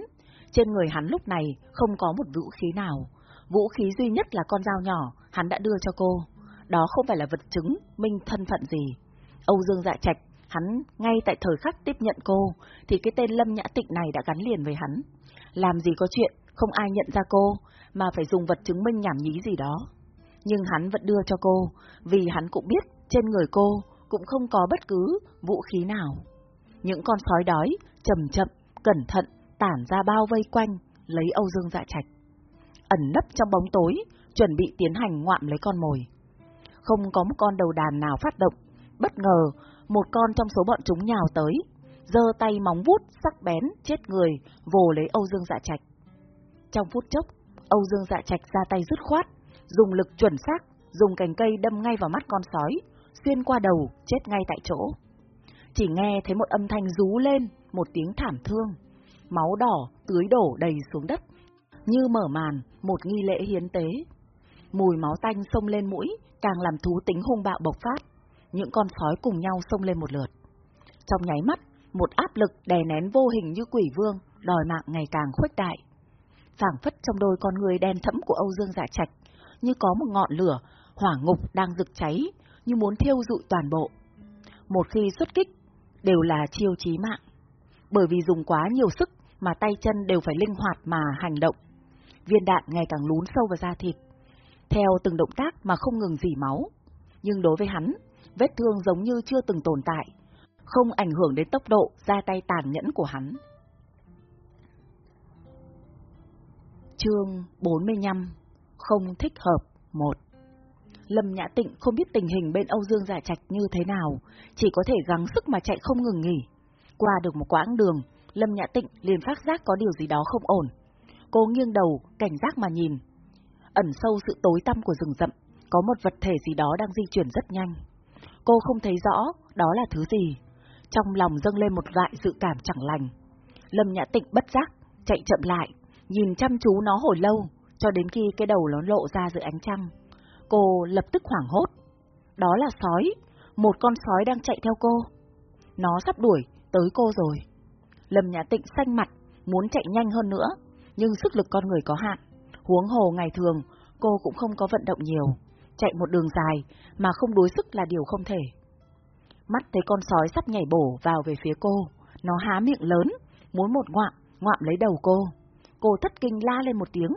trên người hắn lúc này không có một vũ khí nào. Vũ khí duy nhất là con dao nhỏ, hắn đã đưa cho cô. Đó không phải là vật chứng, minh thân phận gì. Âu Dương dạ trạch, hắn ngay tại thời khắc tiếp nhận cô, thì cái tên Lâm Nhã Tịnh này đã gắn liền với hắn. Làm gì có chuyện, không ai nhận ra cô, mà phải dùng vật chứng minh nhảm nhí gì đó. Nhưng hắn vẫn đưa cho cô, vì hắn cũng biết trên người cô cũng không có bất cứ vũ khí nào. Những con sói đói, chậm chậm, cẩn thận, tản ra bao vây quanh, lấy Âu Dương dạ trạch. Ẩn nấp trong bóng tối, chuẩn bị tiến hành ngoạm lấy con mồi. Không có một con đầu đàn nào phát động, bất ngờ, một con trong số bọn chúng nhào tới, giơ tay móng vuốt sắc bén, chết người, vồ lấy Âu Dương dạ trạch. Trong phút chốc, Âu Dương dạ trạch ra tay dứt khoát, dùng lực chuẩn xác, dùng cành cây đâm ngay vào mắt con sói, xuyên qua đầu, chết ngay tại chỗ. Chỉ nghe thấy một âm thanh rú lên, một tiếng thảm thương. Máu đỏ tưới đổ đầy xuống đất, như mở màn một nghi lễ hiến tế. Mùi máu tanh xông lên mũi, càng làm thú tính hung bạo bộc phát. Những con sói cùng nhau xông lên một lượt. Trong nháy mắt, một áp lực đè nén vô hình như quỷ vương, đòi mạng ngày càng khuếch đại phảng phất trong đôi con người đen thẫm của Âu Dương Dạ Trạch, như có một ngọn lửa, hỏa ngục đang rực cháy, như muốn thiêu rụi toàn bộ. Một khi xuất kích, đều là chiêu chí mạng, bởi vì dùng quá nhiều sức mà tay chân đều phải linh hoạt mà hành động. Viên đạn ngày càng lún sâu vào da thịt, theo từng động tác mà không ngừng dỉ máu. Nhưng đối với hắn, vết thương giống như chưa từng tồn tại, không ảnh hưởng đến tốc độ ra tay tàn nhẫn của hắn. Chương 45 Không thích hợp 1 Lâm Nhã Tịnh không biết tình hình bên Âu Dương Dạ Trạch như thế nào, chỉ có thể gắng sức mà chạy không ngừng nghỉ. Qua được một quãng đường, Lâm Nhã Tịnh liền phát giác có điều gì đó không ổn. Cô nghiêng đầu, cảnh giác mà nhìn. Ẩn sâu sự tối tăm của rừng rậm, có một vật thể gì đó đang di chuyển rất nhanh. Cô không thấy rõ đó là thứ gì. Trong lòng dâng lên một loại dự cảm chẳng lành. Lâm Nhã Tịnh bất giác, chạy chậm lại, nhìn chăm chú nó hồi lâu, cho đến khi cái đầu nó lộ ra dưới ánh trăng. Cô lập tức hoảng hốt. Đó là sói, một con sói đang chạy theo cô. Nó sắp đuổi, tới cô rồi. Lâm Nhã Tịnh xanh mặt, muốn chạy nhanh hơn nữa, nhưng sức lực con người có hạn. Huống hồ ngày thường, cô cũng không có vận động nhiều, chạy một đường dài mà không đối sức là điều không thể. Mắt thấy con sói sắp nhảy bổ vào về phía cô, nó há miệng lớn, muốn một ngoạm, ngoạm lấy đầu cô cô thất kinh la lên một tiếng.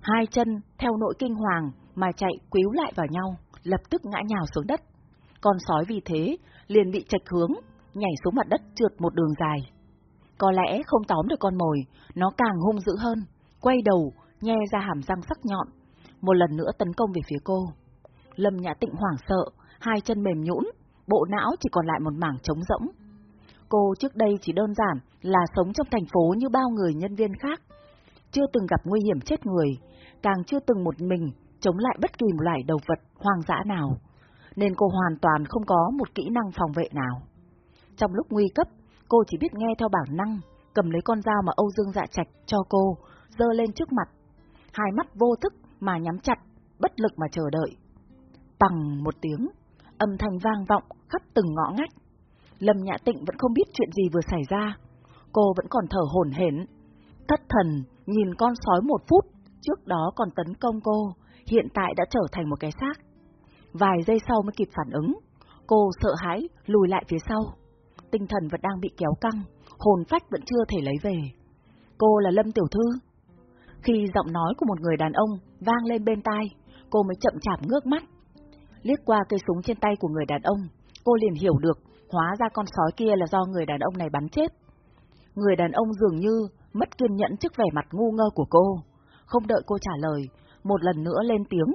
Hai chân, theo nỗi kinh hoàng, mà chạy quíu lại vào nhau, lập tức ngã nhào xuống đất. Con sói vì thế, liền bị chạch hướng, nhảy xuống mặt đất trượt một đường dài. Có lẽ không tóm được con mồi, nó càng hung dữ hơn, quay đầu, nhe ra hàm răng sắc nhọn, một lần nữa tấn công về phía cô. Lâm Nhã Tịnh hoảng sợ, hai chân mềm nhũn, bộ não chỉ còn lại một mảng trống rỗng. Cô trước đây chỉ đơn giản là sống trong thành phố như bao người nhân viên khác, chưa từng gặp nguy hiểm chết người, càng chưa từng một mình chống lại bất kỳ một loài đầu vật hoang dã nào, nên cô hoàn toàn không có một kỹ năng phòng vệ nào. Trong lúc nguy cấp, cô chỉ biết nghe theo bản năng, cầm lấy con dao mà Âu Dương dạ trạch cho cô, dơ lên trước mặt. Hai mắt vô thức mà nhắm chặt, bất lực mà chờ đợi. Bằng một tiếng, âm thanh vang vọng khắp từng ngõ ngách. Lâm Nhã Tịnh vẫn không biết chuyện gì vừa xảy ra. Cô vẫn còn thở hổn hển, thất thần nhìn con sói một phút, trước đó còn tấn công cô, hiện tại đã trở thành một cái xác. Vài giây sau mới kịp phản ứng, cô sợ hãi lùi lại phía sau. Tinh thần vẫn đang bị kéo căng, hồn phách vẫn chưa thể lấy về. Cô là Lâm Tiểu Thư. Khi giọng nói của một người đàn ông vang lên bên tai, cô mới chậm chạp ngước mắt. Liếc qua cây súng trên tay của người đàn ông, cô liền hiểu được, hóa ra con sói kia là do người đàn ông này bắn chết. Người đàn ông dường như mất kiên nhẫn trước vẻ mặt ngu ngơ của cô. Không đợi cô trả lời, một lần nữa lên tiếng.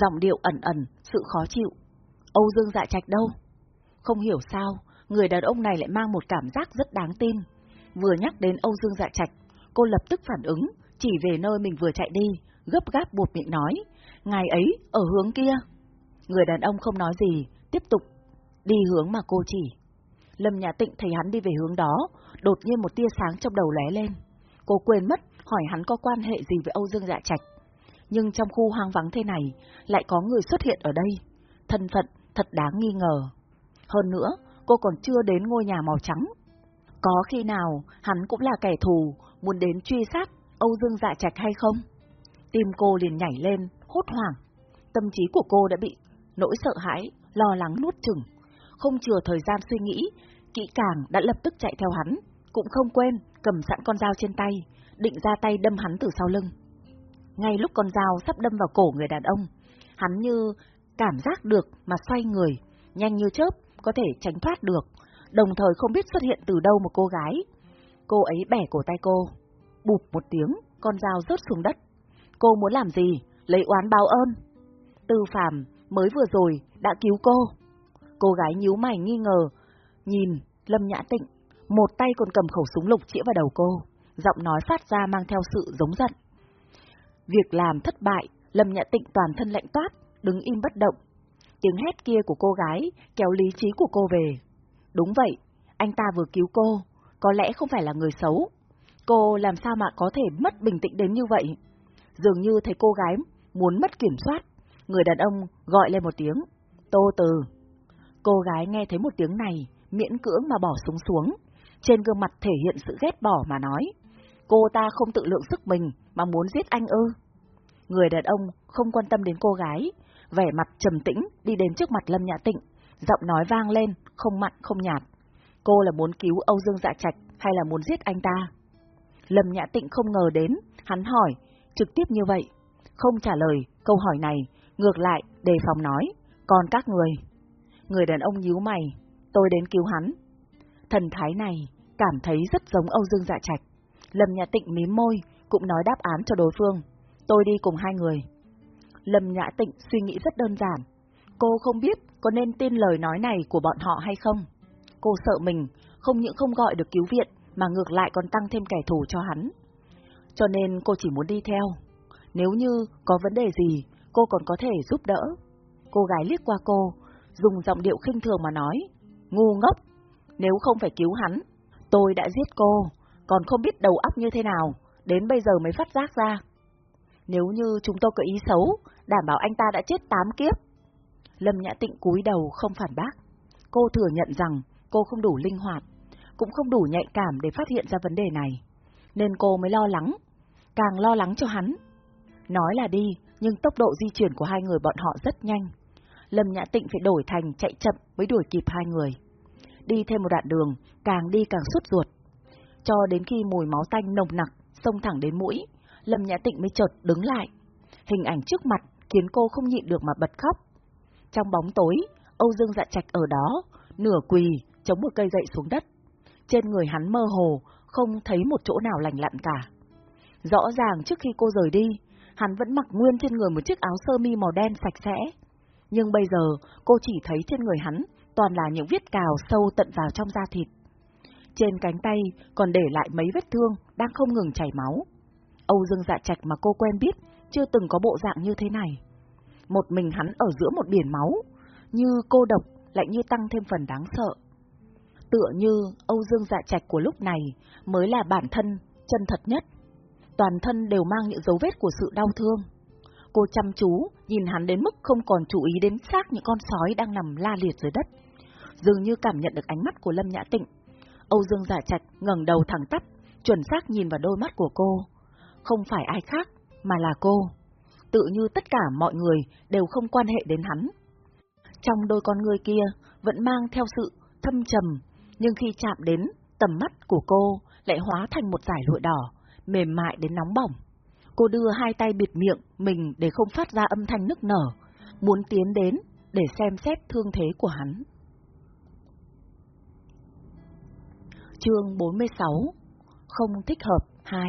Giọng điệu ẩn ẩn, sự khó chịu. Âu Dương dạ trạch đâu? Không hiểu sao, người đàn ông này lại mang một cảm giác rất đáng tin. Vừa nhắc đến Âu Dương dạ trạch, cô lập tức phản ứng, chỉ về nơi mình vừa chạy đi, gấp gáp buộc miệng nói. ngài ấy, ở hướng kia. Người đàn ông không nói gì, tiếp tục đi hướng mà cô chỉ. Lâm Nhà Tịnh thấy hắn đi về hướng đó, đột nhiên một tia sáng trong đầu lóe lên. Cô quên mất hỏi hắn có quan hệ gì với Âu Dương Dạ Trạch. Nhưng trong khu hoang vắng thế này, lại có người xuất hiện ở đây. Thân phận thật đáng nghi ngờ. Hơn nữa, cô còn chưa đến ngôi nhà màu trắng. Có khi nào hắn cũng là kẻ thù, muốn đến truy sát Âu Dương Dạ Trạch hay không? Tim cô liền nhảy lên, hốt hoảng. Tâm trí của cô đã bị nỗi sợ hãi, lo lắng nuốt chừng. Không chừa thời gian suy nghĩ, kỹ càng đã lập tức chạy theo hắn, cũng không quên cầm sẵn con dao trên tay, định ra tay đâm hắn từ sau lưng. Ngay lúc con dao sắp đâm vào cổ người đàn ông, hắn như cảm giác được mà xoay người, nhanh như chớp, có thể tránh thoát được, đồng thời không biết xuất hiện từ đâu một cô gái. Cô ấy bẻ cổ tay cô, bụp một tiếng, con dao rớt xuống đất. Cô muốn làm gì? Lấy oán báo ơn. Tư Phàm mới vừa rồi đã cứu cô. Cô gái nhíu mày nghi ngờ, nhìn Lâm Nhã Tịnh, một tay còn cầm khẩu súng lục chĩa vào đầu cô, giọng nói phát ra mang theo sự giống giận. Việc làm thất bại, Lâm Nhã Tịnh toàn thân lạnh toát, đứng im bất động. Tiếng hét kia của cô gái kéo lý trí của cô về. Đúng vậy, anh ta vừa cứu cô, có lẽ không phải là người xấu. Cô làm sao mà có thể mất bình tĩnh đến như vậy? Dường như thấy cô gái muốn mất kiểm soát, người đàn ông gọi lên một tiếng, Tô Từ. Cô gái nghe thấy một tiếng này, miễn cưỡng mà bỏ súng xuống, trên gương mặt thể hiện sự ghét bỏ mà nói. Cô ta không tự lượng sức mình mà muốn giết anh ư. Người đàn ông không quan tâm đến cô gái, vẻ mặt trầm tĩnh đi đến trước mặt Lâm Nhã Tịnh, giọng nói vang lên, không mặn không nhạt. Cô là muốn cứu Âu Dương Dạ Trạch hay là muốn giết anh ta? Lâm Nhã Tịnh không ngờ đến, hắn hỏi, trực tiếp như vậy. Không trả lời câu hỏi này, ngược lại, đề phòng nói, còn các người. Người đàn ông nhíu mày, tôi đến cứu hắn. Thần thái này cảm thấy rất giống Âu Dương Dạ Trạch. Lâm Nhã Tịnh mím môi, cũng nói đáp án cho đối phương. Tôi đi cùng hai người. Lâm Nhã Tịnh suy nghĩ rất đơn giản. Cô không biết có nên tin lời nói này của bọn họ hay không. Cô sợ mình không những không gọi được cứu viện mà ngược lại còn tăng thêm kẻ thù cho hắn. Cho nên cô chỉ muốn đi theo. Nếu như có vấn đề gì, cô còn có thể giúp đỡ. Cô gái liếc qua cô, dùng giọng điệu khinh thường mà nói, ngu ngốc, nếu không phải cứu hắn, tôi đã giết cô, còn không biết đầu óc như thế nào, đến bây giờ mới phát giác ra. Nếu như chúng tôi có ý xấu, đảm bảo anh ta đã chết tám kiếp. Lâm Nhã Tịnh cúi đầu không phản bác. Cô thừa nhận rằng cô không đủ linh hoạt, cũng không đủ nhạy cảm để phát hiện ra vấn đề này. Nên cô mới lo lắng, càng lo lắng cho hắn. Nói là đi, nhưng tốc độ di chuyển của hai người bọn họ rất nhanh. Lâm Nhã Tịnh phải đổi thành chạy chậm mới đuổi kịp hai người. Đi thêm một đoạn đường, càng đi càng suốt ruột. Cho đến khi mùi máu tanh nồng nặc, xông thẳng đến mũi, Lâm Nhã Tịnh mới chợt đứng lại. Hình ảnh trước mặt khiến cô không nhịn được mà bật khóc. Trong bóng tối, Âu Dương dạ trạch ở đó, nửa quỳ, chống một cây gậy xuống đất. Trên người hắn mơ hồ, không thấy một chỗ nào lành lặn cả. Rõ ràng trước khi cô rời đi, hắn vẫn mặc nguyên trên người một chiếc áo sơ mi màu đen sạch sẽ. Nhưng bây giờ, cô chỉ thấy trên người hắn toàn là những vết cào sâu tận vào trong da thịt. Trên cánh tay còn để lại mấy vết thương đang không ngừng chảy máu. Âu Dương Dạ Trạch mà cô quen biết chưa từng có bộ dạng như thế này. Một mình hắn ở giữa một biển máu, như cô độc lại như tăng thêm phần đáng sợ. Tựa như Âu Dương Dạ Trạch của lúc này mới là bản thân chân thật nhất. Toàn thân đều mang những dấu vết của sự đau thương. Cô chăm chú, nhìn hắn đến mức không còn chú ý đến xác những con sói đang nằm la liệt dưới đất. Dường như cảm nhận được ánh mắt của Lâm Nhã Tịnh. Âu Dương Giả Trạch ngẩng đầu thẳng tắp, chuẩn xác nhìn vào đôi mắt của cô. Không phải ai khác, mà là cô. Tự như tất cả mọi người đều không quan hệ đến hắn. Trong đôi con người kia vẫn mang theo sự thâm trầm, nhưng khi chạm đến tầm mắt của cô lại hóa thành một dải lụa đỏ, mềm mại đến nóng bỏng. Cô đưa hai tay bịt miệng mình để không phát ra âm thanh nức nở, muốn tiến đến để xem xét thương thế của hắn. Chương 46 Không thích hợp 2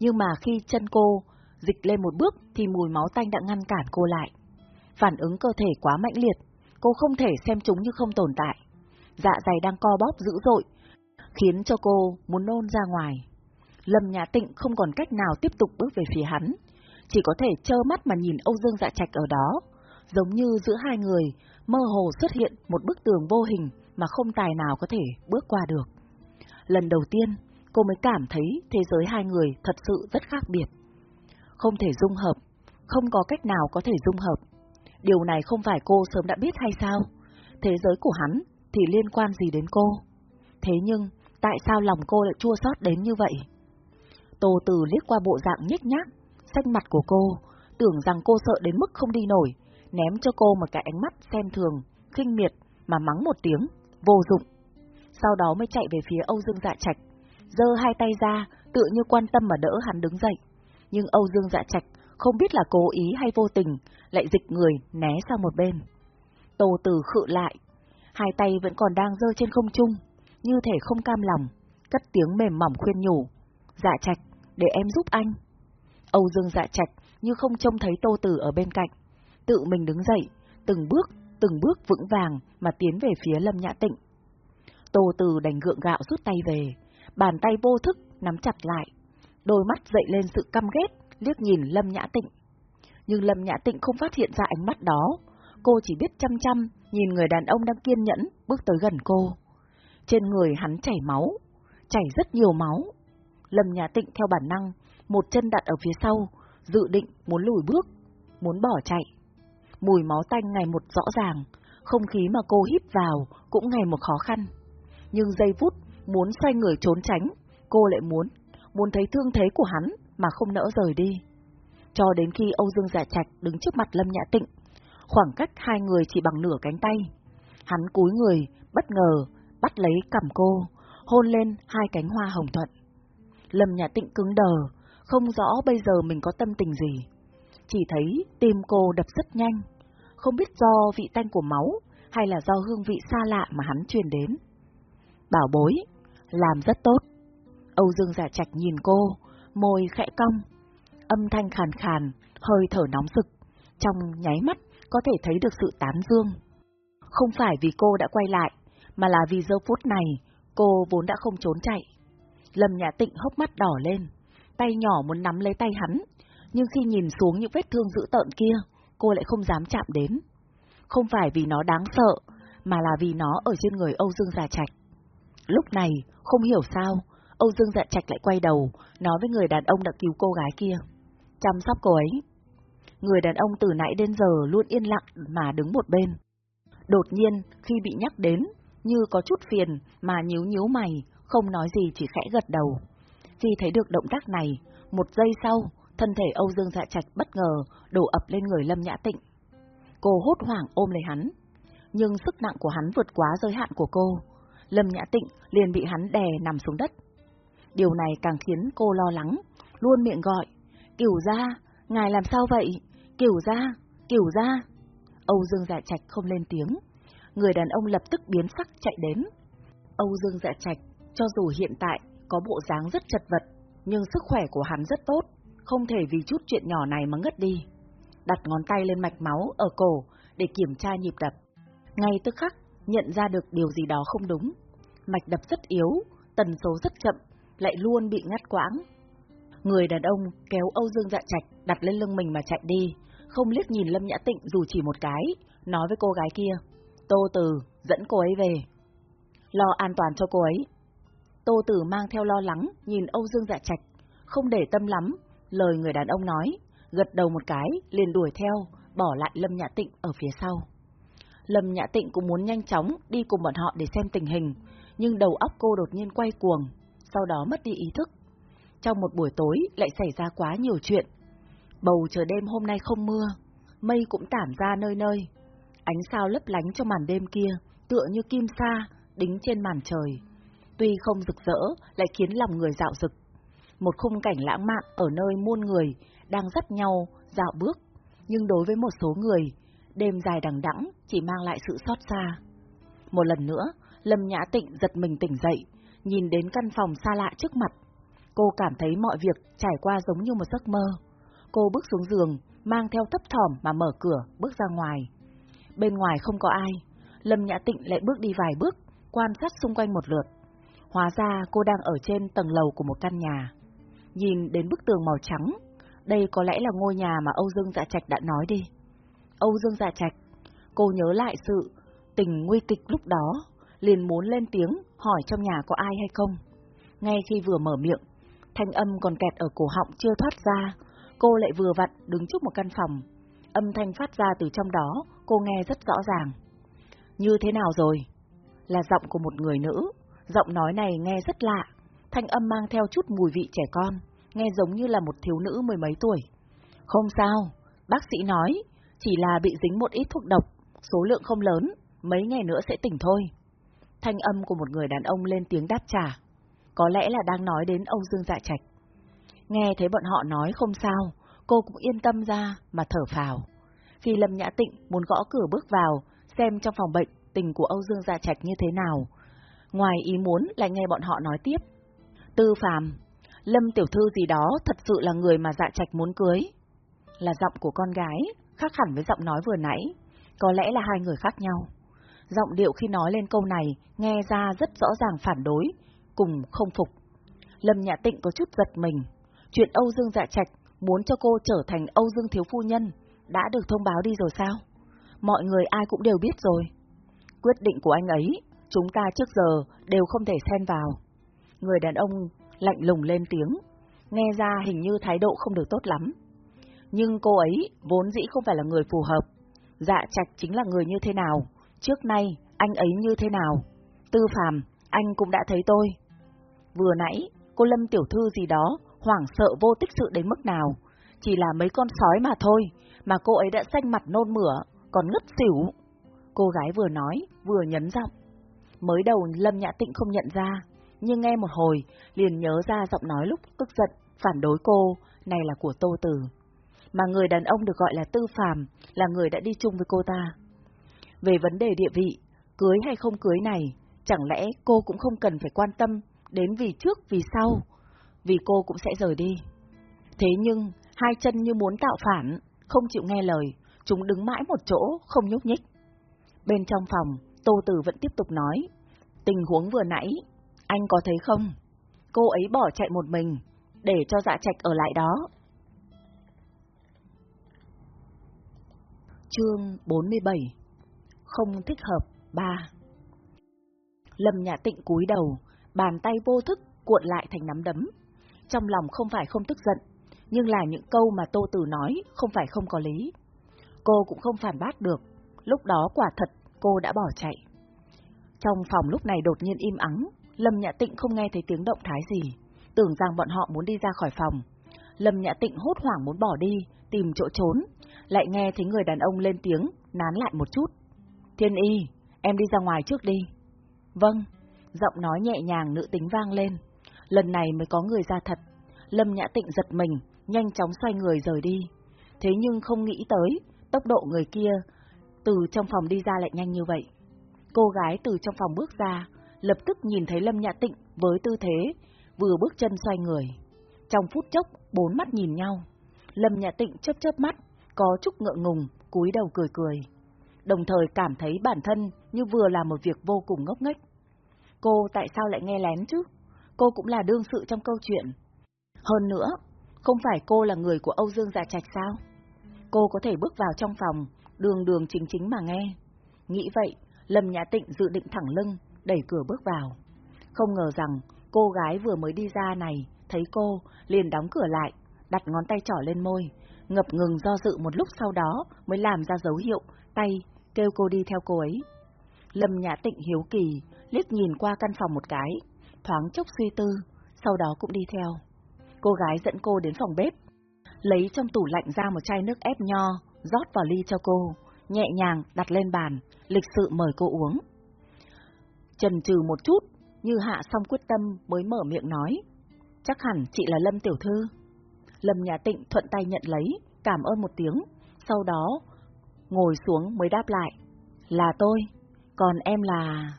Nhưng mà khi chân cô dịch lên một bước thì mùi máu tanh đã ngăn cản cô lại. Phản ứng cơ thể quá mạnh liệt, cô không thể xem chúng như không tồn tại. Dạ dày đang co bóp dữ dội, khiến cho cô muốn nôn ra ngoài. Lâm Nhã Tịnh không còn cách nào tiếp tục bước về phía hắn, chỉ có thể trơ mắt mà nhìn Âu Dương Dạ Trạch ở đó, giống như giữa hai người mơ hồ xuất hiện một bức tường vô hình mà không tài nào có thể bước qua được. Lần đầu tiên, cô mới cảm thấy thế giới hai người thật sự rất khác biệt. Không thể dung hợp, không có cách nào có thể dung hợp. Điều này không phải cô sớm đã biết hay sao? Thế giới của hắn thì liên quan gì đến cô? Thế nhưng, tại sao lòng cô lại chua xót đến như vậy? Tô Từ liếc qua bộ dạng nhếch nhác, xanh mặt của cô, tưởng rằng cô sợ đến mức không đi nổi, ném cho cô một cái ánh mắt xem thường, khinh miệt mà mắng một tiếng, vô dụng. Sau đó mới chạy về phía Âu Dương Dạ Trạch, giơ hai tay ra, tự như quan tâm mà đỡ hắn đứng dậy. Nhưng Âu Dương Dạ Trạch không biết là cố ý hay vô tình, lại dịch người né sang một bên. Tô Tử khự lại, hai tay vẫn còn đang giơ trên không trung, như thể không cam lòng, cất tiếng mềm mỏng khuyên nhủ. Dạ Trạch, để em giúp anh. Âu Dương Dạ Trạch như không trông thấy Tô Tử ở bên cạnh, tự mình đứng dậy, từng bước, từng bước vững vàng mà tiến về phía Lâm Nhã Tịnh. Tô từ đành gượng gạo rút tay về, bàn tay vô thức nắm chặt lại, đôi mắt dậy lên sự căm ghét, liếc nhìn Lâm Nhã Tịnh. Nhưng Lâm Nhã Tịnh không phát hiện ra ánh mắt đó, cô chỉ biết chăm chăm nhìn người đàn ông đang kiên nhẫn bước tới gần cô. Trên người hắn chảy máu, chảy rất nhiều máu. Lâm Nhã Tịnh theo bản năng, một chân đặt ở phía sau, dự định muốn lùi bước, muốn bỏ chạy. Mùi máu tanh ngày một rõ ràng, không khí mà cô hít vào cũng ngày một khó khăn. Nhưng giây phút muốn xoay người trốn tránh, cô lại muốn, muốn thấy thương thế của hắn mà không nỡ rời đi. Cho đến khi Âu Dương Giả Trạch đứng trước mặt Lâm Nhã Tịnh, khoảng cách hai người chỉ bằng nửa cánh tay. Hắn cúi người, bất ngờ, bắt lấy cầm cô, hôn lên hai cánh hoa hồng thuận. Lâm Nhã Tịnh cứng đờ, không rõ bây giờ mình có tâm tình gì. Chỉ thấy tim cô đập rất nhanh, không biết do vị tanh của máu hay là do hương vị xa lạ mà hắn truyền đến. Bảo bối, làm rất tốt. Âu Dương giả trạch nhìn cô, môi khẽ cong, âm thanh khàn khàn, hơi thở nóng rực, trong nháy mắt có thể thấy được sự tán dương. Không phải vì cô đã quay lại, mà là vì giờ phút này cô vốn đã không trốn chạy. Lâm Nhã Tịnh hốc mắt đỏ lên, tay nhỏ muốn nắm lấy tay hắn, nhưng khi nhìn xuống những vết thương dữ tợn kia, cô lại không dám chạm đến. Không phải vì nó đáng sợ, mà là vì nó ở trên người Âu Dương Già Trạch. Lúc này, không hiểu sao, Âu Dương Dạ Trạch lại quay đầu, nói với người đàn ông đã cứu cô gái kia. Chăm sóc cô ấy. Người đàn ông từ nãy đến giờ luôn yên lặng mà đứng một bên. Đột nhiên, khi bị nhắc đến, như có chút phiền mà nhíu nhíu mày, không nói gì chỉ khẽ gật đầu. Khi thấy được động tác này, một giây sau, thân thể Âu Dương Dạ Trạch bất ngờ đổ ập lên người Lâm Nhã Tịnh. Cô hốt hoảng ôm lấy hắn, nhưng sức nặng của hắn vượt quá giới hạn của cô. Lâm Nhã Tịnh liền bị hắn đè nằm xuống đất. Điều này càng khiến cô lo lắng, luôn miệng gọi, Cửu ra, ngài làm sao vậy? Cửu ra, cửu ra. Âu Dương Dạ Trạch không lên tiếng. Người đàn ông lập tức biến sắc chạy đến. Âu Dương Dạ Trạch, cho dù hiện tại có bộ dáng rất chật vật, nhưng sức khỏe của hắn rất tốt, không thể vì chút chuyện nhỏ này mà ngất đi. Đặt ngón tay lên mạch máu ở cổ để kiểm tra nhịp đập. Ngay tức khắc, nhận ra được điều gì đó không đúng. mạch đập rất yếu, tần số rất chậm, lại luôn bị ngắt quãng. Người đàn ông kéo Âu Dương Dạ Trạch đặt lên lưng mình mà chạy đi, không liếc nhìn Lâm Nhã Tịnh dù chỉ một cái, nói với cô gái kia, Tô Từ, dẫn cô ấy về. Lo an toàn cho cô ấy. Tô Tử mang theo lo lắng, nhìn Âu Dương Dạ Trạch, không để tâm lắm, lời người đàn ông nói, gật đầu một cái, liền đuổi theo, bỏ lại Lâm Nhã Tịnh ở phía sau. Lâm Nhã Tịnh cũng muốn nhanh chóng đi cùng bọn họ để xem tình hình, nhưng đầu óc cô đột nhiên quay cuồng, sau đó mất đi ý thức. Trong một buổi tối lại xảy ra quá nhiều chuyện. Bầu trời đêm hôm nay không mưa, mây cũng tản ra nơi nơi. Ánh sao lấp lánh trong màn đêm kia, tựa như kim sa, đính trên màn trời. Tuy không rực rỡ, lại khiến lòng người dạo rực. Một khung cảnh lãng mạn ở nơi muôn người đang dắt nhau dạo bước, nhưng đối với một số người, đêm dài đằng đẵng chỉ mang lại sự xót xa. Một lần nữa, Lâm Nhã Tịnh giật mình tỉnh dậy, nhìn đến căn phòng xa lạ trước mặt. Cô cảm thấy mọi việc trải qua giống như một giấc mơ. Cô bước xuống giường, mang theo thấp thỏm mà mở cửa, bước ra ngoài. Bên ngoài không có ai, Lâm Nhã Tịnh lại bước đi vài bước, quan sát xung quanh một lượt. Hóa ra cô đang ở trên tầng lầu của một căn nhà. Nhìn đến bức tường màu trắng, đây có lẽ là ngôi nhà mà Âu Dương Dạ Trạch đã nói đi. Âu Dương Dạ Trạch, cô nhớ lại sự tình nguy kịch lúc đó, liền muốn lên tiếng hỏi trong nhà có ai hay không. Ngay khi vừa mở miệng, thanh âm còn kẹt ở cổ họng chưa thoát ra, cô lại vừa vặn đứng trước một căn phòng. Âm thanh phát ra từ trong đó, cô nghe rất rõ ràng. Như thế nào rồi? Là giọng của một người nữ, giọng nói này nghe rất lạ, thanh âm mang theo chút mùi vị trẻ con, nghe giống như là một thiếu nữ mười mấy tuổi. Không sao, bác sĩ nói, chỉ là bị dính một ít thuốc độc, số lượng không lớn, mấy ngày nữa sẽ tỉnh thôi. Thanh âm của một người đàn ông lên tiếng đáp trả. Có lẽ là đang nói đến Âu Dương Dạ Trạch. Nghe thấy bọn họ nói không sao, cô cũng yên tâm ra mà thở phào. Khi Lâm Nhã Tịnh muốn gõ cửa bước vào, xem trong phòng bệnh tình của Âu Dương Dạ Trạch như thế nào. Ngoài ý muốn lại nghe bọn họ nói tiếp. Tư Phàm, Lâm tiểu thư gì đó thật sự là người mà Dạ Trạch muốn cưới. Là giọng của con gái, khác hẳn với giọng nói vừa nãy, có lẽ là hai người khác nhau. Giọng điệu khi nói lên câu này nghe ra rất rõ ràng phản đối, cùng không phục. Lâm Nhã Tịnh có chút giật mình. Chuyện Âu Dương Dạ Trạch muốn cho cô trở thành Âu Dương Thiếu Phu Nhân đã được thông báo đi rồi sao? Mọi người ai cũng đều biết rồi. Quyết định của anh ấy, chúng ta trước giờ đều không thể xen vào. Người đàn ông lạnh lùng lên tiếng, nghe ra hình như thái độ không được tốt lắm. Nhưng cô ấy vốn dĩ không phải là người phù hợp. Dạ trạch chính là người như thế nào, trước nay anh ấy như thế nào. Tư phàm, anh cũng đã thấy tôi. Vừa nãy, cô Lâm tiểu thư gì đó, hoảng sợ vô tích sự đến mức nào. Chỉ là mấy con sói mà thôi, mà cô ấy đã xanh mặt nôn mửa, còn ngất xỉu. Cô gái vừa nói, vừa nhấn giọng. Mới đầu Lâm Nhã Tịnh không nhận ra, nhưng nghe một hồi, liền nhớ ra giọng nói lúc tức giận, phản đối cô, này là của Tô Tử. Mà người đàn ông được gọi là Tư Phàm là người đã đi chung với cô ta. Về vấn đề địa vị, cưới hay không cưới này, chẳng lẽ cô cũng không cần phải quan tâm đến vì trước vì sau, vì cô cũng sẽ rời đi. Thế nhưng, hai chân như muốn tạo phản, không chịu nghe lời, chúng đứng mãi một chỗ, không nhúc nhích. Bên trong phòng, Tô Tử vẫn tiếp tục nói, tình huống vừa nãy, anh có thấy không? Cô ấy bỏ chạy một mình, để cho dạ trạch ở lại đó. Chương 47 Không thích hợp 3 Lâm Nhã Tịnh cúi đầu, bàn tay vô thức cuộn lại thành nắm đấm. Trong lòng không phải không tức giận, nhưng là những câu mà Tô Tử nói không phải không có lý. Cô cũng không phản bác được, lúc đó quả thật cô đã bỏ chạy. Trong phòng lúc này đột nhiên im ắng, Lâm Nhã Tịnh không nghe thấy tiếng động thái gì, tưởng rằng bọn họ muốn đi ra khỏi phòng. Lâm Nhã Tịnh hốt hoảng muốn bỏ đi, tìm chỗ trốn, lại nghe thấy người đàn ông lên tiếng, nán lại một chút. Thiên y, em đi ra ngoài trước đi. Vâng, giọng nói nhẹ nhàng nữ tính vang lên. Lần này mới có người ra thật. Lâm Nhã Tịnh giật mình, nhanh chóng xoay người rời đi. Thế nhưng không nghĩ tới, tốc độ người kia từ trong phòng đi ra lại nhanh như vậy. Cô gái từ trong phòng bước ra, lập tức nhìn thấy Lâm Nhã Tịnh với tư thế, vừa bước chân xoay người. Trong phút chốc, bốn mắt nhìn nhau. Lâm Nhã Tịnh chớp chớp mắt, có chút ngượng ngùng, cúi đầu cười cười. Đồng thời cảm thấy bản thân như vừa làm một việc vô cùng ngốc nghếch. Cô tại sao lại nghe lén chứ? Cô cũng là đương sự trong câu chuyện. Hơn nữa, không phải cô là người của Âu Dương Dạ Trạch sao? Cô có thể bước vào trong phòng, đường đường chính chính mà nghe. Nghĩ vậy, Lâm Nhã Tịnh dự định thẳng lưng, đẩy cửa bước vào. Không ngờ rằng, cô gái vừa mới đi ra này, thấy cô, liền đóng cửa lại, đặt ngón tay trỏ lên môi, ngập ngừng do dự một lúc sau đó mới làm ra dấu hiệu, tay, kêu cô đi theo cô ấy. Lâm Nhã Tịnh hiếu kỳ, liếc nhìn qua căn phòng một cái, thoáng chốc suy tư, sau đó cũng đi theo. Cô gái dẫn cô đến phòng bếp, lấy trong tủ lạnh ra một chai nước ép nho, rót vào ly cho cô, nhẹ nhàng đặt lên bàn, lịch sự mời cô uống. Trần trừ một chút, như hạ xong quyết tâm mới mở miệng nói. Chắc hẳn chị là Lâm Tiểu Thư. Lâm Nhà Tịnh thuận tay nhận lấy, cảm ơn một tiếng, sau đó ngồi xuống mới đáp lại. Là tôi, còn em là...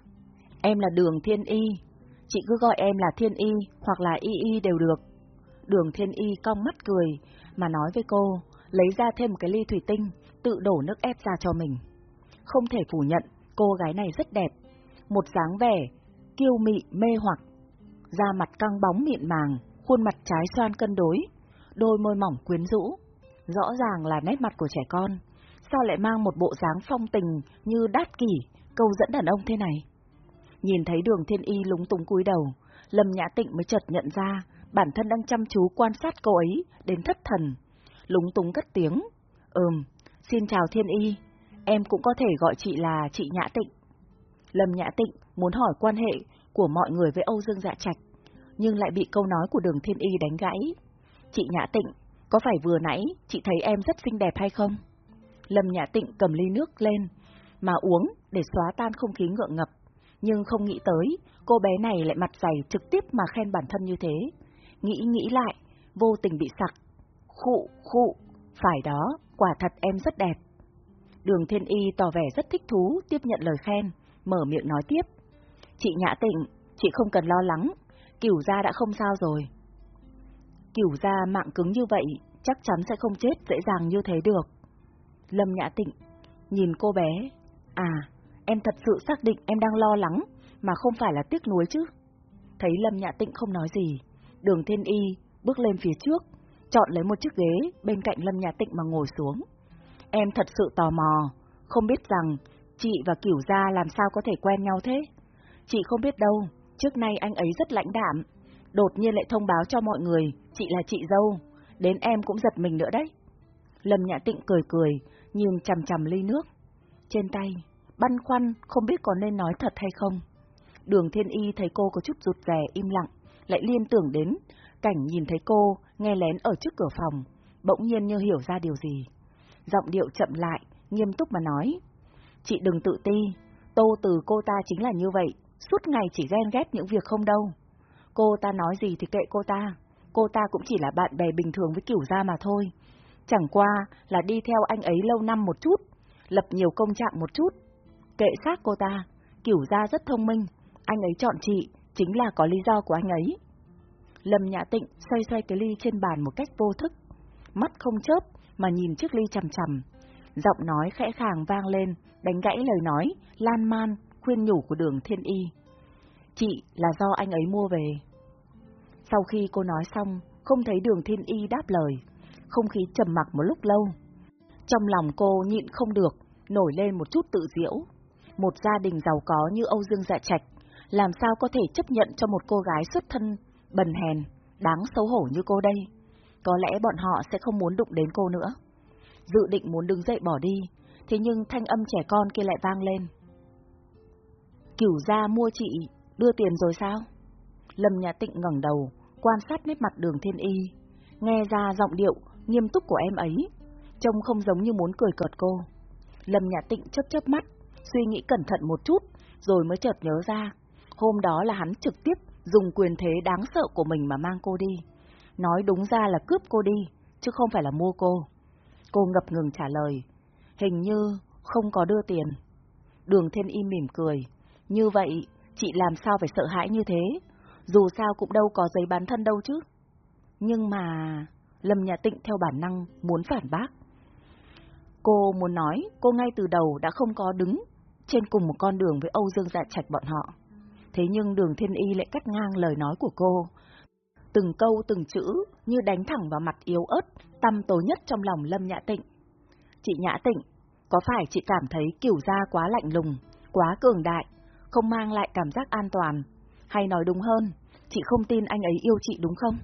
Em là Đường Thiên Y. Chị cứ gọi em là Thiên Y hoặc là Y Y đều được. Đường Thiên Y cong mắt cười, mà nói với cô, lấy ra thêm một cái ly thủy tinh, tự đổ nước ép ra cho mình. Không thể phủ nhận, cô gái này rất đẹp. Một dáng vẻ, kiêu mị mê hoặc. Da mặt căng bóng mịn màng, khuôn mặt trái xoan cân đối, đôi môi mỏng quyến rũ. Rõ ràng là nét mặt của trẻ con, sao lại mang một bộ dáng phong tình như đát kỷ, câu dẫn đàn ông thế này? Nhìn thấy đường thiên y lúng túng cúi đầu, Lâm Nhã Tịnh mới chợt nhận ra bản thân đang chăm chú quan sát cô ấy đến thất thần. Lúng túng cất tiếng. Ừm, xin chào Thiên Y, em cũng có thể gọi chị là chị Nhã Tịnh. Lâm Nhã Tịnh muốn hỏi quan hệ của mọi người với Âu Dương Dạ Trạch, nhưng lại bị câu nói của đường Thiên Y đánh gãy. Chị Nhã Tịnh, có phải vừa nãy chị thấy em rất xinh đẹp hay không? Lâm Nhã Tịnh cầm ly nước lên, mà uống để xóa tan không khí ngượng ngập. Nhưng không nghĩ tới, cô bé này lại mặt dày trực tiếp mà khen bản thân như thế. Nghĩ nghĩ lại, vô tình bị sặc. Khụ, khụ, phải đó, quả thật em rất đẹp. Đường Thiên Y tỏ vẻ rất thích thú tiếp nhận lời khen, mở miệng nói tiếp. Chị Nhã Tịnh, chị không cần lo lắng, cửu gia đã không sao rồi. Cửu gia mạng cứng như vậy, chắc chắn sẽ không chết dễ dàng như thế được. Lâm Nhã Tịnh, nhìn cô bé, à, em thật sự xác định em đang lo lắng, mà không phải là tiếc nuối chứ. Thấy Lâm Nhã Tịnh không nói gì, đường Thiên Y bước lên phía trước, chọn lấy một chiếc ghế bên cạnh Lâm Nhã Tịnh mà ngồi xuống. Em thật sự tò mò, không biết rằng chị và kiểu Gia làm sao có thể quen nhau thế. Chị không biết đâu, trước nay anh ấy rất lãnh đạm, đột nhiên lại thông báo cho mọi người, chị là chị dâu, đến em cũng giật mình nữa đấy. Lâm Nhã Tịnh cười cười, nhìn chằm chằm ly nước. Trên tay, băn khoăn, không biết có nên nói thật hay không. Đường Thiên Y thấy cô có chút rụt rè im lặng, lại liên tưởng đến cảnh nhìn thấy cô nghe lén ở trước cửa phòng, bỗng nhiên như hiểu ra điều gì. Giọng điệu chậm lại, nghiêm túc mà nói. Chị đừng tự ti, tô từ cô ta chính là như vậy, suốt ngày chỉ ghen ghét những việc không đâu. Cô ta nói gì thì kệ cô ta, cô ta cũng chỉ là bạn bè bình thường với kiểu gia mà thôi. Chẳng qua là đi theo anh ấy lâu năm một chút, lập nhiều công trạng một chút. Kệ xác cô ta, kiểu gia rất thông minh, anh ấy chọn chị chính là có lý do của anh ấy. Lâm Nhã Tịnh xoay xoay cái ly trên bàn một cách vô thức, mắt không chớp mà nhìn chiếc ly chằm chằm. Giọng nói khẽ khàng vang lên, đánh gãy lời nói, lan man, khuyên nhủ của đường thiên y. Chị là do anh ấy mua về. Sau khi cô nói xong, không thấy đường thiên y đáp lời, không khí trầm mặc một lúc lâu. Trong lòng cô nhịn không được, nổi lên một chút tự diễu. Một gia đình giàu có như Âu Dương Dạ Trạch, làm sao có thể chấp nhận cho một cô gái xuất thân, bần hèn, đáng xấu hổ như cô đây. Có lẽ bọn họ sẽ không muốn đụng đến cô nữa. Dự định muốn đứng dậy bỏ đi, thế nhưng thanh âm trẻ con kia lại vang lên. Cửu gia mua chị, đưa tiền rồi sao? Lâm Nhã Tịnh ngẩng đầu, quan sát nét mặt đường thiên y, nghe ra giọng điệu nghiêm túc của em ấy, trông không giống như muốn cười cợt cô. Lâm Nhã Tịnh chớp chớp mắt, suy nghĩ cẩn thận một chút, rồi mới chợt nhớ ra, hôm đó là hắn trực tiếp dùng quyền thế đáng sợ của mình mà mang cô đi. Nói đúng ra là cướp cô đi, chứ không phải là mua cô. Cô ngập ngừng trả lời, hình như không có đưa tiền. Đường Thiên Y mỉm cười, như vậy chị làm sao phải sợ hãi như thế, dù sao cũng đâu có giấy bán thân đâu chứ. Nhưng mà... Lâm Nhà Tịnh theo bản năng muốn phản bác. Cô muốn nói cô ngay từ đầu đã không có đứng trên cùng một con đường với Âu Dương Dạ Trạch bọn họ. Thế nhưng đường thiên y lại cắt ngang lời nói của cô. Từng câu từng chữ như đánh thẳng vào mặt yếu ớt, tâm tối nhất trong lòng Lâm Nhã Tịnh. Chị Nhã Tịnh, có phải chị cảm thấy kiểu gia quá lạnh lùng, quá cường đại, không mang lại cảm giác an toàn? Hay nói đúng hơn, chị không tin anh ấy yêu chị đúng không?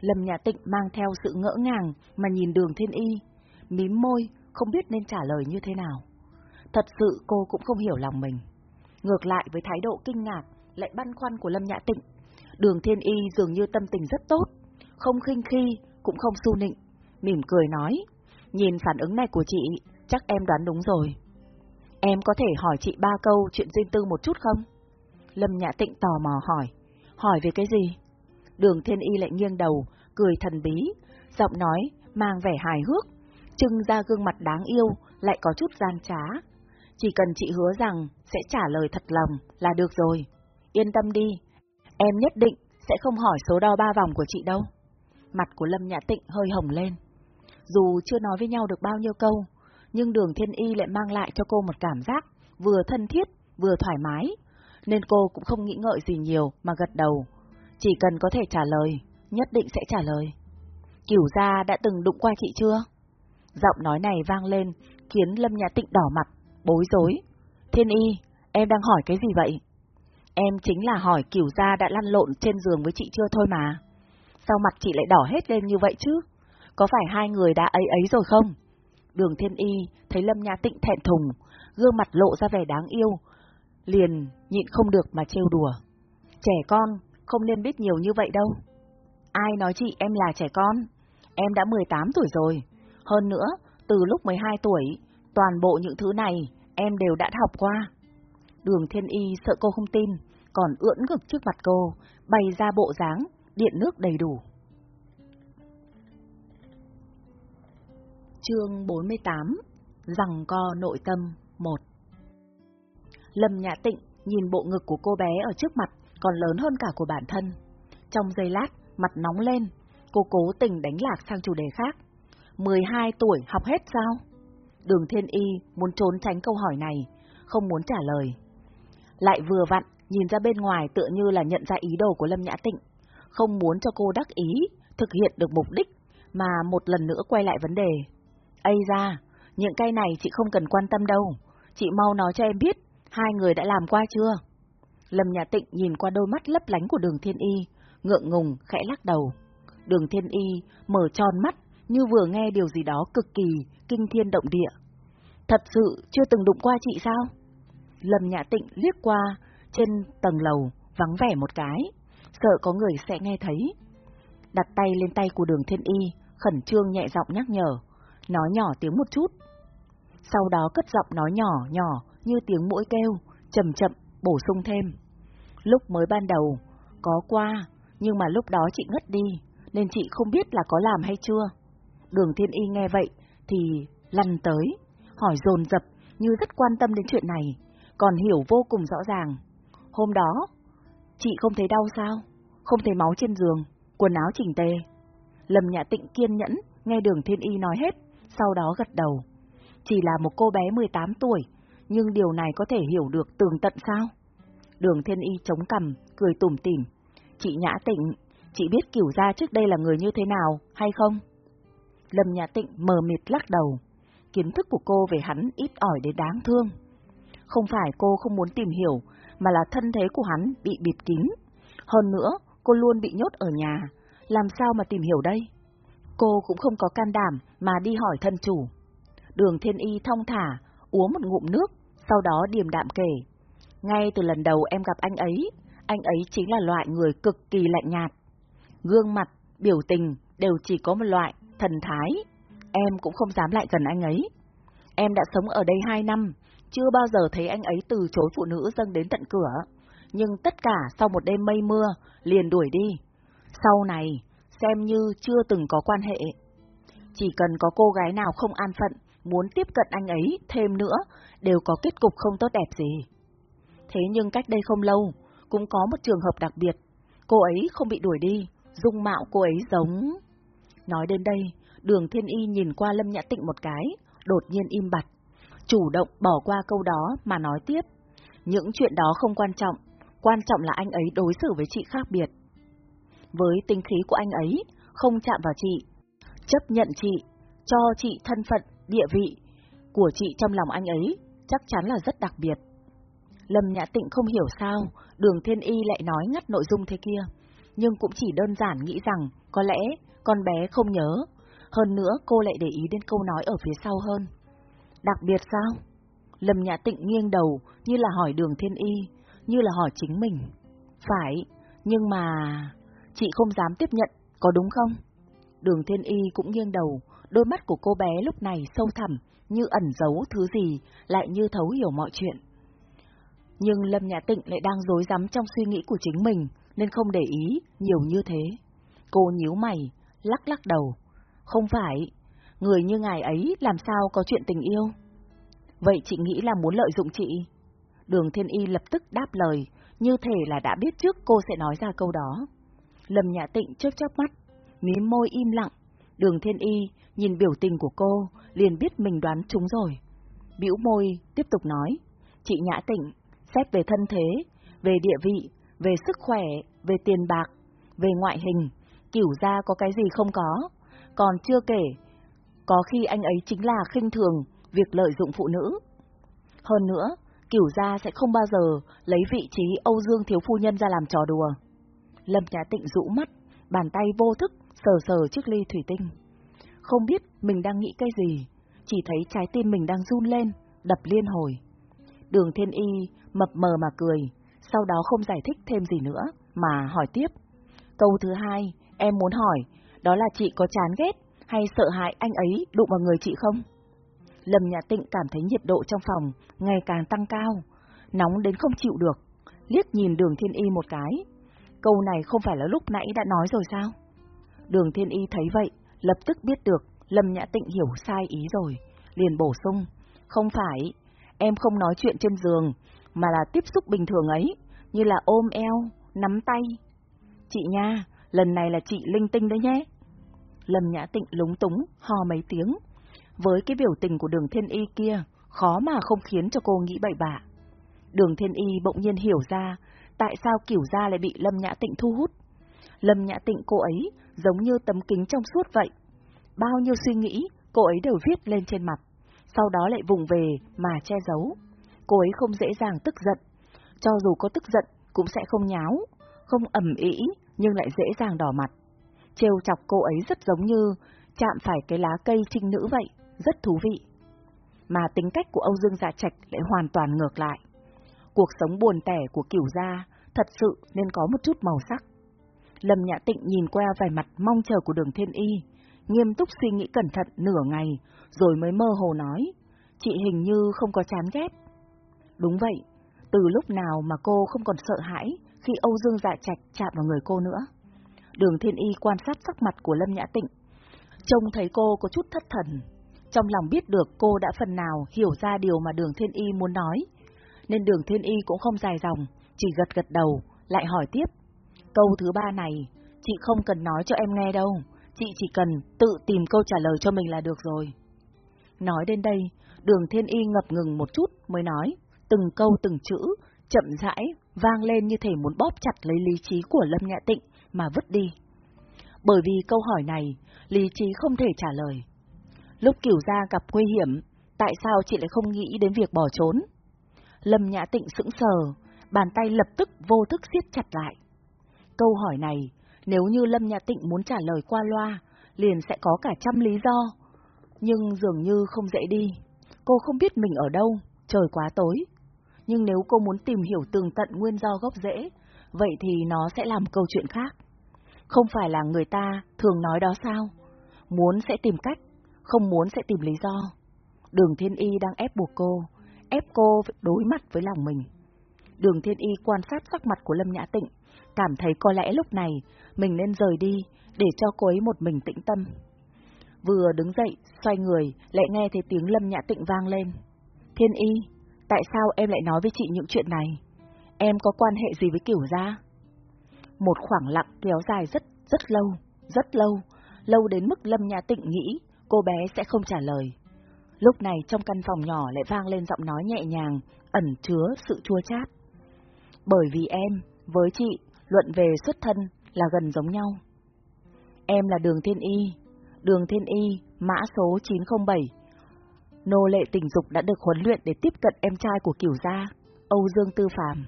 Lâm Nhã Tịnh mang theo sự ngỡ ngàng mà nhìn đường thiên y, mím môi, không biết nên trả lời như thế nào. Thật sự cô cũng không hiểu lòng mình. Ngược lại với thái độ kinh ngạc, lại băn khoăn của Lâm Nhã Tịnh, đường thiên y dường như tâm tình rất tốt, không khinh khi, cũng không su nịnh, mỉm cười nói, nhìn phản ứng này của chị, chắc em đoán đúng rồi. Em có thể hỏi chị ba câu chuyện riêng tư một chút không? Lâm Nhã Tịnh tò mò hỏi, hỏi về cái gì? Đường thiên y lại nghiêng đầu, cười thần bí, giọng nói mang vẻ hài hước, trưng ra gương mặt đáng yêu, lại có chút gian trá. Chỉ cần chị hứa rằng sẽ trả lời thật lòng là được rồi. Yên tâm đi, em nhất định sẽ không hỏi số đo ba vòng của chị đâu. Mặt của Lâm Nhã Tịnh hơi hồng lên. Dù chưa nói với nhau được bao nhiêu câu, nhưng đường thiên y lại mang lại cho cô một cảm giác vừa thân thiết, vừa thoải mái, nên cô cũng không nghĩ ngợi gì nhiều mà gật đầu. Chỉ cần có thể trả lời, nhất định sẽ trả lời. Cửu gia đã từng đụng qua chị chưa? Giọng nói này vang lên, khiến Lâm Nhã Tịnh đỏ mặt, bối rối. Thiên y, em đang hỏi cái gì vậy? Em chính là hỏi cửu gia đã lăn lộn trên giường với chị chưa thôi mà. Sao mặt chị lại đỏ hết lên như vậy chứ? Có phải hai người đã ấy ấy rồi không? Đường thiên y thấy Lâm Nhã Tịnh thẹn thùng, gương mặt lộ ra vẻ đáng yêu, liền nhịn không được mà trêu đùa. Trẻ con, không nên biết nhiều như vậy đâu. Ai nói chị em là trẻ con? Em đã 18 tuổi rồi. Hơn nữa, từ lúc 12 tuổi, toàn bộ những thứ này em đều đã học qua. Đường Thiên Y sợ cô không tin, còn ưỡn ngực trước mặt cô, bày ra bộ dáng, điện nước đầy đủ. Chương 48 Rằng co nội tâm 1 Lâm Nhã Tịnh nhìn bộ ngực của cô bé ở trước mặt còn lớn hơn cả của bản thân. Trong giây lát, mặt nóng lên, cô cố tình đánh lạc sang chủ đề khác. 12 tuổi học hết sao? Đường Thiên Y muốn trốn tránh câu hỏi này, không muốn trả lời. Lại vừa vặn, nhìn ra bên ngoài tựa như là nhận ra ý đồ của Lâm Nhã Tịnh, không muốn cho cô đắc ý, thực hiện được mục đích, mà một lần nữa quay lại vấn đề. Ây ra, những cây này chị không cần quan tâm đâu, chị mau nói cho em biết, hai người đã làm qua chưa? Lâm Nhã Tịnh nhìn qua đôi mắt lấp lánh của đường Thiên Y, ngượng ngùng, khẽ lắc đầu. Đường Thiên Y mở tròn mắt, như vừa nghe điều gì đó cực kỳ, kinh thiên động địa. Thật sự chưa từng đụng qua chị sao? Lâm Nhã Tịnh liếc qua, trên tầng lầu, vắng vẻ một cái, sợ có người sẽ nghe thấy. Đặt tay lên tay của đường Thiên Y, khẩn trương nhẹ giọng nhắc nhở, nói nhỏ tiếng một chút. Sau đó cất giọng nói nhỏ nhỏ như tiếng mũi kêu, chậm chậm, bổ sung thêm. Lúc mới ban đầu, có qua, nhưng mà lúc đó chị ngất đi, nên chị không biết là có làm hay chưa. Đường Thiên Y nghe vậy, thì lăn tới, hỏi dồn dập như rất quan tâm đến chuyện này, còn hiểu vô cùng rõ ràng. Hôm đó, chị không thấy đau sao? Không thấy máu trên giường, quần áo chỉnh tề. Lâm Nhã Tịnh kiên nhẫn, nghe đường Thiên Y nói hết, sau đó gật đầu. Chỉ là một cô bé 18 tuổi, nhưng điều này có thể hiểu được tường tận sao? Đường Thiên Y chống cằm, cười tủm tỉm. Chị Nhã Tịnh, chị biết kiểu gia trước đây là người như thế nào, hay không? Lâm Nhã Tịnh mờ mịt lắc đầu. Kiến thức của cô về hắn ít ỏi đến đáng thương. Không phải cô không muốn tìm hiểu, mà là thân thế của hắn bị bịt kín. Hơn nữa, cô luôn bị nhốt ở nhà, làm sao mà tìm hiểu đây? Cô cũng không có can đảm mà đi hỏi thân chủ. Đường Thiên Y thong thả, uống một ngụm nước, sau đó điềm đạm kể. Ngay từ lần đầu em gặp anh ấy, anh ấy chính là loại người cực kỳ lạnh nhạt. Gương mặt, biểu tình đều chỉ có một loại, thần thái. Em cũng không dám lại gần anh ấy. Em đã sống ở đây hai năm, chưa bao giờ thấy anh ấy từ chối phụ nữ dâng đến tận cửa. Nhưng tất cả sau một đêm mây mưa, liền đuổi đi. Sau này, xem như chưa từng có quan hệ. Chỉ cần có cô gái nào không an phận, muốn tiếp cận anh ấy thêm nữa, đều có kết cục không tốt đẹp gì. Thế nhưng cách đây không lâu, cũng có một trường hợp đặc biệt. Cô ấy không bị đuổi đi, dung mạo cô ấy giống... Nói đến đây, đường thiên y nhìn qua Lâm Nhã Tịnh một cái, đột nhiên im bặt. Chủ động bỏ qua câu đó mà nói tiếp. Những chuyện đó không quan trọng, quan trọng là anh ấy đối xử với chị khác biệt. Với tính khí của anh ấy, không chạm vào chị, chấp nhận chị, cho chị thân phận, địa vị của chị trong lòng anh ấy, chắc chắn là rất đặc biệt. Lâm Nhã Tịnh không hiểu sao đường thiên y lại nói ngắt nội dung thế kia, nhưng cũng chỉ đơn giản nghĩ rằng có lẽ con bé không nhớ, hơn nữa cô lại để ý đến câu nói ở phía sau hơn. Đặc biệt sao? Lâm Nhã Tịnh nghiêng đầu như là hỏi đường thiên y, như là hỏi chính mình. Phải, nhưng mà... Chị không dám tiếp nhận, có đúng không? Đường thiên y cũng nghiêng đầu, đôi mắt của cô bé lúc này sâu thẳm, như ẩn giấu thứ gì, lại như thấu hiểu mọi chuyện. Nhưng Lâm Nhã Tịnh lại đang dối rắm trong suy nghĩ của chính mình, nên không để ý nhiều như thế. Cô nhíu mày, lắc lắc đầu. Không phải, người như ngài ấy làm sao có chuyện tình yêu? Vậy chị nghĩ là muốn lợi dụng chị? Đường Thiên Y lập tức đáp lời, như thể là đã biết trước cô sẽ nói ra câu đó. Lâm Nhã Tịnh chớp chớp mắt, mím môi im lặng. Đường Thiên Y nhìn biểu tình của cô, liền biết mình đoán trúng rồi. Bĩu môi, tiếp tục nói, chị Nhã Tịnh, xét về thân thế, về địa vị, về sức khỏe, về tiền bạc, về ngoại hình, kiểu gia có cái gì không có. Còn chưa kể, có khi anh ấy chính là khinh thường việc lợi dụng phụ nữ. Hơn nữa, kiểu gia sẽ không bao giờ lấy vị trí Âu Dương Thiếu Phu Nhân ra làm trò đùa. Lâm Nhã Tịnh rũ mắt, bàn tay vô thức sờ sờ chiếc ly thủy tinh. Không biết mình đang nghĩ cái gì, chỉ thấy trái tim mình đang run lên, đập liên hồi. Đường Thiên Y mập mờ mà cười, sau đó không giải thích thêm gì nữa, mà hỏi tiếp. Câu thứ hai, em muốn hỏi, đó là chị có chán ghét hay sợ hãi anh ấy đụng vào người chị không? Lâm Nhã Tịnh cảm thấy nhiệt độ trong phòng ngày càng tăng cao, nóng đến không chịu được, liếc nhìn đường thiên y một cái. Câu này không phải là lúc nãy đã nói rồi sao? Đường thiên y thấy vậy, lập tức biết được Lâm Nhã Tịnh hiểu sai ý rồi, liền bổ sung. Không phải, em không nói chuyện trên giường, mà là tiếp xúc bình thường ấy, như là ôm eo, nắm tay. Chị nha, lần này là chị linh tinh đấy nhé. Lâm Nhã Tịnh lúng túng, ho mấy tiếng, với cái biểu tình của đường thiên y kia, khó mà không khiến cho cô nghĩ bậy bạ. Đường thiên y bỗng nhiên hiểu ra, tại sao kiểu gia lại bị Lâm Nhã Tịnh thu hút. Lâm Nhã Tịnh cô ấy giống như tấm kính trong suốt vậy. Bao nhiêu suy nghĩ, cô ấy đều viết lên trên mặt, sau đó lại vùng về mà che giấu. Cô ấy không dễ dàng tức giận, cho dù có tức giận cũng sẽ không nháo, không ẩm ý nhưng lại dễ dàng đỏ mặt. Trêu chọc cô ấy rất giống như chạm phải cái lá cây trinh nữ vậy rất thú vị. Mà tính cách của Âu Dương Dạ Trạch lại hoàn toàn ngược lại. Cuộc sống buồn tẻ của cửu gia thật sự nên có một chút màu sắc. Lâm Nhã Tịnh nhìn qua vài mặt mong chờ của đường thiên y, nghiêm túc suy nghĩ cẩn thận nửa ngày, rồi mới mơ hồ nói, chị hình như không có chán ghét. Đúng vậy, từ lúc nào mà cô không còn sợ hãi khi Âu Dương Dạ Trạch chạm vào người cô nữa. Đường Thiên Y quan sát sắc mặt của Lâm Nhã Tịnh, trông thấy cô có chút thất thần, trong lòng biết được cô đã phần nào hiểu ra điều mà đường thiên y muốn nói, nên đường thiên y cũng không dài dòng, chỉ gật gật đầu, lại hỏi tiếp. Câu thứ ba này, chị không cần nói cho em nghe đâu, chị chỉ cần tự tìm câu trả lời cho mình là được rồi. Nói đến đây, đường thiên y ngập ngừng một chút mới nói, từng câu từng chữ, chậm rãi, vang lên như thể muốn bóp chặt lấy lý trí của Lâm Nhã Tịnh mà vứt đi. Bởi vì câu hỏi này, lý trí không thể trả lời. Lúc kiểu gia gặp nguy hiểm, tại sao chị lại không nghĩ đến việc bỏ trốn? Lâm Nhã Tịnh sững sờ, bàn tay lập tức vô thức siết chặt lại. Câu hỏi này, nếu như Lâm Nhã Tịnh muốn trả lời qua loa, liền sẽ có cả trăm lý do. Nhưng dường như không dễ đi. Cô không biết mình ở đâu, trời quá tối. Nhưng nếu cô muốn tìm hiểu tường tận nguyên do gốc rễ, vậy thì nó sẽ làm câu chuyện khác. Không phải là người ta thường nói đó sao? Muốn sẽ tìm cách, không muốn sẽ tìm lý do. Đường Thiên Y đang ép buộc cô, ép cô đối mặt với lòng mình. Đường Thiên Y quan sát sắc mặt của Lâm Nhã Tịnh, cảm thấy có lẽ lúc này mình nên rời đi để cho cô ấy một mình tĩnh tâm. Vừa đứng dậy, xoay người, lại nghe thấy tiếng Lâm Nhã Tịnh vang lên. Thiên Y, tại sao em lại nói với chị những chuyện này? Em có quan hệ gì với Kiểu Gia? Một khoảng lặng kéo dài rất, rất lâu, rất lâu, lâu đến mức Lâm Nhã Tịnh nghĩ cô bé sẽ không trả lời. Lúc này trong căn phòng nhỏ lại vang lên giọng nói nhẹ nhàng, ẩn chứa sự chua chát. Bởi vì em, với chị, luận về xuất thân là gần giống nhau. Em là Đường Thiên Y, Đường Thiên Y, mã số 907. Nô lệ tình dục đã được huấn luyện để tiếp cận em trai của cửu gia, Âu Dương Tư Phàm.